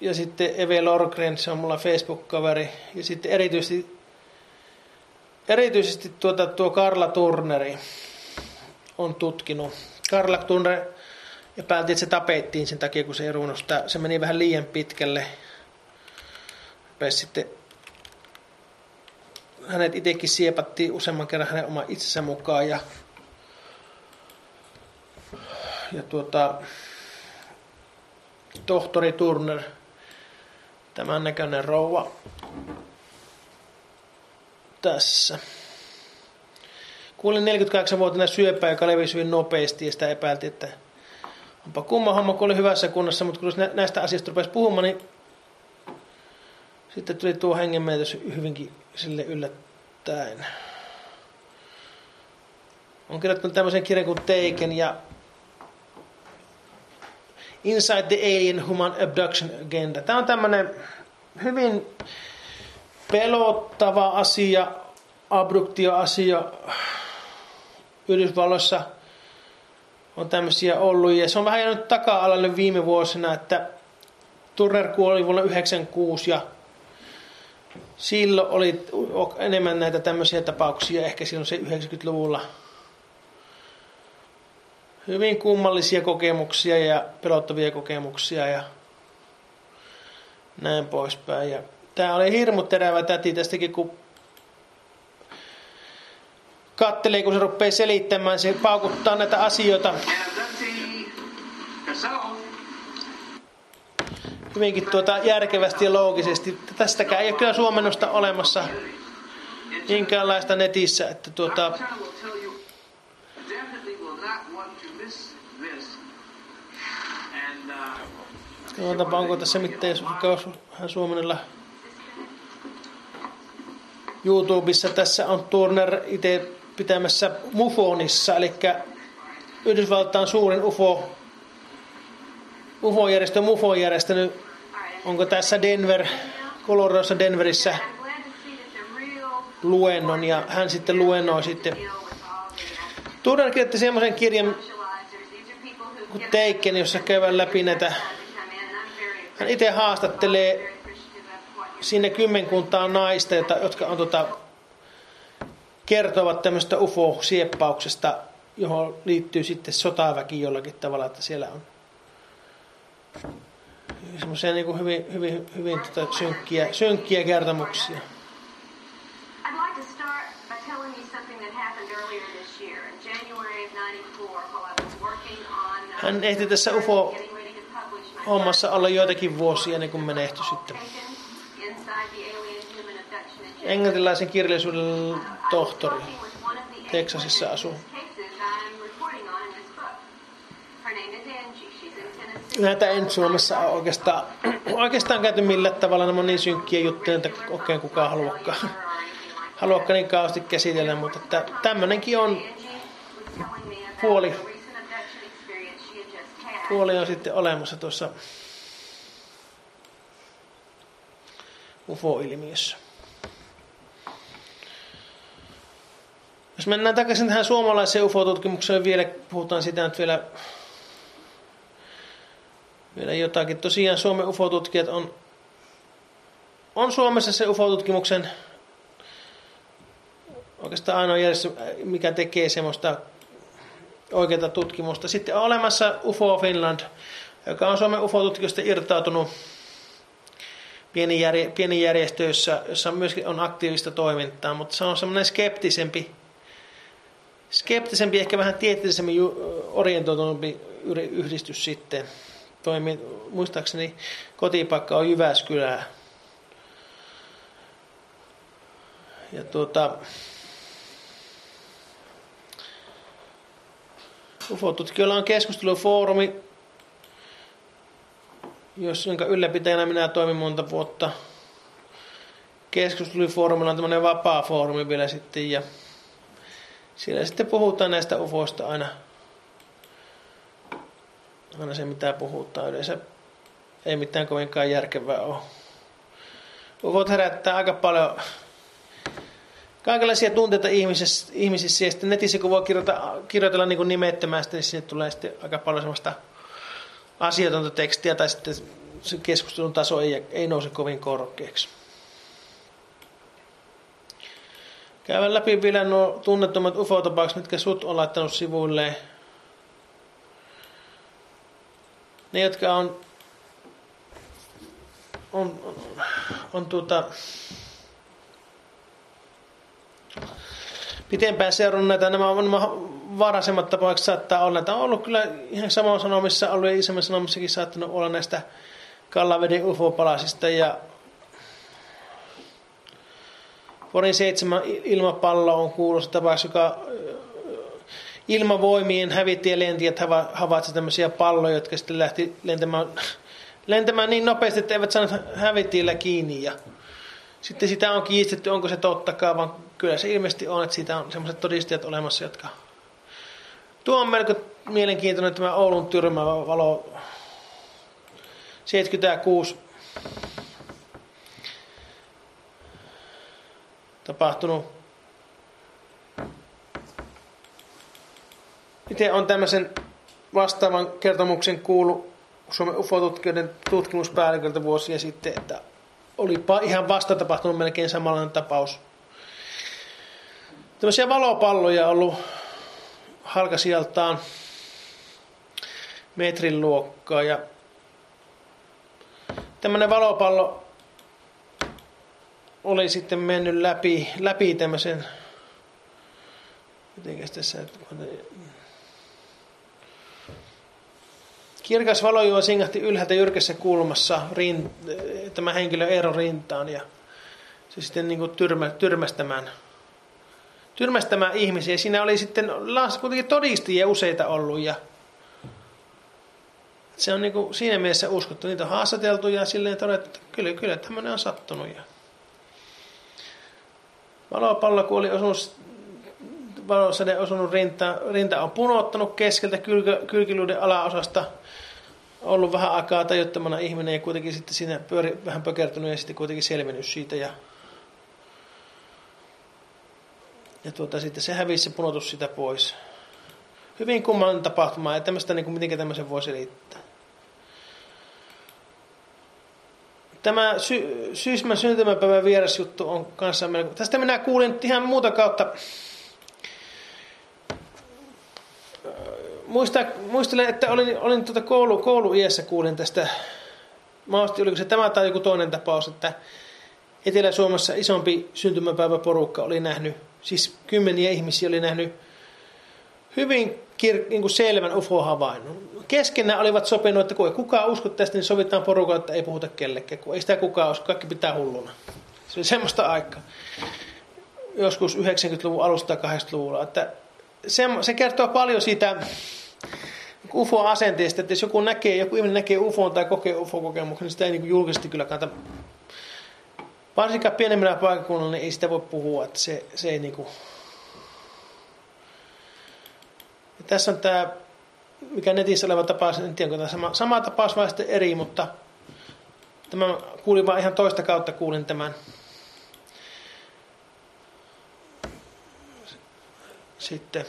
ja sitten Eve Lorgren, se on mulla Facebook-kaveri. Ja sitten erityisesti, erityisesti tuota, tuo Karla Turneri on tutkinut. Karla Turner epäiltiin, että se tapettiin sen takia, kun se ei. Se meni vähän liian pitkälle. Pääsi sitten hänet itsekin siepattiin useamman kerran hänen oma itsensä mukaan ja, ja tuota, tohtori Turner – Tämän näköinen rouva tässä. Kuulin 48-vuotiaana syöpää, joka levisi hyvin nopeasti ja sitä epäiltiin, että onpa kumma homma, kun oli hyvässä kunnossa, mutta kun näistä asioista rupesi puhumaan, niin sitten tuli tuo hengenmenetys hyvinkin sille yllättäen. On kirjoittanut tämmöisen kirjan kuin Taken ja Inside the Alien Human Abduction Agenda. Tämä on tämmöinen hyvin pelottava asia, abduktioasia. Yhdysvalloissa on tämmöisiä ollut ja se on vähän jäänyt taka-alalle viime vuosina, että Turner kuoli vuonna 1996 ja silloin oli enemmän näitä tämmöisiä tapauksia, ehkä silloin se 90-luvulla hyvin kummallisia kokemuksia ja pelottavia kokemuksia ja näin poispäin. Ja tämä oli hirmu terävä täti tästäkin, kun kattelee, kun se rupeaa selittämään, se paukuttaa näitä asioita. hyvinkin tuota järkevästi ja loogisesti. Tästäkään ei ole kyllä suomennosta olemassa minkäänlaista netissä, että tuota, China will tell you, definitely will not want to miss this. And tuota onko tässä mitään, jos vähän suomennella YouTubessa. Tässä on Turner itse pitämässä Mufonissa, eli Yhdysvaltain suurin UFO, UFO-järjestö Mufo on järjestänyt, onko tässä Denver, Coloradossa Denverissä luennon ja hän sitten luennoi sitten. Turner kirjoitti semmoisen kirjan kuin Taken, jossa käydään läpi näitä. Hän itse haastattelee sinne kymmenkuntaa naista, jotka on tota, kertovat tämmöistä UFO-sieppauksesta, johon liittyy sitten sotaväki jollakin tavalla, että siellä on semmoisia niin kuin hyvin, hyvin, hyvin tota synkkiä, synkkiä kertomuksia. I'd like to start by telling you something that happened earlier this year. In January of 94, while I was working on uh, Hän ehti tässä UFO hommassa olla joitakin vuosia ennen kuin menehtyi sitten. Englantilaisen kirjallisuuden tohtori. Texasissa asuu. Näitä en Suomessa ole oikeastaan, oikeastaan käyty millään tavalla. Nämä on niin synkkiä juttuja, että oikein kukaan haluakaan, haluakaan niin kauheasti käsitellä, mutta tämmöinenkin on puoli, puoli on sitten olemassa tuossa UFO-ilmiössä. Jos mennään takaisin tähän suomalaiseen UFO-tutkimukseen vielä, puhutaan sitä nyt vielä, vielä jotakin. Tosiaan Suomen UFO-tutkijat on, on Suomessa se UFO-tutkimuksen oikeastaan ainoa järjestö, mikä tekee semmoista oikeaa tutkimusta. Sitten on olemassa UFO Finland, joka on Suomen UFO-tutkijoista irtautunut pieni, järje, pieni järjestö, jossa, jossa myöskin on aktiivista toimintaa, mutta se on semmoinen skeptisempi, skeptisempi, ehkä vähän tieteellisemmin orientoitunumpi yhdistys sitten. Toimi, muistaakseni kotipaikka on Jyväskylää. Ja tuota, UFO-tutkijoilla on keskustelufoorumi, jonka ylläpitäjänä minä toimin monta vuotta. Keskustelufoorumilla on tämmöinen vapaa foorumi vielä sitten ja siellä sitten puhutaan näistä ufoista aina, aina se mitä puhutaan. Yleensä ei mitään kovinkaan järkevää ole. Ufot herättää aika paljon kaikenlaisia tunteita ihmisissä, ihmisissä ja sitten netissä kun voi kirjoitella, kirjoitella niin nimettömästi, niin sinne tulee sitten aika paljon semmoista asiatonta tekstiä tai sitten se keskustelun taso ei, ei nouse kovin korkeaksi. Käydään läpi vielä nuo tunnettomat UFO-tapaukset, mitkä sut on laittanut sivuille. Ne, jotka on, on, on, on tuota, pitempään seurannut näitä, nämä, nämä varaisemmat tapaukset saattaa olla. Tämä on ollut kyllä ihan samoin sanomissa, ollut isommin sanomissakin saattanut olla näistä Kallaveden UFO-palasista ja Porin seitsemän ilmapallo on kuuluisa tapaus, joka ilmavoimien hävittäjälentijät havaitsivat tämmöisiä palloja, jotka sitten lähti lentämään, lentämään niin nopeasti, että eivät saaneet hävittäjillä kiinni. Ja sitten sitä on kiistetty, onko se tottakaan, vaan kyllä se ilmeisesti on, että siitä on semmoiset todistajat olemassa, jotka... Tuo on melko mielenkiintoinen tämä Oulun tyrmävalo 76 tapahtunut. Itse on tämmöisen vastaavan kertomuksen kuullut Suomen UFO-tutkijoiden tutkimuspäälliköltä vuosia sitten, että oli ihan vasta tapahtunut melkein samanlainen tapaus. Tämmöisiä valopalloja ollut halkasijaltaan metrin luokkaa ja tämmöinen valopallo oli sitten mennyt läpi, läpi tämmöisen, tässä, Kirkas valojuo singahti ylhäältä jyrkässä kulmassa rin, tämä henkilö Eero rintaan ja se sitten niin kuin tyrmä, tyrmästämään, tyrmästämään ihmisiä. Siinä oli sitten kuitenkin todistajia useita ollut ja se on niin kuin siinä mielessä uskottu. Niitä on haastateltu ja silleen todettu, että kyllä, kyllä tämmöinen on sattunut. Ja valopallo, kun oli osunut, valosade osunut rinta, rinta on punottanut keskeltä kylkiluiden alaosasta – ollut vähän aikaa tajuttomana ihminen ja kuitenkin sitten siinä pyöri vähän pökertynyt ja sitten kuitenkin selvinnyt siitä. Ja, ja tuota, sitten se hävisi se punotus sitä pois. Hyvin kummallinen tapahtuma ja tämmöistä, niin kuin, miten tämmöisen voi selittää. Tämä sy- Syysmän syntymäpäivän vierasjuttu on kanssa melko... Tästä minä kuulin ihan muuta kautta muista, muistelen, että olin, olin tuota koulu, kouluiässä kuulin tästä, mahdollisesti oliko se tämä tai joku toinen tapaus, että Etelä-Suomessa isompi syntymäpäiväporukka oli nähnyt, siis kymmeniä ihmisiä oli nähnyt hyvin kir- niin kuin selvän UFO-havainnon. Keskenään olivat sopinut, että kun ei kukaan usko tästä, niin sovitaan porukalla, että ei puhuta kellekään, kun ei sitä kukaan usko, kaikki pitää hulluna. Se oli semmoista aikaa. Joskus 90-luvun alusta 80-luvulla, että se, se kertoo paljon siitä UFO-asenteesta, että jos joku näkee, joku ihminen näkee UFO tai kokee UFO-kokemuksen, niin sitä ei niin julkisesti kyllä kannata. Varsinkaan pienemmillä paikkakunnilla niin ei sitä voi puhua, että se, se ei niinku... Ja tässä on tämä, mikä netissä oleva tapaus, en tiedä, onko tämä sama, sama tapaus vai sitten eri, mutta tämä kuulin vaan ihan toista kautta kuulin tämän. Sitten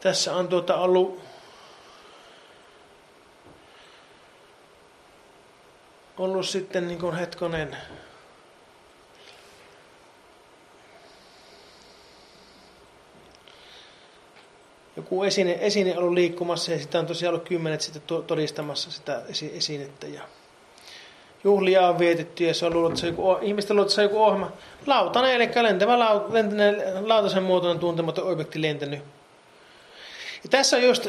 tässä on tuota ollut ollut sitten niin kuin hetkonen joku esine, esine ollut liikkumassa ja sitä on tosiaan ollut kymmenet sitten todistamassa sitä esinettä ja juhlia on vietetty ja se on luullut, että se on joku, ihmisten luullut, että se on joku ohjelma. Lautanen, eli lentävä lautasen muotoinen tuntematon objekti lentänyt. Ja tässä on just,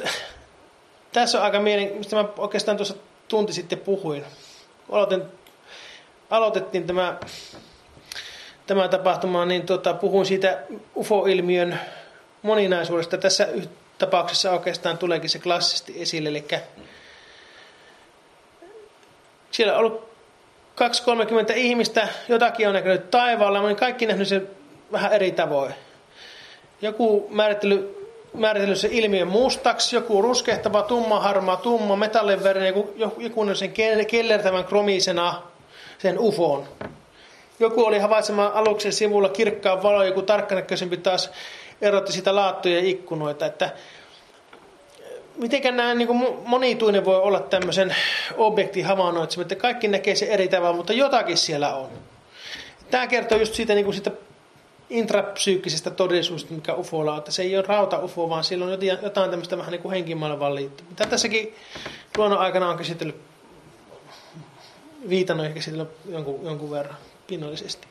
tässä on aika mielen, mistä mä oikeastaan tuossa tunti sitten puhuin. Aloitin, aloitettiin tämä, tämä tapahtuma, niin tota, puhuin siitä UFO-ilmiön moninaisuudesta. Tässä tapauksessa oikeastaan tuleekin se klassisesti esille, eli siellä on ollut 2-30 ihmistä, jotakin on näkynyt taivaalla, mutta kaikki nähnyt sen vähän eri tavoin. Joku määrittely, määritellyt se ilmiön mustaksi, joku ruskehtava, tumma, harmaa, tumma, metallin veren, joku, joku sen kellertävän kromisena sen ufon. Joku oli havaitsemaan aluksen sivulla kirkkaan valo, joku tarkkanäköisempi taas erotti sitä laattuja ja ikkunoita. Että miten nämä niin kuin monituinen voi olla tämmöisen objektin havainnoitseminen, että kaikki näkee se eri tavalla, mutta jotakin siellä on. Tämä kertoo just siitä, niin kuin siitä intrapsyykkisestä todellisuudesta, mikä UFOlla on, että se ei ole rauta-UFO, vaan sillä on jotain tämmöistä vähän niin kuin henkimaailman liittyä. Mitä tässäkin luonnon aikana on käsitellyt, viitannut ja käsitellyt jonkun, jonkun verran pinnallisesti.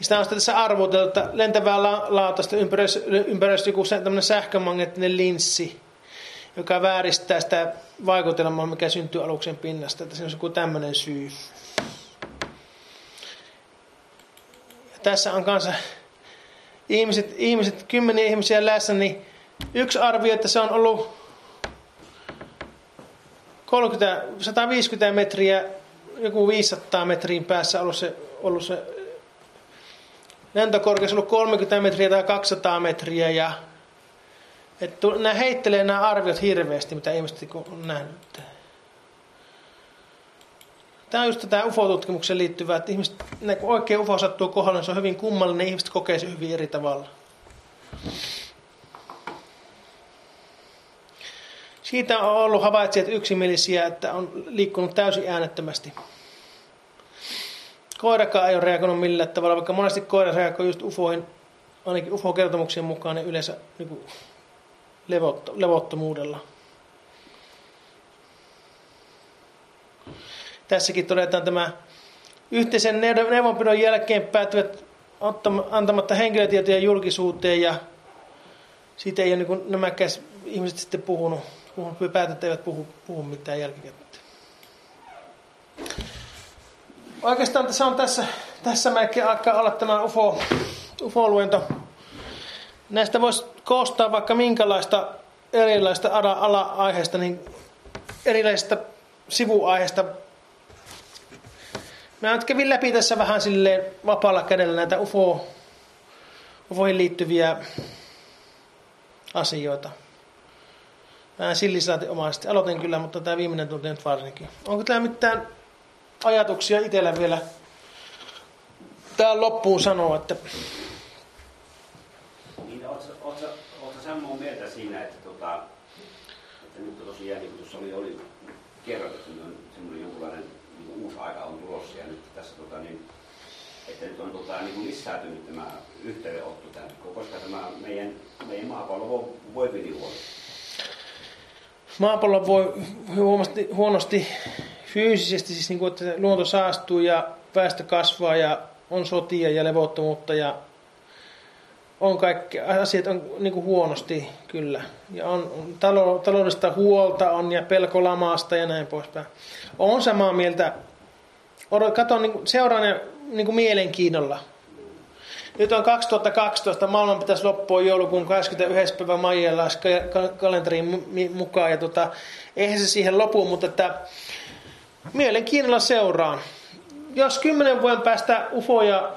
Sitä on sitten tässä arvoteltu, että lentävää lautasta ympäröisi joku tämmöinen sähkömagneettinen linssi, joka vääristää sitä vaikutelmaa, mikä syntyy aluksen pinnasta. Että se on joku tämmöinen syy. Ja tässä on kanssa ihmiset, ihmiset, kymmeniä ihmisiä läsnä, niin yksi arvio, että se on ollut 30, 150 metriä, joku 500 metriin päässä ollut se, ollut se lentokorkeus ollut 30 metriä tai 200 metriä ja että nämä heittelee nämä arviot hirveästi, mitä ihmiset on nähnyt. Tämä on just tätä UFO-tutkimukseen liittyvää, että ihmiset, kun oikein UFO sattuu kohdalle, niin se on hyvin kummallinen, ihmiset kokee se hyvin eri tavalla. Siitä on ollut havaitsijat yksimielisiä, että on liikkunut täysin äänettömästi. Koirakaan ei ole reagoinut millään tavalla, vaikka monesti koira reagoi just ufoihin, ainakin ufo-kertomuksien mukaan, niin yleensä niin kuin levotto, levottomuudella. Tässäkin todetaan tämä yhteisen neuvonpidon jälkeen päätyvät antamatta henkilötietoja julkisuuteen ja siitä ei ole niin nämä ihmiset sitten puhunut, puhunut päätöt eivät puhu, puhu mitään jälkikäteen. Oikeastaan tässä on tässä, tässä melkein aika olla tämä UFO, UFO-luento. Näistä voisi koostaa vaikka minkälaista erilaista ala-aiheesta, niin erilaisista sivuaiheista. Mä nyt kävin läpi tässä vähän silleen vapaalla kädellä näitä UFO, UFOihin liittyviä asioita. Vähän omaisesti. Aloitin kyllä, mutta tämä viimeinen tunti nyt varsinkin. Onko täällä mitään ajatuksia itsellä vielä tähän loppuun sanoa, että... Niin, ootko, samaa mieltä siinä, että, tota, että nyt tosiaan, niin kuin tuossa oli, oli kerrottu, että on semmoinen jonkunlainen uusi aika on tulossa ja nyt tässä tota, niin, että nyt on tota, niin kuin lisääntynyt tämä yhteydenotto tänne, koska tämä meidän, meidän maapallo voi, voi huonosti. Maapallo voi huonosti, huonosti fyysisesti, siis niin kuin, että luonto saastuu ja väestö kasvaa ja on sotia ja levottomuutta ja on kaikki, asiat on niin kuin huonosti kyllä. Ja on, on talo, taloudellista huolta on ja pelko lamasta ja näin poispäin. On samaa mieltä. Katon, niin seuraan ja niin mielenkiinnolla. Nyt on 2012, maailman pitäisi loppua joulukuun 21. päivä kalenterin mukaan. Ja tota, eihän se siihen lopu, mutta että mielenkiinnolla seuraan. Jos kymmenen vuoden päästä ufoja,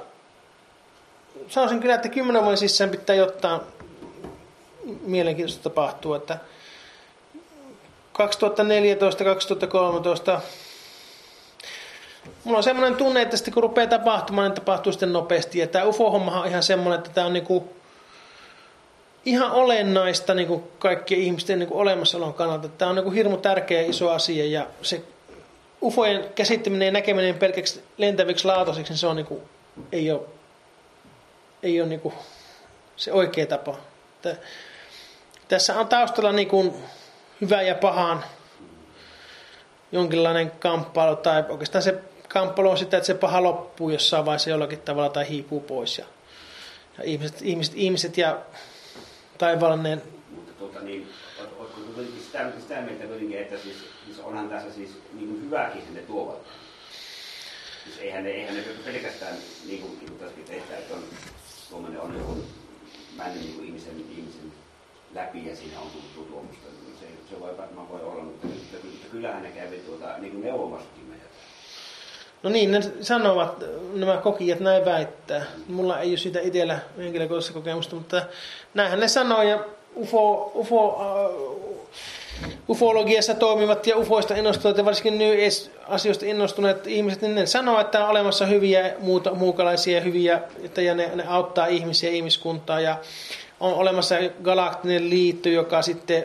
sanoisin kyllä, että kymmenen vuoden sisään pitää jotain mielenkiintoista tapahtua. Että 2014-2013 Mulla on semmoinen tunne, että sitten kun rupeaa tapahtumaan, niin tapahtuu sitten nopeasti. Ja tämä UFO-homma on ihan semmoinen, että tämä on niinku ihan olennaista niinku kaikkien ihmisten niinku olemassaolon kannalta. Tämä on niinku hirmu tärkeä iso asia ja se UFOjen käsittäminen ja näkeminen pelkäksi lentäviksi laatosiksi, niin se on niinku, ei ole, ei ole niinku se oikea tapa. Tässä on taustalla niinku hyvä ja pahan jonkinlainen kamppailu, tai oikeastaan se kamppailu on sitä, että se paha loppuu jossain vaiheessa jollakin tavalla tai hiipuu pois. Ja, ja ihmiset, ihmiset, ihmiset ja taivaallinen... Mutta tuota, niin, oletko kuitenkin sitä, sitä mieltä kuitenkin, että siis, siis onhan tässä siis niin kuin hyväkin ne tuovat? Siis eihän ne, eihän ne pelkästään niin kuin, niin kuin tässäkin että on, tuommoinen on joku mennyt niin ihmisen, ihmisen läpi ja siinä on tullut tuomusta. Se, se voi varmaan voi olla, mutta, mutta kyllähän ne kävi tuota, niin kuin neuvomassakin No niin, ne sanovat, nämä kokijat näin väittää. Mulla ei ole siitä itsellä henkilökohtaisesta kokemusta, mutta näinhän ne sanoo ja UFO, UFO, uh, ufologiassa toimivat ja ufoista innostuneet ja varsinkin New asioista innostuneet ihmiset, niin ne sanoo, että on olemassa hyviä muuta, muukalaisia hyviä, että ja ne, ne auttaa ihmisiä ja ihmiskuntaa ja on olemassa galaktinen liitto, joka sitten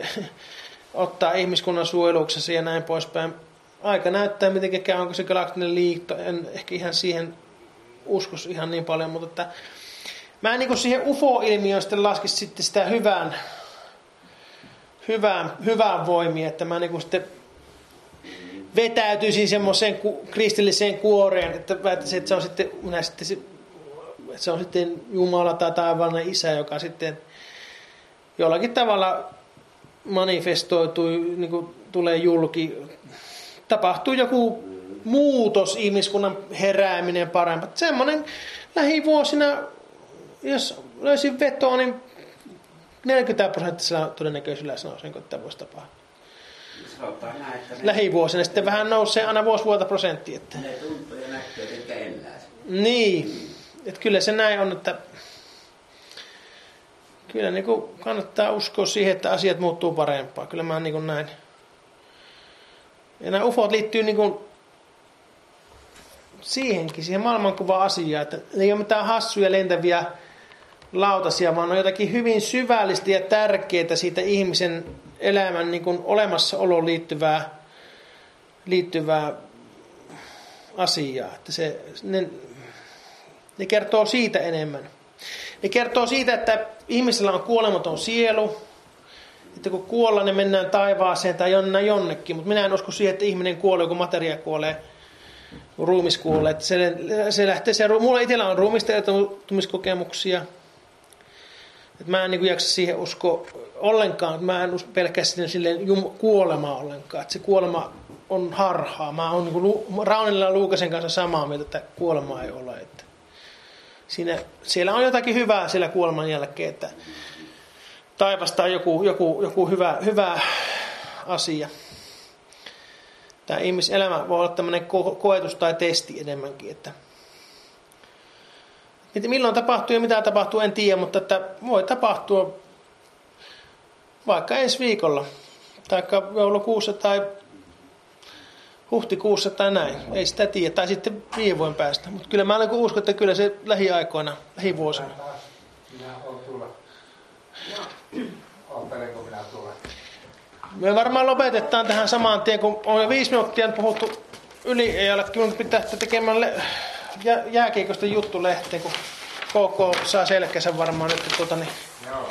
ottaa ihmiskunnan suojeluksessa ja näin poispäin aika näyttää, miten käy, onko se galaktinen liitto. En ehkä ihan siihen uskos ihan niin paljon, mutta että mä en niin siihen UFO-ilmiöön sitten laskisi sitten sitä hyvän, hyvän, hyvän voimia, että mä niin sitten vetäytyisin semmoiseen ku, kristilliseen kuoreen, että väittäisin, että se on sitten, minä sitten että se on sitten Jumala tai taivaallinen isä, joka sitten jollakin tavalla manifestoituu, niin kuin tulee julki tapahtuu joku muutos, ihmiskunnan herääminen parempi. Semmoinen lähivuosina, jos löysin vetoa, niin 40 prosenttisella todennäköisyydellä sanoisin, että tämä voisi tapahtua. Lähivuosina sitten vähän nousee aina vuosi vuotta prosentti. Että... Ne tuntuu ja näkyy, että elää. Niin, että kyllä se näin on, että kyllä niin kannattaa uskoa siihen, että asiat muuttuu parempaa. Kyllä mä niin näin. Ja nämä ufot liittyy niin kuin siihenkin, siihen maailmankuva-asiaan, että ei ole mitään hassuja lentäviä lautasia, vaan on jotakin hyvin syvällistä ja tärkeää siitä ihmisen elämän niin kuin olemassaoloon liittyvää, liittyvää asiaa. Että se, ne, ne kertoo siitä enemmän. Ne kertoo siitä, että ihmisellä on kuolematon sielu, että kun kuollaan, niin mennään taivaaseen tai jonne jonnekin. Mutta minä en usko siihen, että ihminen kuolee, kun materia kuolee. ruumis kuolee. Se, se lähtee, se, mulla itsellä on ruumisteutumiskokemuksia. Että mä en niin jaksa siihen usko ollenkaan. Mä en usko pelkästään silleen kuolemaa ollenkaan. Että se kuolema on harhaa. Mä oon niin Raunilla ja Luukasen kanssa samaa mieltä, että kuolemaa ei ole. Että siinä, siellä on jotakin hyvää siellä kuoleman jälkeen, että taivasta on joku, joku, joku hyvä, hyvä asia. Tämä ihmiselämä voi olla tämmöinen ko- koetus tai testi enemmänkin, että milloin tapahtuu ja mitä tapahtuu, en tiedä, mutta että voi tapahtua vaikka ensi viikolla, tai joulukuussa tai huhtikuussa tai näin. Ei sitä tiedä. Tai sitten viiden vuoden päästä. Mutta kyllä mä uskon, että kyllä se lähiaikoina, lähivuosina. Oottelenko minä tulla? Me varmaan lopetetaan tähän samaan tien, kun on jo viisi minuuttia puhuttu yli ei ole Minun pitää tekemään le- jä- jääkiekosta juttu lehteen, kun KK saa selkänsä varmaan nyt. Tuota, niin